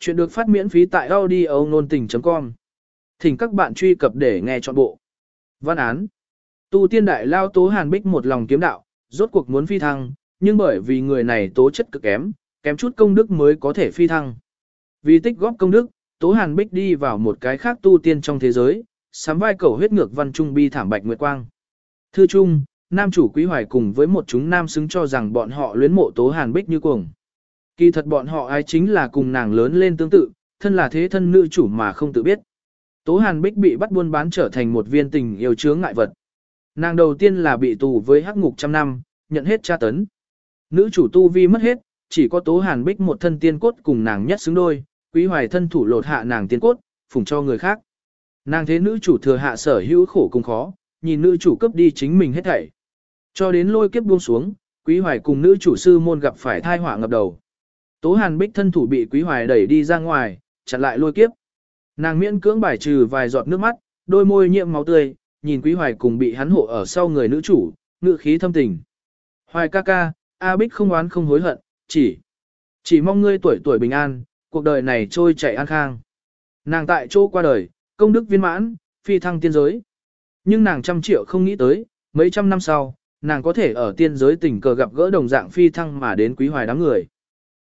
Chuyện được phát miễn phí tại audio nôn tình.com. Thỉnh các bạn truy cập để nghe trọn bộ. Văn án. Tu tiên đại lao tố hàn bích một lòng kiếm đạo, rốt cuộc muốn phi thăng, nhưng bởi vì người này tố chất cực kém, kém chút công đức mới có thể phi thăng. Vì tích góp công đức, tố hàn bích đi vào một cái khác tu tiên trong thế giới, sắm vai cầu huyết ngược văn trung bi thảm bạch nguyệt quang. Thư trung, nam chủ quý hoài cùng với một chúng nam xứng cho rằng bọn họ luyến mộ tố hàn bích như cuồng. Kỳ thật bọn họ ai chính là cùng nàng lớn lên tương tự, thân là thế thân nữ chủ mà không tự biết. Tố Hàn Bích bị bắt buôn bán trở thành một viên tình yêu chướng ngại vật. Nàng đầu tiên là bị tù với hắc ngục trăm năm, nhận hết tra tấn. Nữ chủ tu vi mất hết, chỉ có Tố Hàn Bích một thân tiên cốt cùng nàng nhất xứng đôi, quý hoài thân thủ lột hạ nàng tiên cốt, phủng cho người khác. Nàng thế nữ chủ thừa hạ sở hữu khổ cùng khó, nhìn nữ chủ cấp đi chính mình hết thảy. Cho đến lôi kiếp buông xuống, quý hoài cùng nữ chủ sư môn gặp phải thai họa ngập đầu. Tố Hàn Bích thân thủ bị Quý Hoài đẩy đi ra ngoài, chặn lại lôi kiếp. Nàng miễn cưỡng bài trừ vài giọt nước mắt, đôi môi nhiễm máu tươi, nhìn Quý Hoài cùng bị hắn hộ ở sau người nữ chủ, ngự khí thâm tình. Hoài ca ca, A Bích không oán không hối hận, chỉ chỉ mong ngươi tuổi tuổi bình an, cuộc đời này trôi chảy an khang. Nàng tại chỗ qua đời, công đức viên mãn, phi thăng tiên giới. Nhưng nàng trăm triệu không nghĩ tới, mấy trăm năm sau, nàng có thể ở tiên giới tình cờ gặp gỡ đồng dạng phi thăng mà đến quý hoài đám người.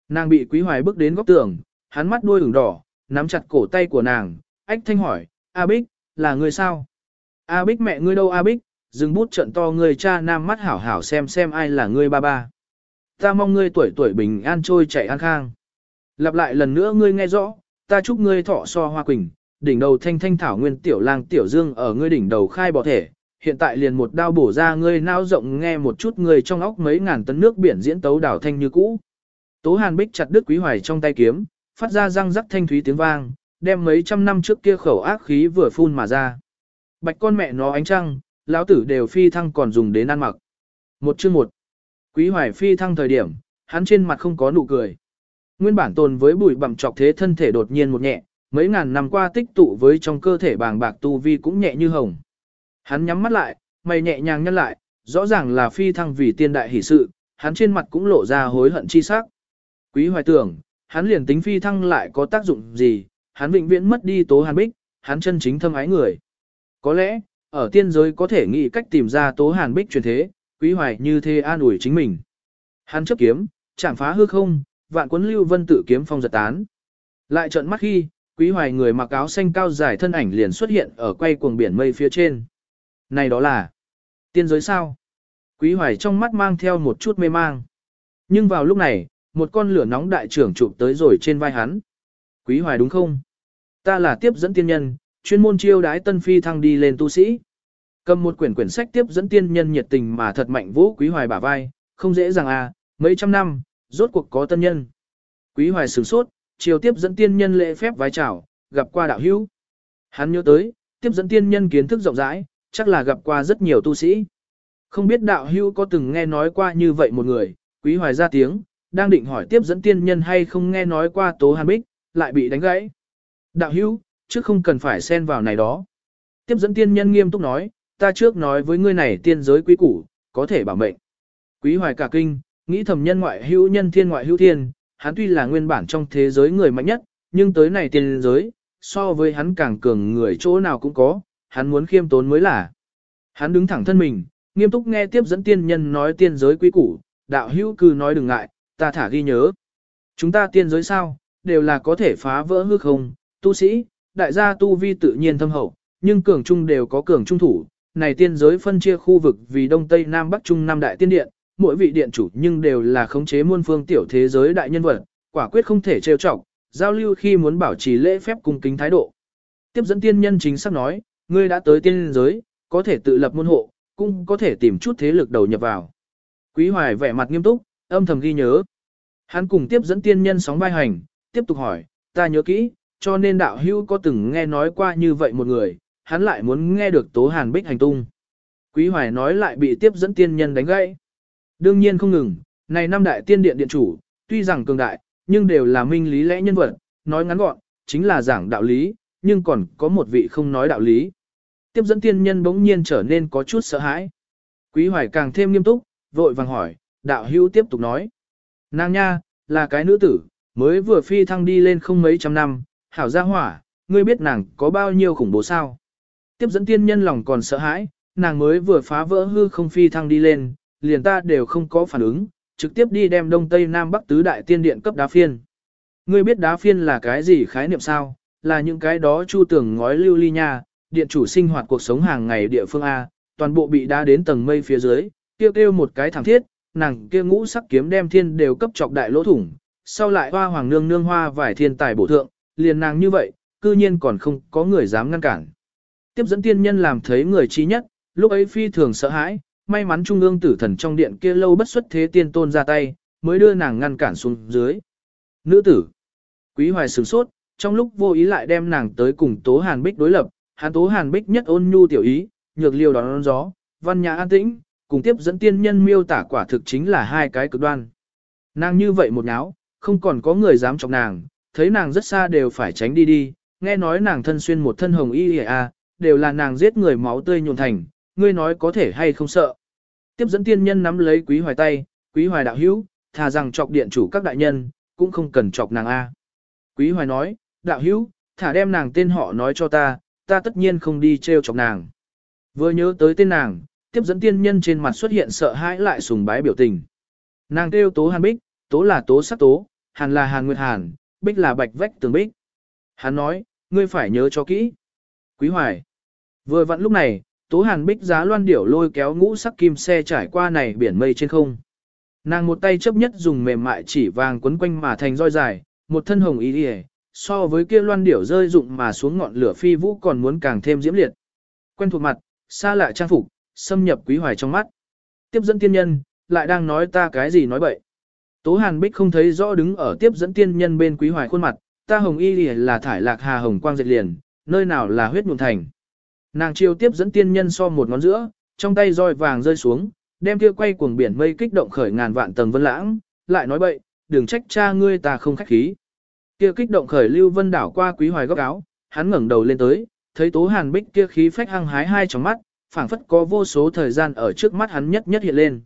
Nàng bị quý hoài bước đến góc tường, hắn mắt đuôi ửng đỏ, nắm chặt cổ tay của nàng, ách thanh hỏi, A Bích, là người sao? A Bích mẹ ngươi đâu A Bích, dừng bút trận to người cha nam mắt hảo hảo xem xem ai là ngươi ba ba. Ta mong ngươi tuổi tuổi bình an trôi chạy an khang. Lặp lại lần nữa ngươi nghe rõ, ta chúc ngươi thọ so hoa quỳnh, đỉnh đầu thanh thanh thảo nguyên tiểu lang tiểu dương ở ngươi đỉnh đầu khai bỏ thể. Hiện tại liền một đao bổ ra ngươi nao rộng nghe một chút ngươi trong óc mấy ngàn tấn nước biển diễn tấu đảo thanh như cũ. Tố Hàn Bích chặt đứt Quý Hoài trong tay kiếm, phát ra răng rắc thanh thúy tiếng vang, đem mấy trăm năm trước kia khẩu ác khí vừa phun mà ra. Bạch con mẹ nó ánh trăng, lão tử đều phi thăng còn dùng đến ăn mặc. Một chương một. Quý Hoài phi thăng thời điểm, hắn trên mặt không có nụ cười. Nguyên bản tồn với bụi bặm trọc thế thân thể đột nhiên một nhẹ, mấy ngàn năm qua tích tụ với trong cơ thể bàng bạc tu vi cũng nhẹ như hồng. Hắn nhắm mắt lại, mày nhẹ nhàng nhăn lại, rõ ràng là phi thăng vì tiên đại hỷ sự, hắn trên mặt cũng lộ ra hối hận chi sắc. Quý hoài tưởng, hắn liền tính phi thăng lại có tác dụng gì, hắn vĩnh viễn mất đi tố hàn bích, hắn chân chính thâm ái người. Có lẽ, ở tiên giới có thể nghĩ cách tìm ra tố hàn bích truyền thế, quý hoài như thế an ủi chính mình. Hắn chấp kiếm, chạm phá hư không, vạn quấn lưu vân tự kiếm phong giật tán. Lại trợn mắt khi, quý hoài người mặc áo xanh cao dài thân ảnh liền xuất hiện ở quay cuồng biển mây phía trên. Này đó là tiên giới sao? Quý hoài trong mắt mang theo một chút mê mang. Nhưng vào lúc này, một con lửa nóng đại trưởng chụp tới rồi trên vai hắn. Quý hoài đúng không? Ta là tiếp dẫn tiên nhân, chuyên môn chiêu đái tân phi thăng đi lên tu sĩ. Cầm một quyển quyển sách tiếp dẫn tiên nhân nhiệt tình mà thật mạnh vũ quý hoài bả vai, không dễ dàng à, mấy trăm năm, rốt cuộc có tân nhân. Quý hoài sửng sốt, chiều tiếp dẫn tiên nhân lễ phép vái chào, gặp qua đạo hữu. Hắn nhớ tới, tiếp dẫn tiên nhân kiến thức rộng rãi, chắc là gặp qua rất nhiều tu sĩ. Không biết đạo hữu có từng nghe nói qua như vậy một người, quý hoài ra tiếng, đang định hỏi tiếp dẫn tiên nhân hay không nghe nói qua Tố Hàn Bích, lại bị đánh gãy. Đạo hữu, trước không cần phải xen vào này đó. Tiếp dẫn tiên nhân nghiêm túc nói, ta trước nói với ngươi này tiên giới quý củ, có thể bảo mệnh. Quý hoài cả kinh, nghĩ thầm nhân ngoại hữu nhân thiên ngoại hữu thiên, hắn tuy là nguyên bản trong thế giới người mạnh nhất, nhưng tới này tiên giới, so với hắn càng cường người chỗ nào cũng có, hắn muốn khiêm tốn mới là. Hắn đứng thẳng thân mình, nghiêm túc nghe tiếp dẫn tiên nhân nói tiên giới quý củ, đạo hữu cư nói đừng ngại, ta thả ghi nhớ. Chúng ta tiên giới sao, đều là có thể phá vỡ hư không, tu sĩ, đại gia tu vi tự nhiên thâm hậu, nhưng cường trung đều có cường trung thủ. Này tiên giới phân chia khu vực vì Đông Tây Nam Bắc Trung Nam Đại Tiên Điện, mỗi vị điện chủ nhưng đều là khống chế muôn phương tiểu thế giới đại nhân vật, quả quyết không thể trêu chọc, giao lưu khi muốn bảo trì lễ phép cung kính thái độ. Tiếp dẫn tiên nhân chính xác nói, ngươi đã tới tiên giới, có thể tự lập môn hộ, cũng có thể tìm chút thế lực đầu nhập vào. Quý Hoài vẻ mặt nghiêm túc, âm thầm ghi nhớ. Hắn cùng tiếp dẫn tiên nhân sóng vai hành, tiếp tục hỏi, ta nhớ kỹ, cho nên đạo hữu có từng nghe nói qua như vậy một người, hắn lại muốn nghe được tố hàn bích hành tung. Quý hoài nói lại bị tiếp dẫn tiên nhân đánh gãy. Đương nhiên không ngừng, này năm đại tiên điện điện chủ, tuy rằng cường đại, nhưng đều là minh lý lẽ nhân vật, nói ngắn gọn, chính là giảng đạo lý, nhưng còn có một vị không nói đạo lý. Tiếp dẫn tiên nhân bỗng nhiên trở nên có chút sợ hãi. Quý hoài càng thêm nghiêm túc, vội vàng hỏi, đạo hữu tiếp tục nói. Nàng nha, là cái nữ tử, Mới vừa phi thăng đi lên không mấy trăm năm, hảo gia hỏa, ngươi biết nàng có bao nhiêu khủng bố sao. Tiếp dẫn tiên nhân lòng còn sợ hãi, nàng mới vừa phá vỡ hư không phi thăng đi lên, liền ta đều không có phản ứng, trực tiếp đi đem đông tây nam bắc tứ đại tiên điện cấp đá phiên. Ngươi biết đá phiên là cái gì khái niệm sao? Là những cái đó chu tưởng ngói lưu ly nha, điện chủ sinh hoạt cuộc sống hàng ngày địa phương A, toàn bộ bị đá đến tầng mây phía dưới, tiêu kêu một cái thẳng thiết, nàng kia ngũ sắc kiếm đem thiên đều cấp chọc đại lỗ thủng, sau lại hoa hoàng nương nương hoa vài thiên tài bổ thượng, liền nàng như vậy, cư nhiên còn không có người dám ngăn cản. Tiếp dẫn tiên nhân làm thấy người trí nhất, lúc ấy phi thường sợ hãi, may mắn trung ương tử thần trong điện kia lâu bất xuất thế tiên tôn ra tay, mới đưa nàng ngăn cản xuống dưới. Nữ tử, quý hoài sửng sốt, trong lúc vô ý lại đem nàng tới cùng Tố Hàn Bích đối lập, Hàn Tố Hàn Bích nhất ôn nhu tiểu ý, nhược liều đón gió, văn nhã an tĩnh, cùng tiếp dẫn tiên nhân miêu tả quả thực chính là hai cái cực đoan. Nàng như vậy một nháo, không còn có người dám chọc nàng, thấy nàng rất xa đều phải tránh đi đi, nghe nói nàng thân xuyên một thân hồng y à, đều là nàng giết người máu tươi nhuộn thành, ngươi nói có thể hay không sợ. Tiếp dẫn tiên nhân nắm lấy quý hoài tay, quý hoài đạo hữu, thà rằng chọc điện chủ các đại nhân, cũng không cần chọc nàng A. Quý hoài nói, đạo hữu, thả đem nàng tên họ nói cho ta, ta tất nhiên không đi treo chọc nàng. Vừa nhớ tới tên nàng, tiếp dẫn tiên nhân trên mặt xuất hiện sợ hãi lại sùng bái biểu tình. Nàng kêu tố hàn bích, tố là tố sắc tố, hàn là hàn nguyệt hàn, bích là bạch vách tường bích. Hắn nói, ngươi phải nhớ cho kỹ. Quý hoài. Vừa vặn lúc này, tố hàn bích giá loan điểu lôi kéo ngũ sắc kim xe trải qua này biển mây trên không. Nàng một tay chấp nhất dùng mềm mại chỉ vàng quấn quanh mà thành roi dài, một thân hồng ý đi so với kia loan điểu rơi rụng mà xuống ngọn lửa phi vũ còn muốn càng thêm diễm liệt. Quen thuộc mặt, xa lạ trang phục, xâm nhập quý hoài trong mắt. Tiếp dẫn tiên nhân, lại đang nói ta cái gì nói bậy. Tố Hàn Bích không thấy rõ đứng ở tiếp dẫn tiên nhân bên quý hoài khuôn mặt, ta hồng y là thải lạc hà hồng quang dệt liền, nơi nào là huyết nhuộm thành. Nàng chiêu tiếp dẫn tiên nhân so một ngón giữa, trong tay roi vàng rơi xuống, đem kia quay cuồng biển mây kích động khởi ngàn vạn tầng vân lãng, lại nói bậy, đừng trách cha ngươi ta không khách khí. Kia kích động khởi lưu vân đảo qua quý hoài góc áo, hắn ngẩng đầu lên tới, thấy tố hàn bích kia khí phách hăng hái hai trong mắt, phảng phất có vô số thời gian ở trước mắt hắn nhất nhất hiện lên.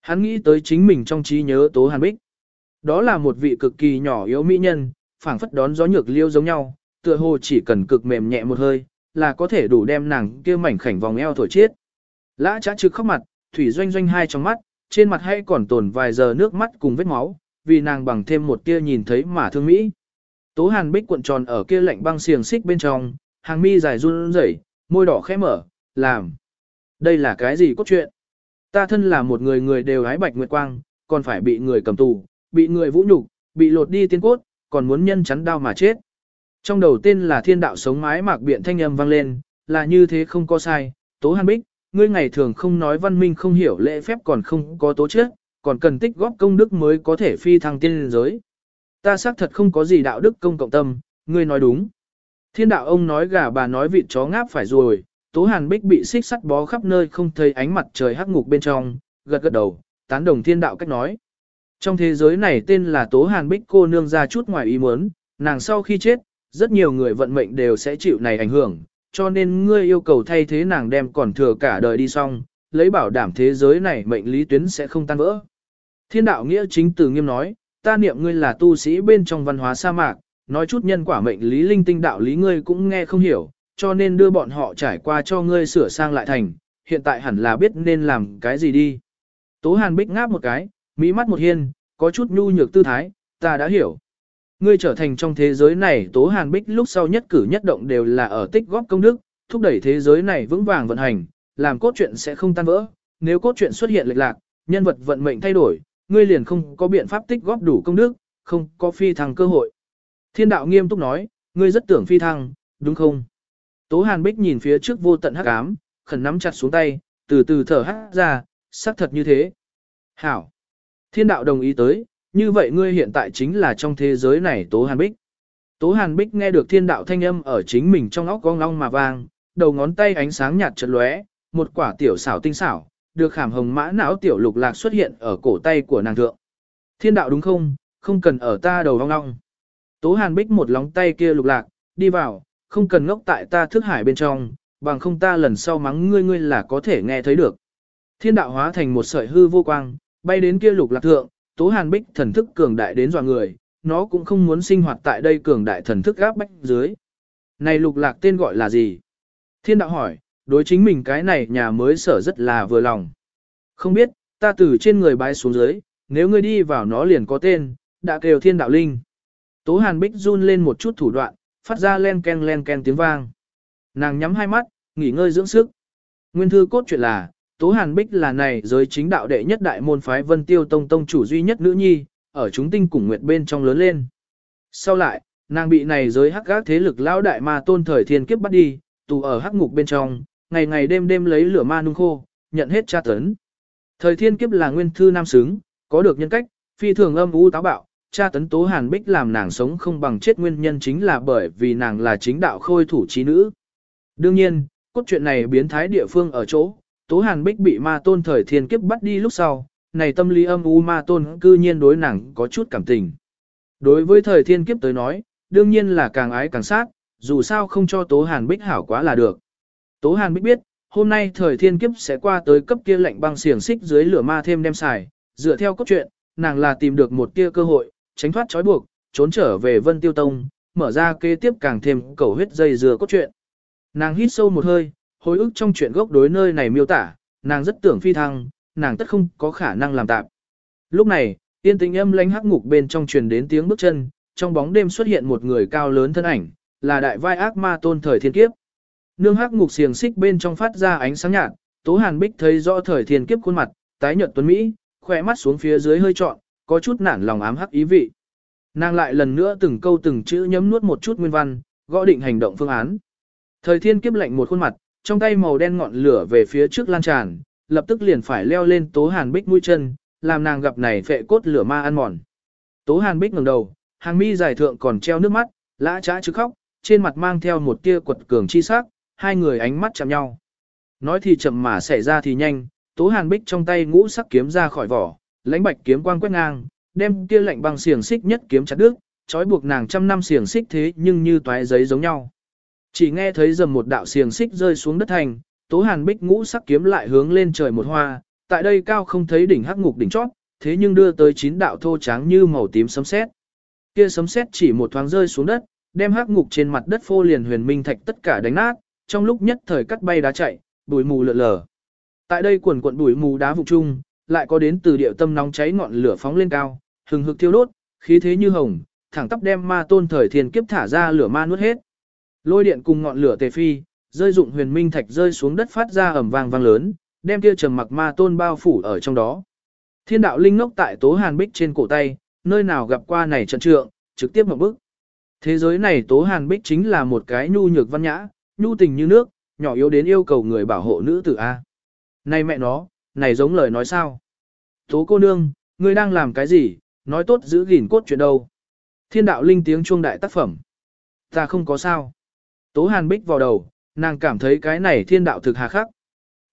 Hắn nghĩ tới chính mình trong trí nhớ tố hàn bích. Đó là một vị cực kỳ nhỏ yếu mỹ nhân, phảng phất đón gió nhược liêu giống nhau, tựa hồ chỉ cần cực mềm nhẹ một hơi, là có thể đủ đem nàng kia mảnh khảnh vòng eo thổi chết. Lã chả trực khóc mặt, thủy doanh doanh hai trong mắt, trên mặt hay còn tồn vài giờ nước mắt cùng vết máu, vì nàng bằng thêm một tia nhìn thấy mà thương mỹ. Tố Hàn Bích cuộn tròn ở kia lạnh băng xiềng xích bên trong, hàng mi dài run rẩy, môi đỏ khẽ mở, làm. Đây là cái gì cốt truyện? Ta thân là một người người đều hái bạch nguyệt quang, còn phải bị người cầm tù, bị người vũ nhục, bị lột đi tiên cốt, còn muốn nhân chắn đau mà chết. Trong đầu tên là thiên đạo sống mái mạc biện thanh âm vang lên, là như thế không có sai, Tố Hàn Bích, ngươi ngày thường không nói văn minh không hiểu lễ phép còn không có tố chết, còn cần tích góp công đức mới có thể phi thăng tiên giới. Ta xác thật không có gì đạo đức công cộng tâm, ngươi nói đúng. Thiên đạo ông nói gà bà nói vịt chó ngáp phải rồi, Tố Hàn Bích bị xích sắt bó khắp nơi không thấy ánh mặt trời hắc ngục bên trong, gật gật đầu, tán đồng thiên đạo cách nói. Trong thế giới này tên là Tố Hàn Bích cô nương ra chút ngoài ý muốn, nàng sau khi chết, rất nhiều người vận mệnh đều sẽ chịu này ảnh hưởng, cho nên ngươi yêu cầu thay thế nàng đem còn thừa cả đời đi xong, lấy bảo đảm thế giới này mệnh lý tuyến sẽ không tan vỡ. Thiên đạo nghĩa chính từ nghiêm nói, ta niệm ngươi là tu sĩ bên trong văn hóa sa mạc, nói chút nhân quả mệnh lý linh tinh đạo lý ngươi cũng nghe không hiểu, cho nên đưa bọn họ trải qua cho ngươi sửa sang lại thành, hiện tại hẳn là biết nên làm cái gì đi. Tố Hàn Bích ngáp một cái, mỹ mắt một hiên, có chút nhu nhược tư thái, ta đã hiểu. Ngươi trở thành trong thế giới này Tố Hàn Bích lúc sau nhất cử nhất động đều là ở tích góp công đức, thúc đẩy thế giới này vững vàng vận hành, làm cốt truyện sẽ không tan vỡ. Nếu cốt truyện xuất hiện lệch lạc, nhân vật vận mệnh thay đổi, ngươi liền không có biện pháp tích góp đủ công đức, không có phi thăng cơ hội. Thiên đạo nghiêm túc nói, ngươi rất tưởng phi thăng, đúng không? Tố Hàn Bích nhìn phía trước vô tận hắc ám, khẩn nắm chặt xuống tay, từ từ thở hắt ra, xác thật như thế. Hảo. Thiên đạo đồng ý tới, như vậy ngươi hiện tại chính là trong thế giới này Tố Hàn Bích. Tố Hàn Bích nghe được thiên đạo thanh âm ở chính mình trong óc con long mà vang, đầu ngón tay ánh sáng nhạt chợt lóe, một quả tiểu xảo tinh xảo, được khảm hồng mã não tiểu lục lạc xuất hiện ở cổ tay của nàng thượng. Thiên đạo đúng không, không cần ở ta đầu long long. Tố Hàn Bích một lóng tay kia lục lạc, đi vào, không cần ngốc tại ta thức hải bên trong, bằng không ta lần sau mắng ngươi ngươi là có thể nghe thấy được. Thiên đạo hóa thành một sợi hư vô quang, bay đến kia lục lạc thượng, Tố Hàn Bích thần thức cường đại đến dọa người, nó cũng không muốn sinh hoạt tại đây cường đại thần thức gáp bách dưới. Này lục lạc tên gọi là gì? Thiên đạo hỏi, đối chính mình cái này nhà mới sở rất là vừa lòng. Không biết, ta từ trên người bái xuống dưới, nếu ngươi đi vào nó liền có tên, đã kêu thiên đạo linh. Tố Hàn Bích run lên một chút thủ đoạn, phát ra len ken len ken tiếng vang. Nàng nhắm hai mắt, nghỉ ngơi dưỡng sức. Nguyên thư cốt truyện là, Tố Hàn Bích là này giới chính đạo đệ nhất đại môn phái Vân Tiêu Tông Tông chủ duy nhất nữ nhi, ở chúng tinh cùng nguyệt bên trong lớn lên. Sau lại, nàng bị này giới hắc gác thế lực lão đại ma tôn thời thiên kiếp bắt đi, tù ở hắc ngục bên trong, ngày ngày đêm đêm lấy lửa ma nung khô, nhận hết tra tấn. Thời thiên kiếp là nguyên thư nam xứng, có được nhân cách, phi thường âm u táo bạo, Cha tấn tố hàn bích làm nàng sống không bằng chết nguyên nhân chính là bởi vì nàng là chính đạo khôi thủ trí nữ. Đương nhiên, cốt truyện này biến thái địa phương ở chỗ, tố hàn bích bị ma tôn thời thiên kiếp bắt đi lúc sau, này tâm lý âm u ma tôn cư nhiên đối nàng có chút cảm tình. Đối với thời thiên kiếp tới nói, đương nhiên là càng ái càng sát, dù sao không cho tố hàn bích hảo quá là được. Tố hàn bích biết, hôm nay thời thiên kiếp sẽ qua tới cấp kia lệnh băng xiềng xích dưới lửa ma thêm đem xài, dựa theo cốt truyện, nàng là tìm được một tia cơ hội, tránh thoát trói buộc, trốn trở về Vân Tiêu Tông, mở ra kế tiếp càng thêm cầu huyết dây dừa cốt truyện. Nàng hít sâu một hơi, hồi ức trong chuyện gốc đối nơi này miêu tả, nàng rất tưởng phi thăng, nàng tất không có khả năng làm tạm. Lúc này, tiên tĩnh âm lánh hắc ngục bên trong truyền đến tiếng bước chân, trong bóng đêm xuất hiện một người cao lớn thân ảnh, là đại vai ác ma tôn thời thiên kiếp. Nương hắc ngục xiềng xích bên trong phát ra ánh sáng nhạt, Tố Hàn Bích thấy rõ thời thiên kiếp khuôn mặt, tái nhợt tuấn mỹ, khỏe mắt xuống phía dưới hơi trọn, có chút nản lòng ám hắc ý vị. Nàng lại lần nữa từng câu từng chữ nhấm nuốt một chút nguyên văn, gõ định hành động phương án. Thời thiên kiếp lạnh một khuôn mặt, trong tay màu đen ngọn lửa về phía trước lan tràn, lập tức liền phải leo lên Tố Hàn Bích mũi chân, làm nàng gặp này phệ cốt lửa ma ăn mòn. Tố Hàn Bích ngẩng đầu, hàng mi dài thượng còn treo nước mắt, lã trá chứ khóc, trên mặt mang theo một tia quật cường chi sắc, hai người ánh mắt chạm nhau. Nói thì chậm mà xảy ra thì nhanh, Tố Hàn Bích trong tay ngũ sắc kiếm ra khỏi vỏ, lãnh bạch kiếm quang quét ngang, đem kia lạnh băng xiềng xích nhất kiếm chặt đứt, trói buộc nàng trăm năm xiềng xích thế nhưng như toái giấy giống nhau. Chỉ nghe thấy dầm một đạo xiềng xích rơi xuống đất thành, Tố Hàn Bích ngũ sắc kiếm lại hướng lên trời một hoa, tại đây cao không thấy đỉnh hắc ngục đỉnh chót, thế nhưng đưa tới chín đạo thô trắng như màu tím sấm sét. Kia sấm sét chỉ một thoáng rơi xuống đất, đem hắc ngục trên mặt đất phô liền huyền minh thạch tất cả đánh nát, trong lúc nhất thời cắt bay đá chạy, bụi mù lượn lờ. Tại đây quần quận bụi mù đá vụ chung lại có đến từ điệu tâm nóng cháy ngọn lửa phóng lên cao, hừng hực thiêu đốt, khí thế như hồng, thẳng tắp đem ma tôn thời thiên kiếp thả ra lửa ma nuốt hết. Lôi điện cùng ngọn lửa tề phi, rơi dụng huyền minh thạch rơi xuống đất phát ra ầm vang vang lớn, đem kia trầm mặc ma tôn bao phủ ở trong đó. Thiên đạo linh ngốc tại tố hàn bích trên cổ tay, nơi nào gặp qua này trận trượng, trực tiếp một bước. Thế giới này tố hàn bích chính là một cái nhu nhược văn nhã, nhu tình như nước, nhỏ yếu đến yêu cầu người bảo hộ nữ tử A. Này mẹ nó, này giống lời nói sao? Tố cô nương, ngươi đang làm cái gì, nói tốt giữ gìn cốt chuyện đâu. Thiên đạo linh tiếng chuông đại tác phẩm. Ta không có sao. Tố hàn bích vào đầu, nàng cảm thấy cái này thiên đạo thực hà khắc.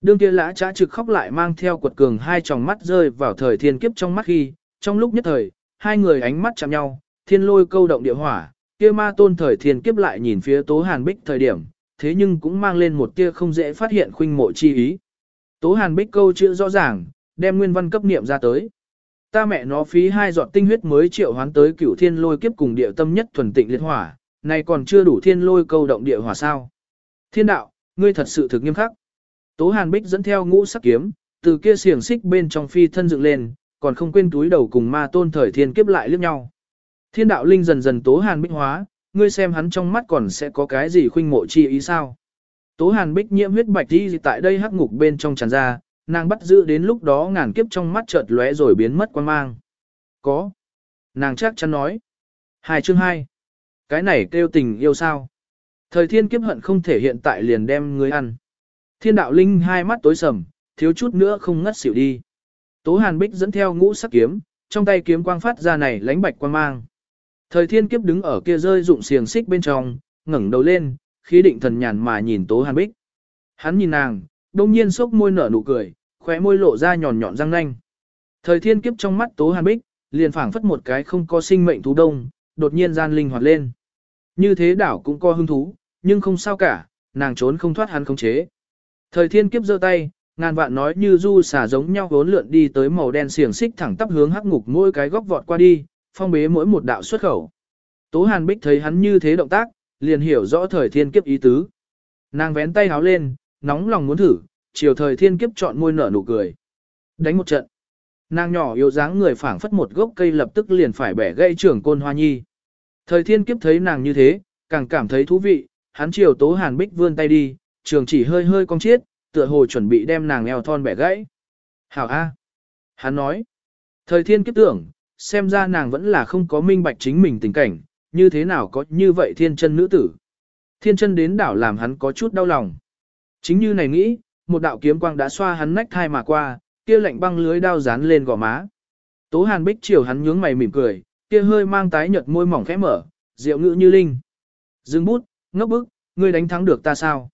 Đương kia lã trá trực khóc lại mang theo quật cường hai tròng mắt rơi vào thời thiên kiếp trong mắt khi, trong lúc nhất thời, hai người ánh mắt chạm nhau, thiên lôi câu động địa hỏa, kia ma tôn thời thiên kiếp lại nhìn phía tố hàn bích thời điểm, thế nhưng cũng mang lên một tia không dễ phát hiện khuynh mộ chi ý. Tố hàn bích câu chữ rõ ràng, đem nguyên văn cấp niệm ra tới. Ta mẹ nó phí hai giọt tinh huyết mới triệu hoán tới cửu thiên lôi kiếp cùng địa tâm nhất thuần tịnh liệt hỏa, này còn chưa đủ thiên lôi câu động địa hỏa sao. Thiên đạo, ngươi thật sự thực nghiêm khắc. Tố hàn bích dẫn theo ngũ sắc kiếm, từ kia xiềng xích bên trong phi thân dựng lên, còn không quên túi đầu cùng ma tôn thời thiên kiếp lại liếc nhau. Thiên đạo linh dần dần tố hàn bích hóa, ngươi xem hắn trong mắt còn sẽ có cái gì khuynh mộ chi ý sao. Tố hàn bích nhiễm huyết bạch đi tại đây hắc ngục bên trong tràn ra, nàng bắt giữ đến lúc đó ngàn kiếp trong mắt chợt lóe rồi biến mất quan mang. Có. Nàng chắc chắn nói. Hai chương hai. Cái này kêu tình yêu sao. Thời thiên kiếp hận không thể hiện tại liền đem người ăn. Thiên đạo linh hai mắt tối sầm, thiếu chút nữa không ngất xỉu đi. Tố hàn bích dẫn theo ngũ sắc kiếm, trong tay kiếm quang phát ra này lánh bạch quan mang. Thời thiên kiếp đứng ở kia rơi dụng xiềng xích bên trong, ngẩng đầu lên, khí định thần nhàn mà nhìn tố hàn bích. Hắn nhìn nàng, đông nhiên sốc môi nở nụ cười, khóe môi lộ ra nhọn nhọn răng nanh. Thời thiên kiếp trong mắt tố hàn bích, liền phảng phất một cái không có sinh mệnh thú đông, đột nhiên gian linh hoạt lên. Như thế đảo cũng có hứng thú, nhưng không sao cả, nàng trốn không thoát hắn khống chế. Thời thiên kiếp giơ tay, ngàn vạn nói như du xả giống nhau vốn lượn đi tới màu đen xiềng xích thẳng tắp hướng hắc ngục mỗi cái góc vọt qua đi, phong bế mỗi một đạo xuất khẩu. Tố Hàn Bích thấy hắn như thế động tác, liền hiểu rõ thời thiên kiếp ý tứ. Nàng vén tay háo lên, nóng lòng muốn thử, chiều thời thiên kiếp chọn môi nở nụ cười. Đánh một trận. Nàng nhỏ yếu dáng người phảng phất một gốc cây lập tức liền phải bẻ gãy trưởng côn hoa nhi. Thời thiên kiếp thấy nàng như thế, càng cảm thấy thú vị, hắn chiều tố hàn bích vươn tay đi, trường chỉ hơi hơi cong chiết, tựa hồ chuẩn bị đem nàng eo thon bẻ gãy. Hảo A. Hắn nói. Thời thiên kiếp tưởng, xem ra nàng vẫn là không có minh bạch chính mình tình cảnh, như thế nào có như vậy thiên chân nữ tử. Thiên chân đến đảo làm hắn có chút đau lòng. Chính như này nghĩ, một đạo kiếm quang đã xoa hắn nách thai mà qua, kia lạnh băng lưới đao dán lên gò má. Tố Hàn Bích chiều hắn nhướng mày mỉm cười, kia hơi mang tái nhợt môi mỏng khẽ mở, rượu ngữ như linh. Dừng bút, ngốc bức, ngươi đánh thắng được ta sao?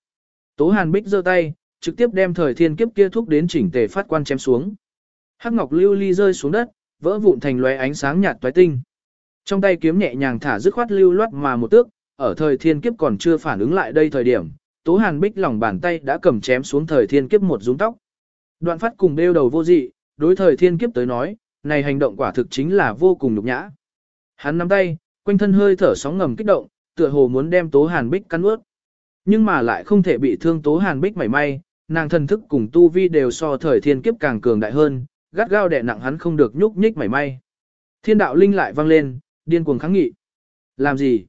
Tố Hàn Bích giơ tay, trực tiếp đem thời thiên kiếp kia thúc đến chỉnh tề phát quan chém xuống. Hắc ngọc lưu ly rơi xuống đất, vỡ vụn thành lóe ánh sáng nhạt toái tinh. Trong tay kiếm nhẹ nhàng thả dứt khoát lưu loát mà một tước, ở thời thiên kiếp còn chưa phản ứng lại đây thời điểm, Tố Hàn Bích lòng bàn tay đã cầm chém xuống thời thiên kiếp một rúng tóc. Đoạn phát cùng đeo đầu vô dị, đối thời thiên kiếp tới nói, này hành động quả thực chính là vô cùng nhục nhã. Hắn nắm tay, quanh thân hơi thở sóng ngầm kích động, tựa hồ muốn đem Tố Hàn Bích cắn ướt. Nhưng mà lại không thể bị thương Tố Hàn Bích mảy may, nàng thần thức cùng tu vi đều so thời thiên kiếp càng cường đại hơn, gắt gao đè nặng hắn không được nhúc nhích mảy may. Thiên đạo linh lại vang lên, điên cuồng kháng nghị. Làm gì?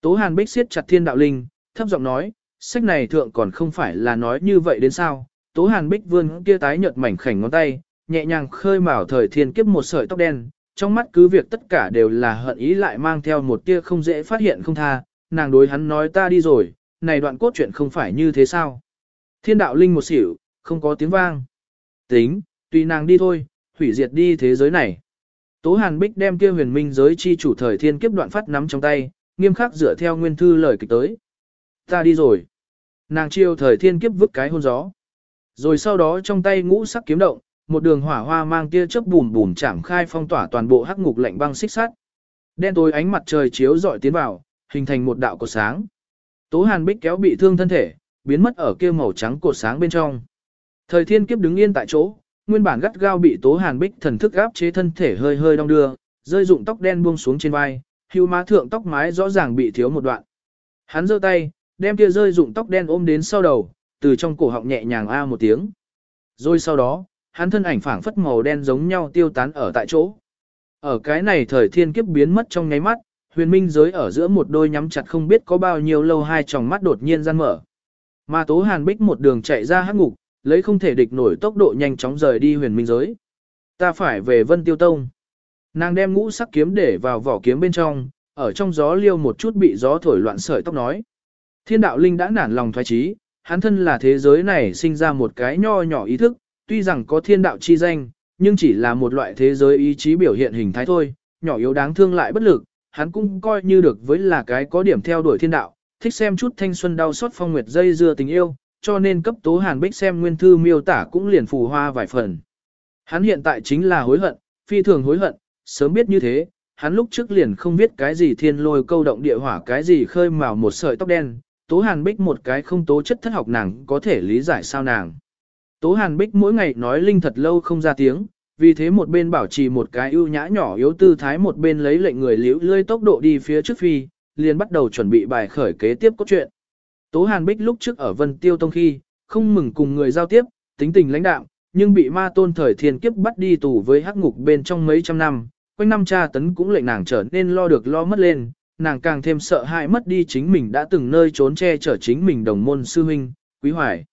Tố Hàn Bích siết chặt thiên đạo linh, thấp giọng nói, sách này thượng còn không phải là nói như vậy đến sao? Tố Hàn Bích vươn kia tái nhợt mảnh khảnh ngón tay, nhẹ nhàng khơi mào thời thiên kiếp một sợi tóc đen, trong mắt cứ việc tất cả đều là hận ý lại mang theo một tia không dễ phát hiện không tha, nàng đối hắn nói ta đi rồi, này đoạn cốt truyện không phải như thế sao? Thiên đạo linh một xỉu, không có tiếng vang. Tính, tùy nàng đi thôi, hủy diệt đi thế giới này. Tố Hàn Bích đem kia huyền minh giới chi chủ thời thiên kiếp đoạn phát nắm trong tay, nghiêm khắc dựa theo nguyên thư lời kịch tới. Ta đi rồi. Nàng chiêu thời thiên kiếp vứt cái hôn gió. Rồi sau đó trong tay ngũ sắc kiếm động, một đường hỏa hoa mang tia chớp bùm bùm chạm khai phong tỏa toàn bộ hắc ngục lạnh băng xích sắt. Đen tối ánh mặt trời chiếu rọi tiến vào, hình thành một đạo cột sáng. Tố Hàn Bích kéo bị thương thân thể, biến mất ở kia màu trắng cột sáng bên trong. Thời thiên kiếp đứng yên tại chỗ, nguyên bản gắt gao bị Tố Hàn Bích thần thức áp chế thân thể hơi hơi đong đưa, rơi dụng tóc đen buông xuống trên vai, hưu má thượng tóc mái rõ ràng bị thiếu một đoạn. Hắn giơ tay, đem kia rơi dụng tóc đen ôm đến sau đầu, từ trong cổ họng nhẹ nhàng a một tiếng. Rồi sau đó, hắn thân ảnh phảng phất màu đen giống nhau tiêu tán ở tại chỗ. Ở cái này thời thiên kiếp biến mất trong nháy mắt, huyền minh giới ở giữa một đôi nhắm chặt không biết có bao nhiêu lâu hai tròng mắt đột nhiên gian mở. Mà Tố Hàn Bích một đường chạy ra hắc ngục, lấy không thể địch nổi tốc độ nhanh chóng rời đi huyền minh giới. Ta phải về Vân Tiêu Tông. Nàng đem ngũ sắc kiếm để vào vỏ kiếm bên trong, ở trong gió liêu một chút bị gió thổi loạn sợi tóc nói. Thiên đạo linh đã nản lòng thoái trí, hắn thân là thế giới này sinh ra một cái nho nhỏ ý thức, tuy rằng có thiên đạo chi danh, nhưng chỉ là một loại thế giới ý chí biểu hiện hình thái thôi, nhỏ yếu đáng thương lại bất lực, hắn cũng coi như được với là cái có điểm theo đuổi thiên đạo, thích xem chút thanh xuân đau xót phong nguyệt dây dưa tình yêu, cho nên cấp tố hàn bích xem nguyên thư miêu tả cũng liền phù hoa vài phần. Hắn hiện tại chính là hối hận, phi thường hối hận, sớm biết như thế, hắn lúc trước liền không biết cái gì thiên lôi câu động địa hỏa cái gì khơi mào một sợi tóc đen, tố hàn bích một cái không tố chất thất học nàng có thể lý giải sao nàng. Tố hàn bích mỗi ngày nói linh thật lâu không ra tiếng, vì thế một bên bảo trì một cái ưu nhã nhỏ yếu tư thái một bên lấy lệnh người liễu lơi tốc độ đi phía trước phi, liền bắt đầu chuẩn bị bài khởi kế tiếp cốt truyện. Tố Hàn Bích lúc trước ở Vân Tiêu Tông khi, không mừng cùng người giao tiếp, tính tình lãnh đạm, nhưng bị ma tôn thời thiên kiếp bắt đi tù với hắc ngục bên trong mấy trăm năm, quanh năm tra tấn cũng lệnh nàng trở nên lo được lo mất lên, nàng càng thêm sợ hãi mất đi chính mình đã từng nơi trốn che chở chính mình đồng môn sư huynh, Quý Hoài.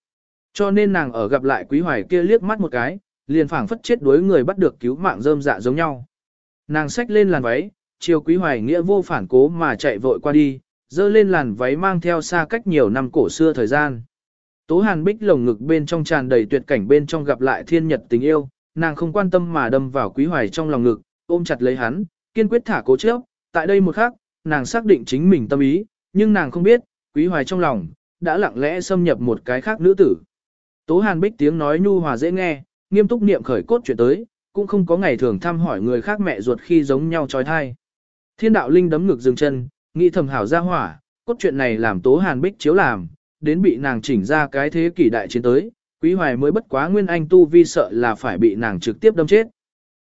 Cho nên nàng ở gặp lại Quý Hoài kia liếc mắt một cái, liền phảng phất chết đối người bắt được cứu mạng rơm dạ giống nhau. Nàng xách lên làn váy, chiều Quý Hoài nghĩa vô phản cố mà chạy vội qua đi, dơ lên làn váy mang theo xa cách nhiều năm cổ xưa thời gian. Tố Hàn Bích lồng ngực bên trong tràn đầy tuyệt cảnh bên trong gặp lại thiên nhật tình yêu, nàng không quan tâm mà đâm vào Quý Hoài trong lòng ngực, ôm chặt lấy hắn, kiên quyết thả cố trước tại đây một khắc, nàng xác định chính mình tâm ý, nhưng nàng không biết, Quý Hoài trong lòng đã lặng lẽ xâm nhập một cái khác nữ tử. Tố Hàn Bích tiếng nói nhu hòa dễ nghe, nghiêm túc niệm khởi cốt chuyện tới, cũng không có ngày thường thăm hỏi người khác mẹ ruột khi giống nhau trói thai. Thiên đạo linh đấm ngực dừng chân, nghĩ thầm hảo ra hỏa, cốt chuyện này làm Tố Hàn Bích chiếu làm, đến bị nàng chỉnh ra cái thế kỷ đại chiến tới, Quý Hoài mới bất quá nguyên anh tu vi sợ là phải bị nàng trực tiếp đâm chết.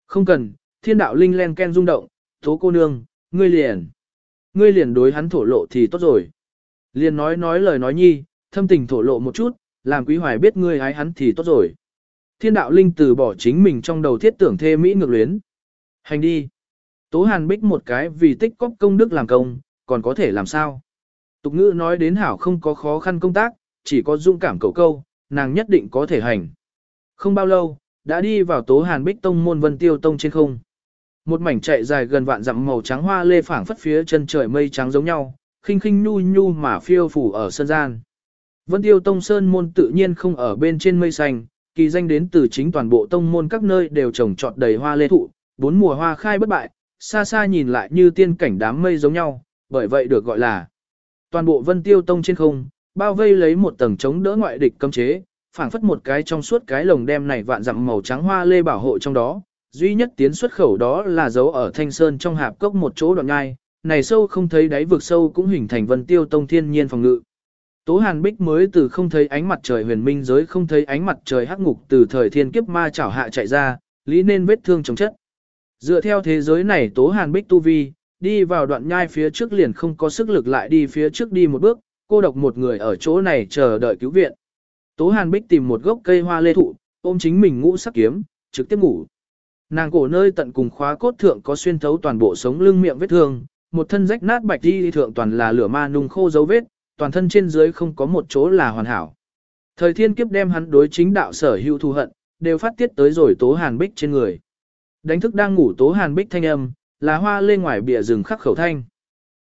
Không cần, thiên đạo linh len ken rung động, tố cô nương, ngươi liền. Ngươi liền đối hắn thổ lộ thì tốt rồi. Liền nói nói lời nói nhi, thâm tình thổ lộ một chút, làm quý hoài biết ngươi ái hắn thì tốt rồi. Thiên đạo linh từ bỏ chính mình trong đầu thiết tưởng thê mỹ ngược luyến. Hành đi. Tố hàn bích một cái vì tích cóp công đức làm công, còn có thể làm sao? Tục ngữ nói đến hảo không có khó khăn công tác, chỉ có dung cảm cầu câu, nàng nhất định có thể hành. Không bao lâu, đã đi vào tố hàn bích tông môn vân tiêu tông trên không. Một mảnh chạy dài gần vạn dặm màu trắng hoa lê phảng phất phía chân trời mây trắng giống nhau, khinh khinh nhu nhu mà phiêu phủ ở sân gian. Vân tiêu tông sơn môn tự nhiên không ở bên trên mây xanh, kỳ danh đến từ chính toàn bộ tông môn các nơi đều trồng trọt đầy hoa lê thụ, bốn mùa hoa khai bất bại, xa xa nhìn lại như tiên cảnh đám mây giống nhau, bởi vậy được gọi là toàn bộ vân tiêu tông trên không, bao vây lấy một tầng chống đỡ ngoại địch cấm chế, phảng phất một cái trong suốt cái lồng đem này vạn dặm màu trắng hoa lê bảo hộ trong đó, duy nhất tiến xuất khẩu đó là dấu ở thanh sơn trong hạp cốc một chỗ đoạn ngai, này sâu không thấy đáy vực sâu cũng hình thành vân tiêu tông thiên nhiên phòng ngự. Tố Hàn Bích mới từ không thấy ánh mặt trời huyền minh giới không thấy ánh mặt trời hắc ngục từ thời thiên kiếp ma chảo hạ chạy ra, lý nên vết thương chống chất. Dựa theo thế giới này Tố Hàn Bích tu vi, đi vào đoạn nhai phía trước liền không có sức lực lại đi phía trước đi một bước, cô độc một người ở chỗ này chờ đợi cứu viện. Tố Hàn Bích tìm một gốc cây hoa lê thụ, ôm chính mình ngũ sắc kiếm, trực tiếp ngủ. Nàng cổ nơi tận cùng khóa cốt thượng có xuyên thấu toàn bộ sống lưng miệng vết thương, một thân rách nát bạch đi thượng toàn là lửa ma nung khô dấu vết, toàn thân trên dưới không có một chỗ là hoàn hảo. Thời thiên kiếp đem hắn đối chính đạo sở hữu thù hận, đều phát tiết tới rồi tố hàn bích trên người. Đánh thức đang ngủ tố hàn bích thanh âm, là hoa lê ngoài bìa rừng khắc khẩu thanh.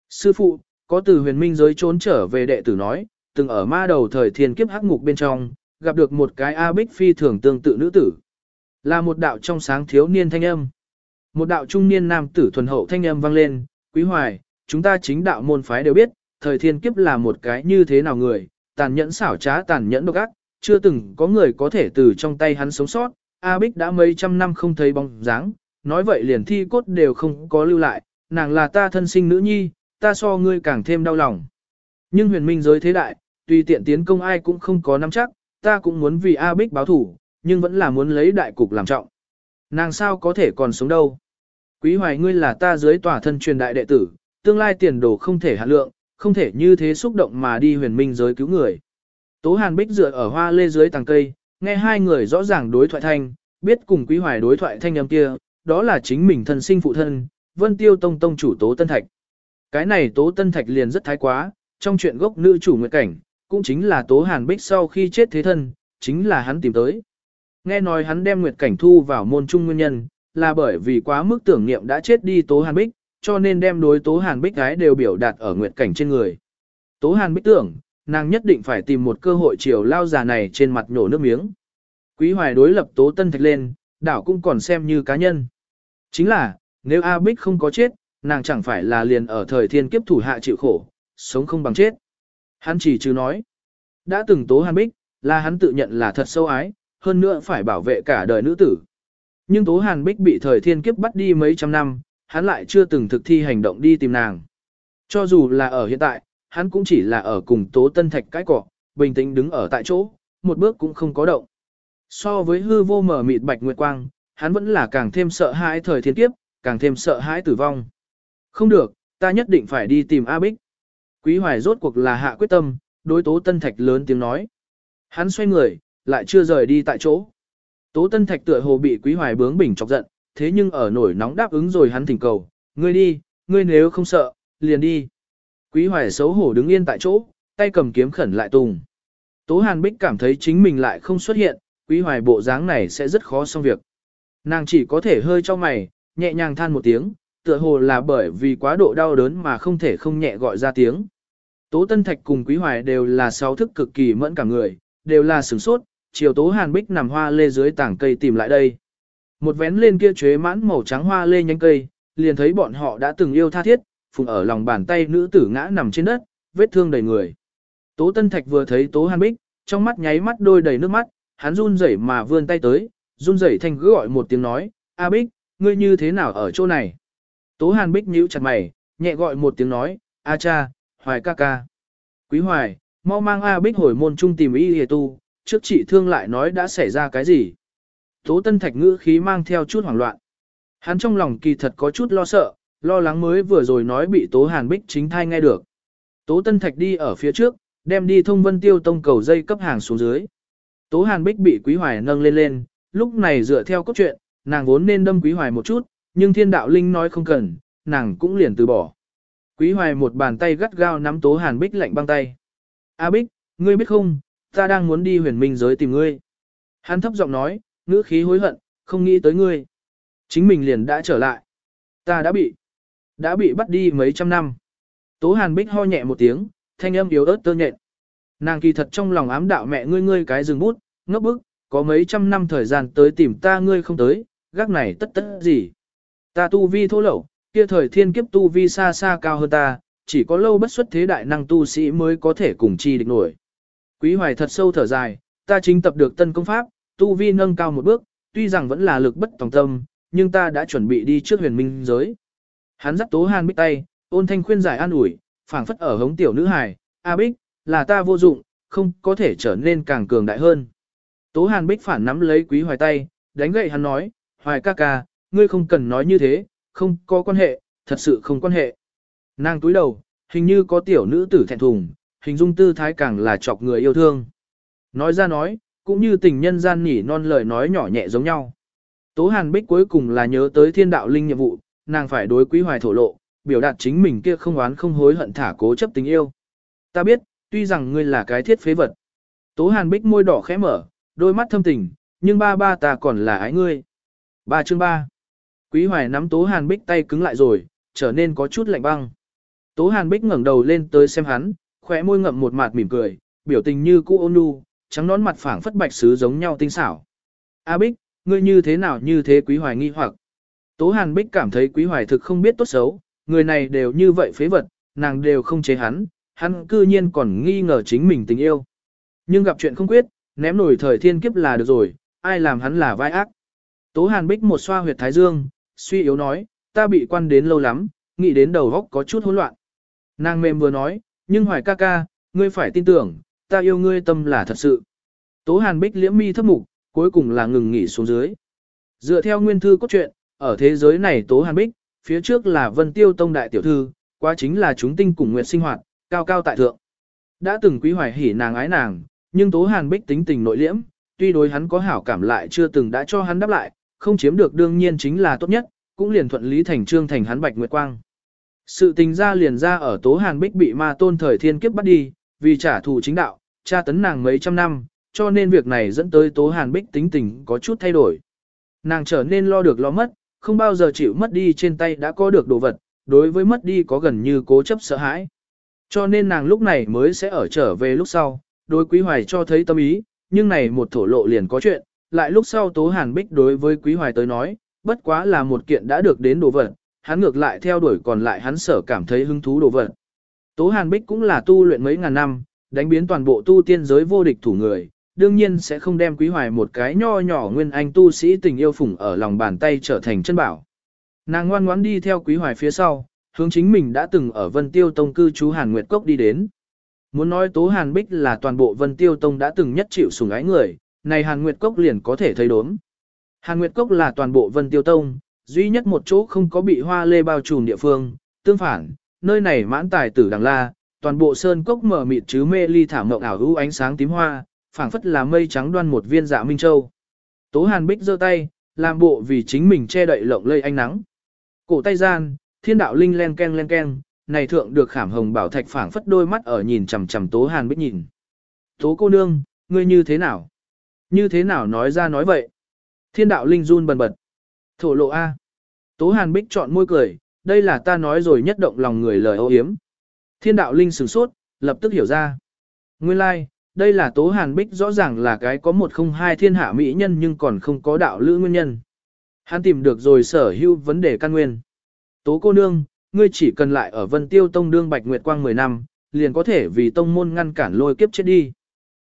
Sư phụ, có từ huyền minh giới trốn trở về đệ tử nói, từng ở ma đầu thời thiên kiếp hắc ngục bên trong, gặp được một cái A Bích phi thường tương tự nữ tử. Là một đạo trong sáng thiếu niên thanh âm. Một đạo trung niên nam tử thuần hậu thanh âm vang lên, quý hoài, chúng ta chính đạo môn phái đều biết, thời thiên kiếp là một cái như thế nào người, tàn nhẫn xảo trá tàn nhẫn độc ác, chưa từng có người có thể từ trong tay hắn sống sót, A Bích đã mấy trăm năm không thấy bóng dáng, nói vậy liền thi cốt đều không có lưu lại, nàng là ta thân sinh nữ nhi, ta so ngươi càng thêm đau lòng. Nhưng huyền minh giới thế đại, tùy tiện tiến công ai cũng không có nắm chắc, ta cũng muốn vì A Bích báo thủ, nhưng vẫn là muốn lấy đại cục làm trọng. Nàng sao có thể còn sống đâu. Quý hoài ngươi là ta dưới tòa thân truyền đại đệ tử, tương lai tiền đồ không thể hạ lượng, không thể như thế xúc động mà đi huyền minh giới cứu người. Tố Hàn Bích dựa ở hoa lê dưới tàng cây, nghe hai người rõ ràng đối thoại thanh, biết cùng quý hoài đối thoại thanh âm kia, đó là chính mình thân sinh phụ thân, Vân Tiêu Tông Tông chủ Tố Tân Thạch. Cái này Tố Tân Thạch liền rất thái quá, trong chuyện gốc nữ chủ nguyệt cảnh, cũng chính là Tố Hàn Bích sau khi chết thế thân, chính là hắn tìm tới. Nghe nói hắn đem nguyệt cảnh thu vào môn trung nguyên nhân, là bởi vì quá mức tưởng niệm đã chết đi Tố Hàn Bích, cho nên đem đối Tố Hàn Bích gái đều biểu đạt ở nguyệt cảnh trên người. Tố Hàn Bích tưởng, nàng nhất định phải tìm một cơ hội chiều lao già này trên mặt nhổ nước miếng. Quý Hoài đối lập Tố Tân Thạch lên, đảo cũng còn xem như cá nhân. Chính là, nếu A Bích không có chết, nàng chẳng phải là liền ở thời thiên kiếp thủ hạ chịu khổ, sống không bằng chết. Hắn chỉ chứ nói, đã từng Tố Hàn Bích, là hắn tự nhận là thật sâu ái, hơn nữa phải bảo vệ cả đời nữ tử. Nhưng Tố Hàn Bích bị thời thiên kiếp bắt đi mấy trăm năm, hắn lại chưa từng thực thi hành động đi tìm nàng. Cho dù là ở hiện tại, hắn cũng chỉ là ở cùng Tố Tân Thạch cái cỏ, bình tĩnh đứng ở tại chỗ, một bước cũng không có động. So với hư vô mở mịt bạch nguyệt quang, hắn vẫn là càng thêm sợ hãi thời thiên kiếp, càng thêm sợ hãi tử vong. Không được, ta nhất định phải đi tìm A Bích. Quý Hoài rốt cuộc là hạ quyết tâm, đối Tố Tân Thạch lớn tiếng nói. Hắn xoay người, lại chưa rời đi tại chỗ. Tố Tân Thạch tựa hồ bị Quý Hoài bướng bỉnh chọc giận, thế nhưng ở nổi nóng đáp ứng rồi hắn thỉnh cầu, ngươi đi, ngươi nếu không sợ, liền đi. Quý Hoài xấu hổ đứng yên tại chỗ, tay cầm kiếm khẩn lại tùng. Tố Hàn Bích cảm thấy chính mình lại không xuất hiện, Quý Hoài bộ dáng này sẽ rất khó xong việc. Nàng chỉ có thể hơi cho mày, nhẹ nhàng than một tiếng, tựa hồ là bởi vì quá độ đau đớn mà không thể không nhẹ gọi ra tiếng. Tố Tân Thạch cùng Quý Hoài đều là sáu thức cực kỳ mẫn cả người, đều là sửng sốt, chiều Tố Hàn Bích nằm hoa lê dưới tảng cây tìm lại đây. Một vén lên kia chế mãn màu trắng hoa lê nhánh cây, liền thấy bọn họ đã từng yêu tha thiết, phùng ở lòng bàn tay nữ tử ngã nằm trên đất, vết thương đầy người. Tố Tân Thạch vừa thấy Tố Hàn Bích, trong mắt nháy mắt đôi đầy nước mắt, hắn run rẩy mà vươn tay tới, run rẩy thanh gọi một tiếng nói, A Bích, ngươi như thế nào ở chỗ này? Tố Hàn Bích nhíu chặt mày, nhẹ gọi một tiếng nói, A cha, Hoài ca ca. Quý Hoài, mau mang A Bích hồi môn trung tìm y hề tu, trước chị thương lại nói đã xảy ra cái gì. Tố Tân Thạch ngữ khí mang theo chút hoảng loạn. Hắn trong lòng kỳ thật có chút lo sợ, Lo lắng mới vừa rồi nói bị Tố Hàn Bích chính thai nghe được. Tố Tân Thạch đi ở phía trước, đem đi thông vân tiêu tông cầu dây cấp hàng xuống dưới. Tố Hàn Bích bị Quý Hoài nâng lên lên, lúc này dựa theo cốt truyện, nàng vốn nên đâm Quý Hoài một chút, nhưng Thiên Đạo Linh nói không cần, nàng cũng liền từ bỏ. Quý Hoài một bàn tay gắt gao nắm Tố Hàn Bích lạnh băng tay. A Bích, ngươi biết không, ta đang muốn đi huyền minh giới tìm ngươi. Hắn thấp giọng nói, ngữ khí hối hận, không nghĩ tới ngươi. Chính mình liền đã trở lại. Ta đã bị, đã bị bắt đi mấy trăm năm. Tố Hàn Bích ho nhẹ một tiếng, thanh âm yếu ớt tơ nhện. Nàng kỳ thật trong lòng ám đạo mẹ ngươi ngươi cái rừng bút, ngốc bức, có mấy trăm năm thời gian tới tìm ta ngươi không tới, gác này tất tất gì. Ta tu vi thô lậu, kia thời thiên kiếp tu vi xa xa cao hơn ta, chỉ có lâu bất xuất thế đại năng tu sĩ mới có thể cùng chi địch nổi. Quý hoài thật sâu thở dài, ta chính tập được tân công pháp, tu vi nâng cao một bước, tuy rằng vẫn là lực bất tòng tâm, nhưng ta đã chuẩn bị đi trước huyền minh giới. Hắn dắt tố hàn bích tay, ôn thanh khuyên giải an ủi, phảng phất ở hống tiểu nữ hài, A Bích, là ta vô dụng, không có thể trở nên càng cường đại hơn. Tố Hàn Bích phản nắm lấy Quý Hoài tay, đánh gậy hắn nói, Hoài ca ca, ngươi không cần nói như thế, không có quan hệ, thật sự không quan hệ. Nàng túi đầu, hình như có tiểu nữ tử thẹn thùng, hình dung tư thái càng là chọc người yêu thương. Nói ra nói, cũng như tình nhân gian nỉ non lời nói nhỏ nhẹ giống nhau. Tố Hàn Bích cuối cùng là nhớ tới thiên đạo linh nhiệm vụ, nàng phải đối Quý Hoài thổ lộ, biểu đạt chính mình kia không oán không hối hận thả cố chấp tình yêu. Ta biết, tuy rằng ngươi là cái thiết phế vật. Tố Hàn Bích môi đỏ khẽ mở, đôi mắt thâm tình, nhưng ba ba ta còn là ái ngươi. Ba chương ba. Quý Hoài nắm Tố Hàn Bích tay cứng lại rồi, trở nên có chút lạnh băng. Tố Hàn Bích ngẩng đầu lên tới xem hắn, khóe môi ngậm một mặt mỉm cười, biểu tình như cũ ôn nhu, trắng nón mặt phẳng phất bạch sứ giống nhau tinh xảo. A Bích, ngươi như thế nào như thế Quý Hoài nghi hoặc. Tố Hàn Bích cảm thấy Quý Hoài thực không biết tốt xấu, người này đều như vậy phế vật, nàng đều không chế hắn, hắn cư nhiên còn nghi ngờ chính mình tình yêu. Nhưng gặp chuyện không quyết, ném nổi thời thiên kiếp là được rồi, ai làm hắn là vai ác. Tố Hàn Bích một xoa huyệt thái dương, suy yếu nói, ta bị quan đến lâu lắm, nghĩ đến đầu góc có chút hỗn loạn. Nàng mềm vừa nói, nhưng hoài ca ca, ngươi phải tin tưởng, ta yêu ngươi tâm là thật sự. Tố Hàn Bích liễm mi thấp mục, cuối cùng là ngừng nghỉ xuống dưới. Dựa theo nguyên thư cốt truyện, ở thế giới này Tố Hàn Bích, phía trước là Vân Tiêu Tông đại tiểu thư, quá chính là chúng tinh cùng nguyệt sinh hoạt, cao cao tại thượng. Đã từng quý hoài hỉ nàng ái nàng, nhưng Tố Hàn Bích tính tình nội liễm, tuy đối hắn có hảo cảm lại chưa từng đã cho hắn đáp lại, không chiếm được đương nhiên chính là tốt nhất, cũng liền thuận lý thành trương thành hắn bạch nguyệt quang. Sự tình ra liền ra ở Tố Hàn Bích bị ma tôn thời thiên kiếp bắt đi, vì trả thù chính đạo, tra tấn nàng mấy trăm năm, cho nên việc này dẫn tới Tố Hàn Bích tính tình có chút thay đổi. Nàng trở nên lo được lo mất, không bao giờ chịu mất đi trên tay đã có được đồ vật, đối với mất đi có gần như cố chấp sợ hãi. Cho nên nàng lúc này mới sẽ ở trở về lúc sau, đối Quý Hoài cho thấy tâm ý, nhưng này một thổ lộ liền có chuyện, lại lúc sau Tố Hàn Bích đối với Quý Hoài tới nói, bất quá là một kiện đã được đến đồ vật, hắn ngược lại theo đuổi còn lại hắn sở cảm thấy hứng thú đồ vật. Tố Hàn Bích cũng là tu luyện mấy ngàn năm, đánh biến toàn bộ tu tiên giới vô địch thủ người, đương nhiên sẽ không đem Quý Hoài một cái nho nhỏ nguyên anh tu sĩ tình yêu phủng ở lòng bàn tay trở thành chân bảo. Nàng ngoan ngoãn đi theo Quý Hoài phía sau, hướng chính mình đã từng ở Vân Tiêu Tông cư trú Hàn Nguyệt Cốc đi đến. Muốn nói Tố Hàn Bích là toàn bộ Vân Tiêu Tông đã từng nhất chịu sủng ái người, này Hàn Nguyệt Cốc liền có thể thấy đốm. Hàn Nguyệt Cốc là toàn bộ Vân Tiêu Tông, duy nhất một chỗ không có bị hoa lê bao trùm địa phương, tương phản, nơi này mãn tài tử đằng la, toàn bộ sơn cốc mở mịt chứ mê ly thảm mộng ảo hữu ánh sáng tím hoa, phảng phất là mây trắng đoan một viên dạ minh châu. Tố Hàn Bích giơ tay, làm bộ vì chính mình che đậy lộng lây ánh nắng. Cổ tay gian, thiên đạo linh len ken len ken, này thượng được khảm hồng bảo thạch phảng phất đôi mắt ở nhìn chằm chằm Tố Hàn Bích nhìn. Tố cô nương, ngươi như thế nào? Như thế nào nói ra nói vậy? Thiên đạo linh run bần bật. Thổ lộ A. Tố Hàn Bích chọn môi cười, đây là ta nói rồi nhất động lòng người lời ô hiếm. Thiên đạo linh sửng sốt, lập tức hiểu ra. Nguyên lai, like, đây là Tố Hàn Bích rõ ràng là cái có một không hai thiên hạ mỹ nhân nhưng còn không có đạo lữ nguyên nhân. Hắn tìm được rồi sở hữu vấn đề căn nguyên. Tố cô nương, ngươi chỉ cần lại ở Vân Tiêu Tông đương Bạch Nguyệt Quang 10 năm, liền có thể vì tông môn ngăn cản lôi kiếp chết đi.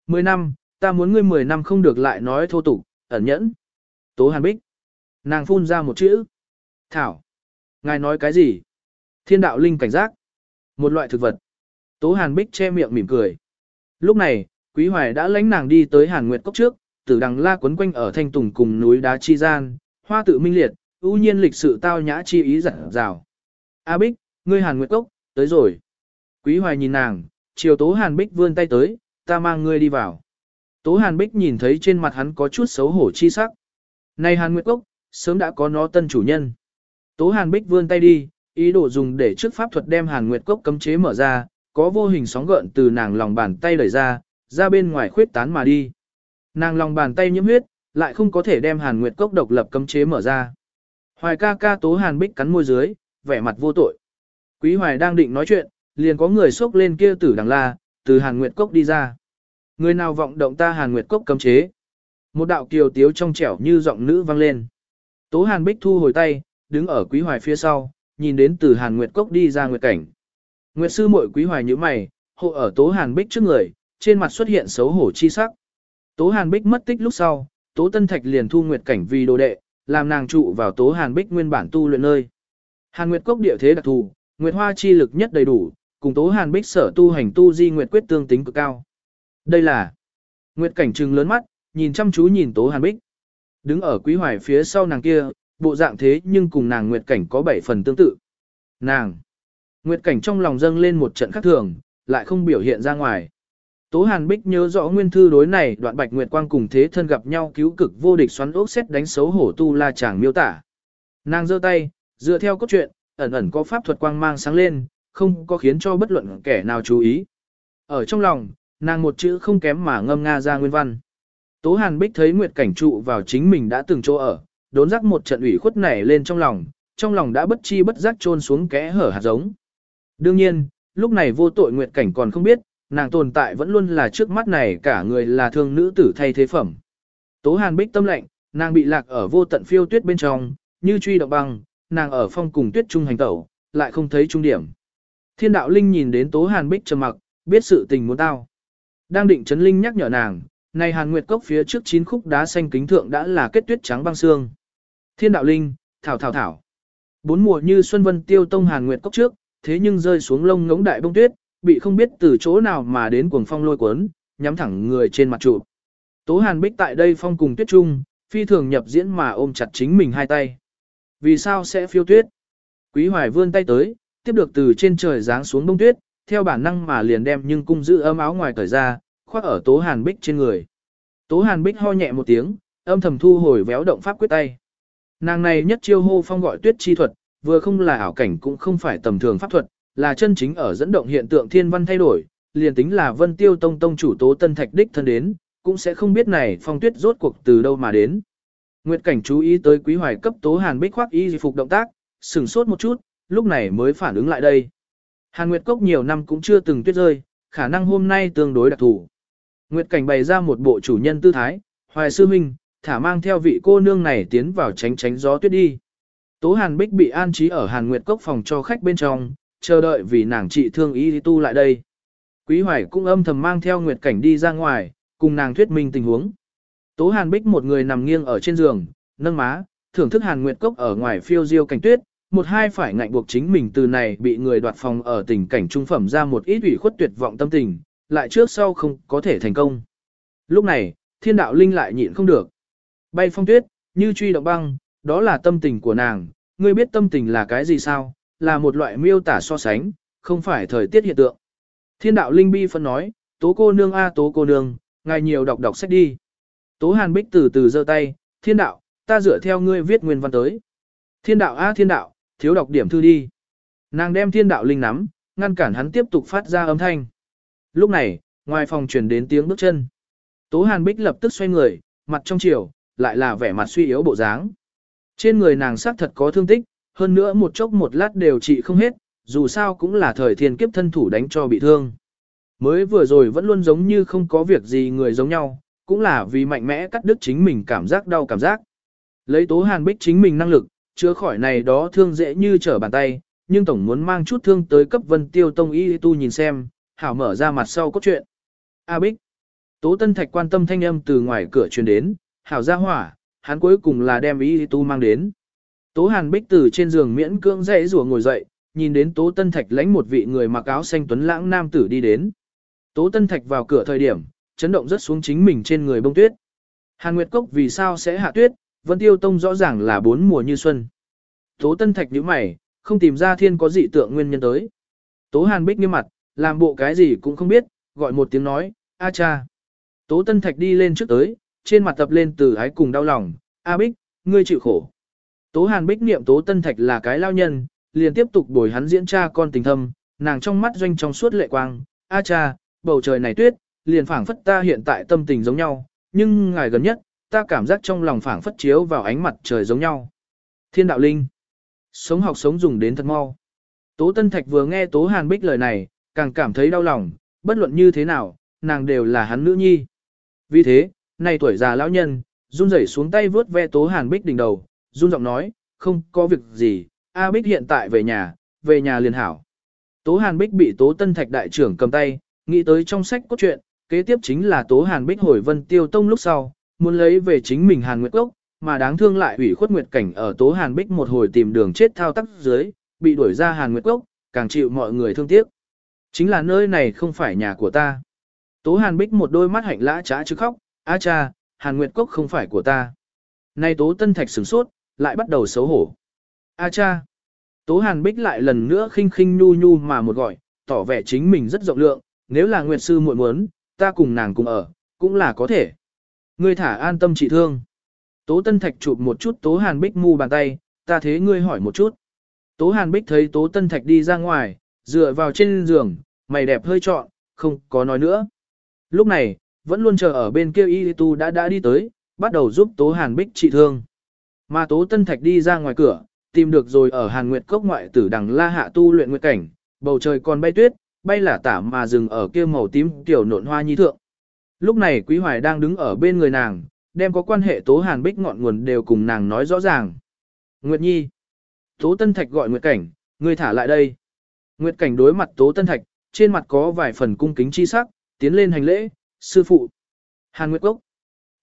10 năm, ta muốn ngươi 10 năm không được lại nói thô tục, ẩn nhẫn. Tố Hàn Bích. Nàng phun ra một chữ. Thảo. Ngài nói cái gì? Thiên đạo linh cảnh giác. Một loại thực vật. Tố Hàn Bích che miệng mỉm cười. Lúc này, Quý Hoài đã lãnh nàng đi tới Hàn Nguyệt Cốc trước, tử đằng la quấn quanh ở thanh tùng cùng núi đá chi gian, hoa tự minh liệt, ưu nhiên lịch sự tao nhã chi ý dặn dào. A Bích, ngươi Hàn Nguyệt Cốc, tới rồi. Quý Hoài nhìn nàng, chiều Tố Hàn Bích vươn tay tới, ta mang ngươi đi vào. Tố Hàn Bích nhìn thấy trên mặt hắn có chút xấu hổ chi sắc. Này Hàn Nguyệt Cốc, sớm đã có nó tân chủ nhân. Tố Hàn Bích vươn tay đi, ý đồ dùng để trước pháp thuật đem Hàn Nguyệt Cốc cấm chế mở ra, có vô hình sóng gợn từ nàng lòng bàn tay đẩy ra, ra bên ngoài khuyết tán mà đi. Nàng lòng bàn tay nhiễm huyết, lại không có thể đem Hàn Nguyệt Cốc độc lập cấm chế mở ra. Hoài ca ca Tố Hàn Bích cắn môi dưới, vẻ mặt vô tội. Quý Hoài đang định nói chuyện, liền có người xốc lên kia tử đằng la, từ Hàn Nguyệt Cốc đi ra. Người nào vọng động ta Hàn Nguyệt Cốc cấm chế. Một đạo kiều tiếu trong trẻo như giọng nữ vang lên. Tố Hàn Bích thu hồi tay, đứng ở Quý Hoài phía sau, nhìn đến từ Hàn Nguyệt Cốc đi ra Nguyệt Cảnh. Nguyệt sư muội Quý Hoài như mày, hộ ở Tố Hàn Bích trước người, trên mặt xuất hiện xấu hổ chi sắc. Tố Hàn Bích mất tích lúc sau, Tố Tân Thạch liền thu Nguyệt Cảnh vì đồ đệ, làm nàng trụ vào Tố Hàn Bích nguyên bản tu luyện nơi. Hàn Nguyệt Cốc địa thế đặc thù, Nguyệt Hoa chi lực nhất đầy đủ, cùng Tố Hàn Bích sở tu hành tu di Nguyệt quyết tương tính cực cao. Đây là Nguyệt Cảnh trừng lớn mắt, nhìn chăm chú nhìn Tố Hàn Bích. Đứng ở Quý Hoài phía sau nàng kia, bộ dạng thế nhưng cùng nàng Nguyệt Cảnh có bảy phần tương tự. Nàng Nguyệt Cảnh trong lòng dâng lên một trận khác thường, lại không biểu hiện ra ngoài. Tố Hàn Bích nhớ rõ nguyên thư đối này đoạn Bạch Nguyệt Quang cùng thế thân gặp nhau cứu cực vô địch xoắn ốc xét đánh xấu hổ tu la chàng miêu tả. Nàng giơ tay, dựa theo cốt truyện, ẩn ẩn có pháp thuật quang mang sáng lên, không có khiến cho bất luận kẻ nào chú ý. Ở trong lòng, nàng một chữ không kém mà ngâm nga ra nguyên văn. Tố Hàn Bích thấy Nguyệt Cảnh trụ vào chính mình đã từng chỗ ở, đốn rắc một trận ủy khuất nảy lên trong lòng, trong lòng đã bất chi bất giác trôn xuống kẽ hở hạt giống. Đương nhiên, lúc này vô tội Nguyệt Cảnh còn không biết, nàng tồn tại vẫn luôn là trước mắt này cả người là thương nữ tử thay thế phẩm. Tố Hàn Bích tâm lệnh, nàng bị lạc ở vô tận phiêu tuyết bên trong, như truy động băng, nàng ở phong cùng tuyết trung hành tẩu, lại không thấy trung điểm. Thiên đạo linh nhìn đến Tố Hàn Bích trầm mặc, biết sự tình muốn tao. Đang định chấn linh nhắc nhở nàng, này Hàn Nguyệt cốc phía trước chín khúc đá xanh kính thượng đã là kết tuyết trắng băng xương. Thiên đạo linh, thảo thảo thảo. Bốn mùa như xuân vân tiêu tông Hàn Nguyệt cốc trước, thế nhưng rơi xuống lông ngỗng đại bông tuyết, bị không biết từ chỗ nào mà đến cuồng phong lôi cuốn, nhắm thẳng người trên mặt trụ. Tố Hàn Bích tại đây phong cùng tuyết trung, phi thường nhập diễn mà ôm chặt chính mình hai tay. Vì sao sẽ phiêu tuyết? Quý Hoài vươn tay tới, tiếp được từ trên trời giáng xuống bông tuyết, theo bản năng mà liền đem nhưng cung giữ ấm áo ngoài cởi ra, khoác ở Tố Hàn Bích trên người. Tố Hàn Bích ho nhẹ một tiếng, âm thầm thu hồi véo động pháp quyết tay. Nàng này nhất chiêu hô phong gọi tuyết chi thuật, vừa không là ảo cảnh cũng không phải tầm thường pháp thuật, là chân chính ở dẫn động hiện tượng thiên văn thay đổi, liền tính là Vân Tiêu Tông tông chủ Tố Tân Thạch đích thân đến, cũng sẽ không biết này phong tuyết rốt cuộc từ đâu mà đến. Nguyệt Cảnh chú ý tới Quý Hoài cấp Tố Hàn Bích khoác y phục động tác, sửng sốt một chút, lúc này mới phản ứng lại đây. Hàn Nguyệt Cốc nhiều năm cũng chưa từng tuyết rơi, khả năng hôm nay tương đối đặc thù. Nguyệt Cảnh bày ra một bộ chủ nhân tư thái, Hoài sư huynh, thả mang theo vị cô nương này tiến vào tránh tránh gió tuyết đi. Tố Hàn Bích bị an trí ở Hàn Nguyệt Cốc phòng cho khách bên trong, chờ đợi vì nàng trị thương y tu lại đây. Quý Hoài cũng âm thầm mang theo Nguyệt Cảnh đi ra ngoài, cùng nàng thuyết minh tình huống. Tố Hàn Bích một người nằm nghiêng ở trên giường, nâng má, thưởng thức Hàn Nguyệt Cốc ở ngoài phiêu diêu cảnh tuyết, một hai phải ngạnh buộc chính mình từ này bị người đoạt phòng ở tình cảnh trung phẩm ra một ít ủy khuất tuyệt vọng tâm tình, lại trước sau không có thể thành công. Lúc này, thiên đạo linh lại nhịn không được. Bay phong tuyết, như truy động băng, đó là tâm tình của nàng, ngươi biết tâm tình là cái gì sao, là một loại miêu tả so sánh, không phải thời tiết hiện tượng. Thiên đạo linh bi phân nói, tố cô nương a tố cô nương, ngài nhiều đọc đọc sách đi. Tố hàn bích từ từ giơ tay, thiên đạo, ta dựa theo ngươi viết nguyên văn tới. Thiên đạo a thiên đạo, thiếu đọc điểm thư đi. Nàng đem thiên đạo linh nắm, ngăn cản hắn tiếp tục phát ra âm thanh. Lúc này, ngoài phòng truyền đến tiếng bước chân. Tố Hàn Bích lập tức xoay người, mặt trong chiều, lại là vẻ mặt suy yếu bộ dáng. Trên người nàng xác thật có thương tích, hơn nữa một chốc một lát đều trị không hết, dù sao cũng là thời thiên kiếp thân thủ đánh cho bị thương. Mới vừa rồi vẫn luôn giống như không có việc gì người giống nhau, cũng là vì mạnh mẽ cắt đứt chính mình cảm giác đau cảm giác. Lấy Tố Hàn Bích chính mình năng lực, chữa khỏi này đó thương dễ như trở bàn tay, nhưng tổng muốn mang chút thương tới cấp vân tiêu tông y tu nhìn xem, hảo mở ra mặt sau cốt truyện. A Bích. Tố Tân Thạch quan tâm thanh âm từ ngoài cửa truyền đến, hảo ra hỏa, hắn cuối cùng là đem y tu mang đến. Tố Hàn Bích từ trên giường miễn cưỡng dễ rủa ngồi dậy, nhìn đến Tố Tân Thạch lãnh một vị người mặc áo xanh tuấn lãng nam tử đi đến. Tố Tân Thạch vào cửa thời điểm, chấn động rất xuống chính mình trên người bông tuyết. Hàn Nguyệt Cốc vì sao sẽ hạ tuyết, Vân Tiêu Tông rõ ràng là bốn mùa như xuân. Tố Tân Thạch nhíu mày, không tìm ra thiên có dị tượng nguyên nhân tới. Tố Hàn Bích nghiêm mặt, làm bộ cái gì cũng không biết, gọi một tiếng nói, a cha. Tố Tân Thạch đi lên trước tới, trên mặt tập lên từ ái cùng đau lòng, a Bích, ngươi chịu khổ. Tố Hàn Bích niệm Tố Tân Thạch là cái lao nhân, liền tiếp tục bồi hắn diễn cha con tình thâm, nàng trong mắt doanh trong suốt lệ quang, a cha, bầu trời này tuyết, liền phảng phất ta hiện tại tâm tình giống nhau, nhưng ngài gần nhất, ta cảm giác trong lòng phảng phất chiếu vào ánh mặt trời giống nhau. Thiên đạo linh, sống học sống dùng đến thật mau. Tố Tân Thạch vừa nghe Tố Hàn Bích lời này, càng cảm thấy đau lòng, bất luận như thế nào, nàng đều là hắn nữ nhi. Vì thế, này tuổi già lão nhân, run rẩy xuống tay vướt ve Tố Hàn Bích đỉnh đầu, run giọng nói, không có việc gì, A Bích hiện tại về nhà, về nhà liền hảo. Tố Hàn Bích bị Tố Tân Thạch đại trưởng cầm tay, nghĩ tới trong sách cốt truyện, kế tiếp chính là Tố Hàn Bích hồi Vân Tiêu Tông lúc sau, muốn lấy về chính mình Hàn Nguyệt Cốc, mà đáng thương lại ủy khuất Nguyệt Cảnh ở Tố Hàn Bích một hồi tìm đường chết thao tác dưới, bị đuổi ra Hàn Nguyệt Cốc, càng chịu mọi người thương tiếc. Chính là nơi này không phải nhà của ta. Tố Hàn Bích một đôi mắt hạnh lã trá chứ khóc, a cha, Hàn Nguyệt Cốc không phải của ta. Nay Tố Tân Thạch sửng sốt, lại bắt đầu xấu hổ. A cha. Tố Hàn Bích lại lần nữa khinh khinh nhu nhu mà một gọi, tỏ vẻ chính mình rất rộng lượng, nếu là Nguyệt Sư muội muốn, ta cùng nàng cùng ở, cũng là có thể. Ngươi thả an tâm trị thương. Tố Tân Thạch chụp một chút Tố Hàn Bích mu bàn tay, ta thế ngươi hỏi một chút. Tố Hàn Bích thấy Tố Tân Thạch đi ra ngoài, dựa vào trên giường, mày đẹp hơi trọn, không có nói nữa. Lúc này, vẫn luôn chờ ở bên kia y tu đã đã đi tới, bắt đầu giúp Tố Hàn Bích trị thương. Mà Tố Tân Thạch đi ra ngoài cửa, tìm được rồi ở Hàn Nguyệt Cốc ngoại tử đằng La Hạ tu luyện nguyệt cảnh, bầu trời còn bay tuyết, bay là tả mà dừng ở kia màu tím tiểu nộn hoa nhi thượng. Lúc này Quý Hoài đang đứng ở bên người nàng, đem có quan hệ Tố Hàn Bích ngọn nguồn đều cùng nàng nói rõ ràng. Nguyệt Nhi. Tố Tân Thạch gọi Nguyệt Cảnh, ngươi thả lại đây. Nguyệt Cảnh đối mặt Tố Tân Thạch, trên mặt có vài phần cung kính chi sắc, tiến lên hành lễ, sư phụ. Hàn Nguyệt Cốc.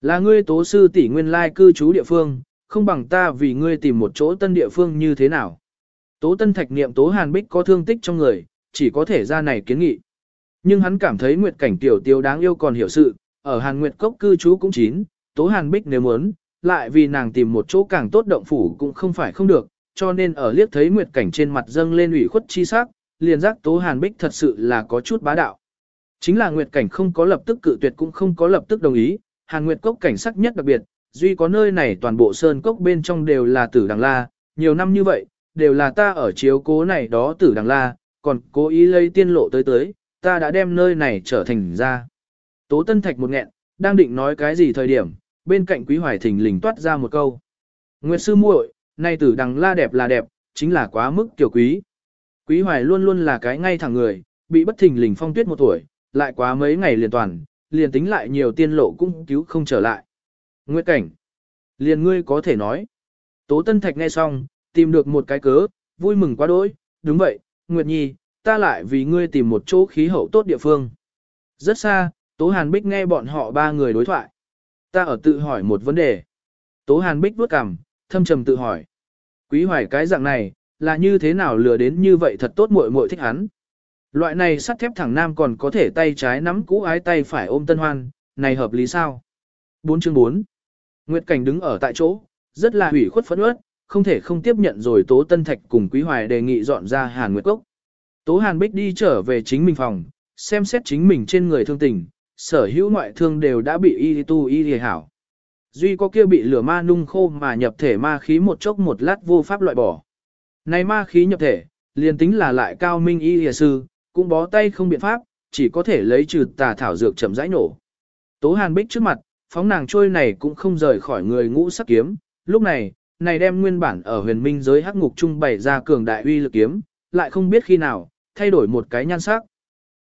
Là ngươi tố sư tỷ nguyên lai cư trú địa phương, không bằng ta vì ngươi tìm một chỗ tân địa phương như thế nào. Tố Tân Thạch niệm Tố Hàn Bích có thương tích trong người, chỉ có thể ra này kiến nghị. Nhưng hắn cảm thấy Nguyệt Cảnh tiểu tiểu đáng yêu còn hiểu sự, ở Hàn Nguyệt Cốc cư trú cũng chín, Tố Hàn Bích nếu muốn, lại vì nàng tìm một chỗ càng tốt động phủ cũng không phải không được, cho nên ở liếc thấy Nguyệt Cảnh trên mặt dâng lên ủy khuất chi sắc, liền giác Tố Hàn Bích thật sự là có chút bá đạo. Chính là Nguyệt Cảnh không có lập tức cự tuyệt cũng không có lập tức đồng ý, Hàn Nguyệt Cốc cảnh sắc nhất đặc biệt, duy có nơi này toàn bộ sơn cốc bên trong đều là tử đằng la, nhiều năm như vậy, đều là ta ở chiếu cố này đó tử đằng la, còn cố ý lấy tiên lộ tới tới, ta đã đem nơi này trở thành ra. Tố Tân Thạch một nghẹn, đang định nói cái gì thời điểm, bên cạnh Quý Hoài thình lình toát ra một câu. Nguyệt sư muội, nay tử đằng la đẹp là đẹp, chính là quá mức kiểu quý. Quý Hoài luôn luôn là cái ngay thẳng người, bị bất thình lình phong tuyết một tuổi, lại quá mấy ngày liền toàn, liền tính lại nhiều tiên lộ cũng cứu không trở lại. Nguyệt cảnh. Liền ngươi có thể nói. Tố Tân Thạch nghe xong, tìm được một cái cớ, vui mừng quá đỗi, đúng vậy, Nguyệt Nhi, ta lại vì ngươi tìm một chỗ khí hậu tốt địa phương. Rất xa, Tố Hàn Bích nghe bọn họ ba người đối thoại. Ta ở tự hỏi một vấn đề. Tố Hàn Bích bước cằm, thâm trầm tự hỏi. Quý hoài cái dạng này, là như thế nào lừa đến như vậy thật tốt muội muội thích hắn. Loại này sắt thép thẳng nam còn có thể tay trái nắm cũ ái tay phải ôm tân hoan, này hợp lý sao? 4 chương 4 Nguyệt Cảnh đứng ở tại chỗ, rất là hủy khuất phẫn uất, không thể không tiếp nhận rồi Tố Tân Thạch cùng Quý Hoài đề nghị dọn ra Hàn Nguyệt Cốc. Tố Hàn Bích đi trở về chính mình phòng, xem xét chính mình trên người thương tình, sở hữu ngoại thương đều đã bị y tu y hề hảo. Duy có kia bị lửa ma nung khô mà nhập thể ma khí một chốc một lát vô pháp loại bỏ. Này ma khí nhập thể, liền tính là lại cao minh y hề sư, cũng bó tay không biện pháp, chỉ có thể lấy trừ tà thảo dược chậm rãi nổ. Tố Hàn Bích trước mặt, phóng nàng trôi này cũng không rời khỏi người ngũ sắc kiếm, lúc này, này đem nguyên bản ở huyền minh giới hắc ngục trung bày ra cường đại uy lực kiếm, lại không biết khi nào, thay đổi một cái nhan sắc.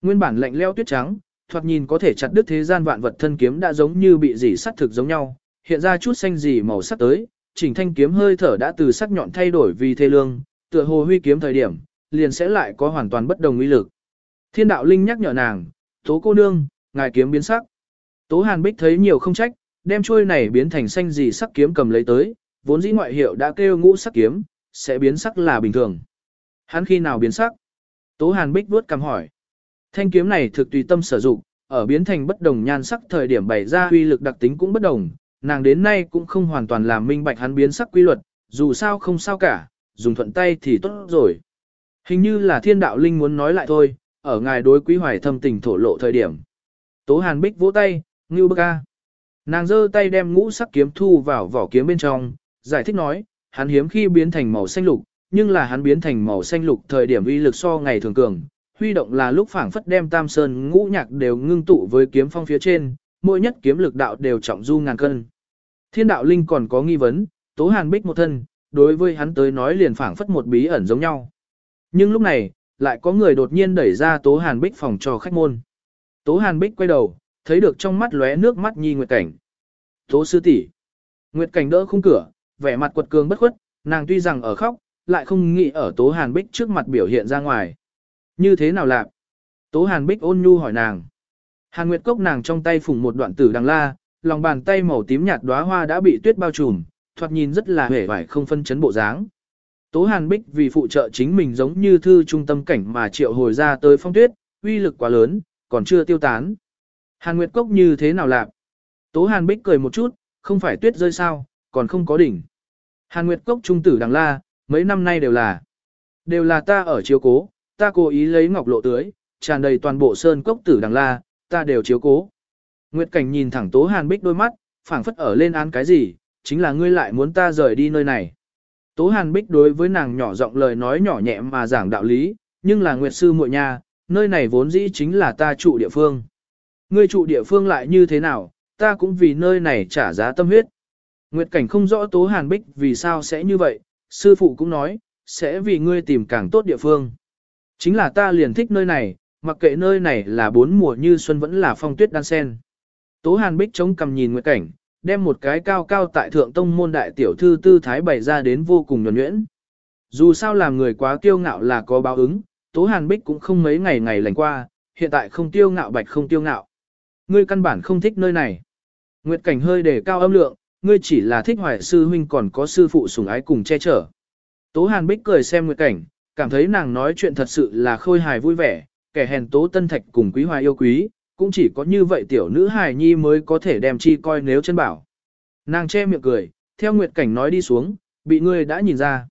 Nguyên bản lạnh leo tuyết trắng, thoạt nhìn có thể chặt đứt thế gian vạn vật thân kiếm đã giống như bị dỉ sắt thực giống nhau, hiện ra chút xanh dì màu sắc tới, chỉnh thanh kiếm hơi thở đã từ sắc nhọn thay đổi vì thê lương, tựa hồ huy kiếm thời điểm, liền sẽ lại có hoàn toàn bất đồng uy lực. Thiên đạo linh nhắc nhở nàng, tố cô nương, ngài kiếm biến sắc. Tố Hàn Bích thấy nhiều không trách, đem chuôi này biến thành xanh gì sắc kiếm cầm lấy tới, vốn dĩ ngoại hiệu đã kêu ngũ sắc kiếm, sẽ biến sắc là bình thường. Hắn khi nào biến sắc? Tố Hàn Bích vuốt cằm hỏi. Thanh kiếm này thực tùy tâm sử dụng, ở biến thành bất đồng nhan sắc thời điểm bày ra uy lực đặc tính cũng bất đồng, nàng đến nay cũng không hoàn toàn làm minh bạch hắn biến sắc quy luật, dù sao không sao cả, dùng thuận tay thì tốt rồi. Hình như là thiên đạo linh muốn nói lại thôi, ở ngài đối quý hoài thâm tình thổ lộ thời điểm. Tố Hàn Bích vỗ tay, ngưu bức ca. Nàng giơ tay đem ngũ sắc kiếm thu vào vỏ kiếm bên trong, giải thích nói, hắn hiếm khi biến thành màu xanh lục, nhưng là hắn biến thành màu xanh lục thời điểm uy lực so ngày thường cường, huy động là lúc phảng phất đem tam sơn ngũ nhạc đều ngưng tụ với kiếm phong phía trên, mỗi nhất kiếm lực đạo đều trọng du ngàn cân. Thiên đạo linh còn có nghi vấn, Tố Hàn Bích một thân, đối với hắn tới nói liền phảng phất một bí ẩn giống nhau. Nhưng lúc này, lại có người đột nhiên đẩy ra Tố Hàn Bích phòng cho khách môn. Tố Hàn Bích quay đầu, thấy được trong mắt lóe nước mắt nhi Nguyệt Cảnh. Tố sư tỷ, Nguyệt Cảnh đỡ khung cửa, vẻ mặt quật cường bất khuất, nàng tuy rằng ở khóc, lại không nghĩ ở Tố Hàn Bích trước mặt biểu hiện ra ngoài. Như thế nào lạc? Tố Hàn Bích ôn nhu hỏi nàng. Hàn Nguyệt Cốc nàng trong tay phủng một đoạn tử đằng la, lòng bàn tay màu tím nhạt đóa hoa đã bị tuyết bao trùm, thoạt nhìn rất là hể vải không phân chấn bộ dáng. Tố Hàn Bích vì phụ trợ chính mình giống như thư trung tâm cảnh mà triệu hồi ra tới phong tuyết, uy lực quá lớn, còn chưa tiêu tán. Hàn Nguyệt Cốc như thế nào lạc? Tố Hàn Bích cười một chút, không phải tuyết rơi sao, còn không có đỉnh. Hàn Nguyệt Cốc trung tử đằng la, mấy năm nay đều là. Đều là ta ở chiếu cố, ta cố ý lấy ngọc lộ tưới, tràn đầy toàn bộ sơn cốc tử đằng la, ta đều chiếu cố. Nguyệt Cảnh nhìn thẳng Tố Hàn Bích đôi mắt, phảng phất ở lên án cái gì, chính là ngươi lại muốn ta rời đi nơi này. Tố Hàn Bích đối với nàng nhỏ giọng lời nói nhỏ nhẹ mà giảng đạo lý, nhưng là Nguyệt Sư muội nha, nơi này vốn dĩ chính là ta trụ địa phương. Ngươi trụ địa phương lại như thế nào, ta cũng vì nơi này trả giá tâm huyết. Nguyệt Cảnh không rõ Tố Hàn Bích vì sao sẽ như vậy, sư phụ cũng nói, sẽ vì ngươi tìm càng tốt địa phương. Chính là ta liền thích nơi này, mặc kệ nơi này là bốn mùa như xuân vẫn là phong tuyết đan sen. Tố Hàn Bích chống cầm nhìn Nguyệt Cảnh, đem một cái cao cao tại thượng tông môn đại tiểu thư tư thái bày ra đến vô cùng nhuẩn nhuyễn. Dù sao làm người quá kiêu ngạo là có báo ứng, Tố Hàn Bích cũng không mấy ngày ngày lành qua, hiện tại không tiêu ngạo bạch không tiêu ngạo. Ngươi căn bản không thích nơi này. Nguyệt Cảnh hơi để cao âm lượng, ngươi chỉ là thích hoài sư huynh còn có sư phụ sủng ái cùng che chở. Tố Hàn Bích cười xem Nguyệt Cảnh, cảm thấy nàng nói chuyện thật sự là khôi hài vui vẻ, kẻ hèn Tố Tân Thạch cùng quý hoài yêu quý, cũng chỉ có như vậy tiểu nữ hài nhi mới có thể đem chi coi nếu chân bảo. Nàng che miệng cười, theo Nguyệt Cảnh nói đi xuống, bị ngươi đã nhìn ra.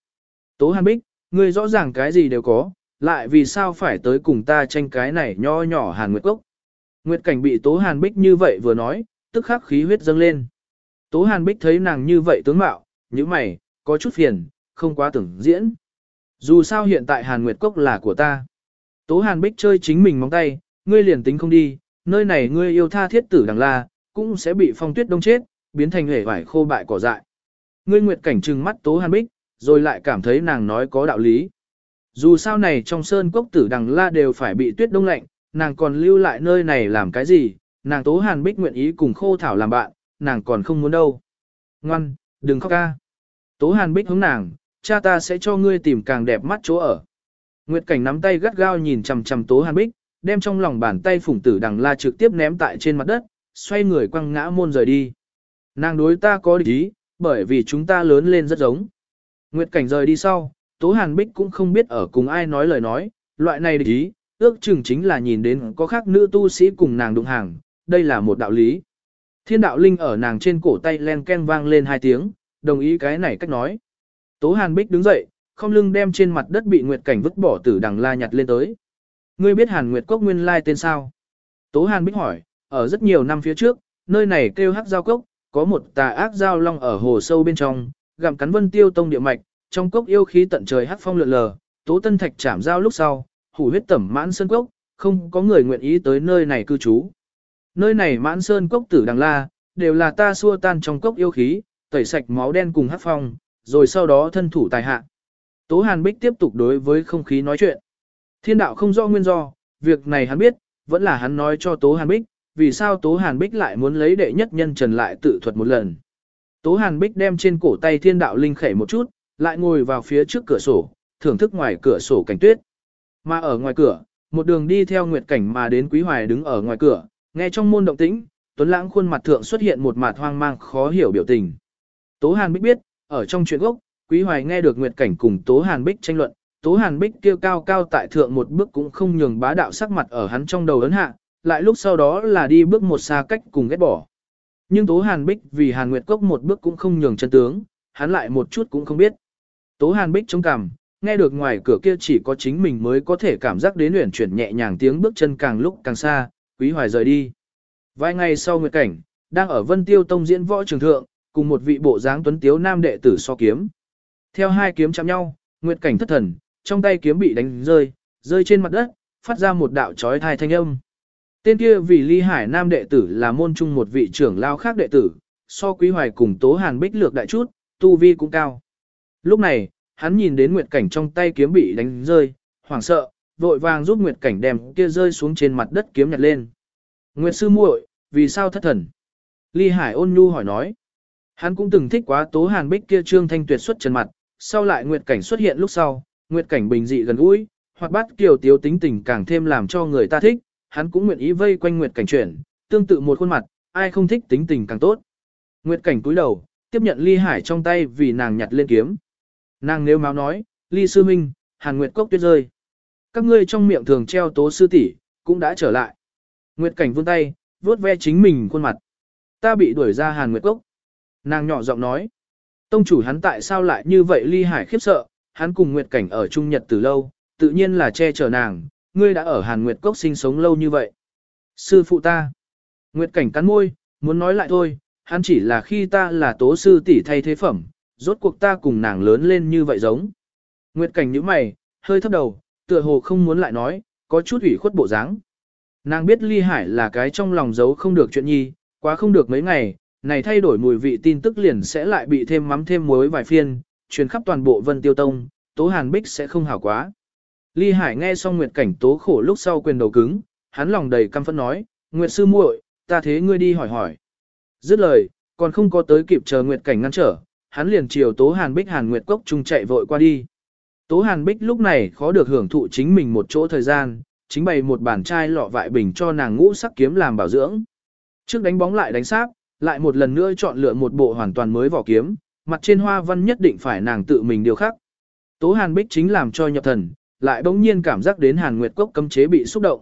Tố Hàn Bích, ngươi rõ ràng cái gì đều có, lại vì sao phải tới cùng ta tranh cái này nho nhỏ Hàn Nguyệt Cốc. Nguyệt Cảnh bị Tố Hàn Bích như vậy vừa nói, tức khắc khí huyết dâng lên. Tố Hàn Bích thấy nàng như vậy tướng mạo, như mày, có chút phiền, không quá tưởng diễn. Dù sao hiện tại Hàn Nguyệt Cốc là của ta. Tố Hàn Bích chơi chính mình móng tay, ngươi liền tính không đi, nơi này ngươi yêu tha thiết tử đằng la, cũng sẽ bị phong tuyết đông chết, biến thành hể vải khô bại cỏ dại. Ngươi Nguyệt cảnh trừng mắt Tố Hàn Bích, rồi lại cảm thấy nàng nói có đạo lý. Dù sao này trong sơn cốc tử đằng la đều phải bị tuyết đông lạnh, nàng còn lưu lại nơi này làm cái gì, nàng Tố Hàn Bích nguyện ý cùng khô thảo làm bạn, nàng còn không muốn đâu. Ngoan, đừng khóc ca. Tố Hàn Bích hướng nàng, cha ta sẽ cho ngươi tìm càng đẹp mắt chỗ ở. Nguyệt Cảnh nắm tay gắt gao nhìn chằm chằm Tố Hàn Bích, đem trong lòng bàn tay phủng tử đằng la trực tiếp ném tại trên mặt đất, xoay người quăng ngã môn rời đi. Nàng đối ta có địch ý, bởi vì chúng ta lớn lên rất giống. Nguyệt Cảnh rời đi sau, Tố Hàn Bích cũng không biết ở cùng ai nói lời nói, loại này địch ý, ước chừng chính là nhìn đến có khác nữ tu sĩ cùng nàng đụng hàng, đây là một đạo lý. Thiên đạo linh ở nàng trên cổ tay len ken vang lên hai tiếng, đồng ý cái này cách nói. Tố Hàn Bích đứng dậy, không lưng đem trên mặt đất bị Nguyệt Cảnh vứt bỏ tử đằng la nhặt lên tới. Ngươi biết Hàn Nguyệt Cốc nguyên lai tên sao? Tố Hàn Bích hỏi, ở rất nhiều năm phía trước, nơi này kêu hắc giao cốc, có một tà ác giao long ở hồ sâu bên trong, gặm cắn vân tiêu tông địa mạch, trong cốc yêu khí tận trời hắc phong lượn lờ, tố tân thạch chạm giao lúc sau, hủ huyết tẩm mãn sơn cốc, không có người nguyện ý tới nơi này cư trú. Nơi này mãn sơn cốc tử đằng la, đều là ta xua tan trong cốc yêu khí, tẩy sạch máu đen cùng hắc phong, rồi sau đó thân thủ tài hạ. Tố Hàn Bích tiếp tục đối với không khí nói chuyện. Thiên đạo không rõ nguyên do, việc này hắn biết, vẫn là hắn nói cho Tố Hàn Bích, vì sao Tố Hàn Bích lại muốn lấy đệ nhất nhân trần lại tự thuật một lần. Tố Hàn Bích đem trên cổ tay thiên đạo linh khẩy một chút, lại ngồi vào phía trước cửa sổ, thưởng thức ngoài cửa sổ cảnh tuyết. Mà ở ngoài cửa, một đường đi theo nguyệt cảnh mà đến Quý Hoài đứng ở ngoài cửa, nghe trong môn động tĩnh, Tuấn Lãng khuôn mặt thượng xuất hiện một mặt hoang mang khó hiểu biểu tình. Tố Hàn Bích biết, ở trong chuyện gốc, Quý Hoài nghe được nguyệt cảnh cùng Tố Hàn Bích tranh luận, Tố Hàn Bích kêu cao cao tại thượng một bước cũng không nhường bá đạo sắc mặt ở hắn trong đầu ấn hạ, lại lúc sau đó là đi bước một xa cách cùng ghét bỏ. Nhưng Tố Hàn Bích vì Hàn Nguyệt Cốc một bước cũng không nhường chân tướng, hắn lại một chút cũng không biết. Tố Hàn Bích chống cằm, nghe được ngoài cửa kia chỉ có chính mình mới có thể cảm giác đến luyện chuyển nhẹ nhàng tiếng bước chân càng lúc càng xa, quý hoài rời đi. Vài ngày sau nguyệt cảnh, đang ở Vân Tiêu Tông diễn võ trường thượng, cùng một vị bộ dáng tuấn tiếu nam đệ tử so kiếm. Theo hai kiếm chạm nhau, nguyệt cảnh thất thần, trong tay kiếm bị đánh rơi, rơi trên mặt đất, phát ra một đạo chói thai thanh âm. Tên kia vì ly hải nam đệ tử là môn trung một vị trưởng lao khác đệ tử, so quý hoài cùng tố hàn bích lược đại chút, tu vi cũng cao. Lúc này, hắn nhìn đến nguyệt cảnh trong tay kiếm bị đánh rơi, hoảng sợ, vội vàng giúp nguyệt cảnh đem kia rơi xuống trên mặt đất kiếm nhặt lên. Nguyệt sư muội, vì sao thất thần? Ly Hải ôn nhu hỏi nói. Hắn cũng từng thích quá tố hàn bích kia trương thanh tuyệt xuất trần mặt, sau lại nguyệt cảnh xuất hiện lúc sau, nguyệt cảnh bình dị gần gũi, hoặc bắt kiều tiếu tính tình càng thêm làm cho người ta thích, hắn cũng nguyện ý vây quanh nguyệt cảnh chuyển, tương tự một khuôn mặt, ai không thích tính tình càng tốt. Nguyệt cảnh cúi đầu, tiếp nhận ly hải trong tay vì nàng nhặt lên kiếm. Nàng nếu máu nói, ly sư minh, hàn nguyệt cốc tuyết rơi. Các ngươi trong miệng thường treo tố sư tỷ cũng đã trở lại. Nguyệt cảnh vươn tay, vuốt ve chính mình khuôn mặt. Ta bị đuổi ra hàn nguyệt cốc. Nàng nhỏ giọng nói. Tông chủ hắn tại sao lại như vậy ly hải khiếp sợ, hắn cùng Nguyệt cảnh ở Trung Nhật từ lâu, tự nhiên là che chở nàng, ngươi đã ở hàn nguyệt cốc sinh sống lâu như vậy. Sư phụ ta. Nguyệt cảnh cắn môi, muốn nói lại thôi, hắn chỉ là khi ta là tố sư tỷ thay thế phẩm, rốt cuộc ta cùng nàng lớn lên như vậy giống. Nguyệt cảnh nhíu mày, hơi thấp đầu, tựa hồ không muốn lại nói, có chút ủy khuất bộ dáng. Nàng biết ly hải là cái trong lòng giấu không được chuyện nhi, quá không được mấy ngày, này thay đổi mùi vị tin tức liền sẽ lại bị thêm mắm thêm muối vài phiên, truyền khắp toàn bộ vân tiêu tông, tố hàn bích sẽ không hảo quá. Ly hải nghe xong nguyệt cảnh tố khổ lúc sau quyền đầu cứng, hắn lòng đầy căm phẫn nói, nguyệt sư muội, ta thế ngươi đi hỏi hỏi. Dứt lời, còn không có tới kịp chờ nguyệt cảnh ngăn trở, hắn liền chiều tố hàn bích hàn nguyệt cốc trung chạy vội qua đi. Tố hàn bích lúc này khó được hưởng thụ chính mình một chỗ thời gian, chính bày một bàn chai lọ vại bình cho nàng ngũ sắc kiếm làm bảo dưỡng. Trước đánh bóng lại đánh sát, lại một lần nữa chọn lựa một bộ hoàn toàn mới vỏ kiếm, mặt trên hoa văn nhất định phải nàng tự mình điều khắc. Tố Hàn Bích chính làm cho nhập thần, lại bỗng nhiên cảm giác đến Hàn Nguyệt Cốc cấm chế bị xúc động.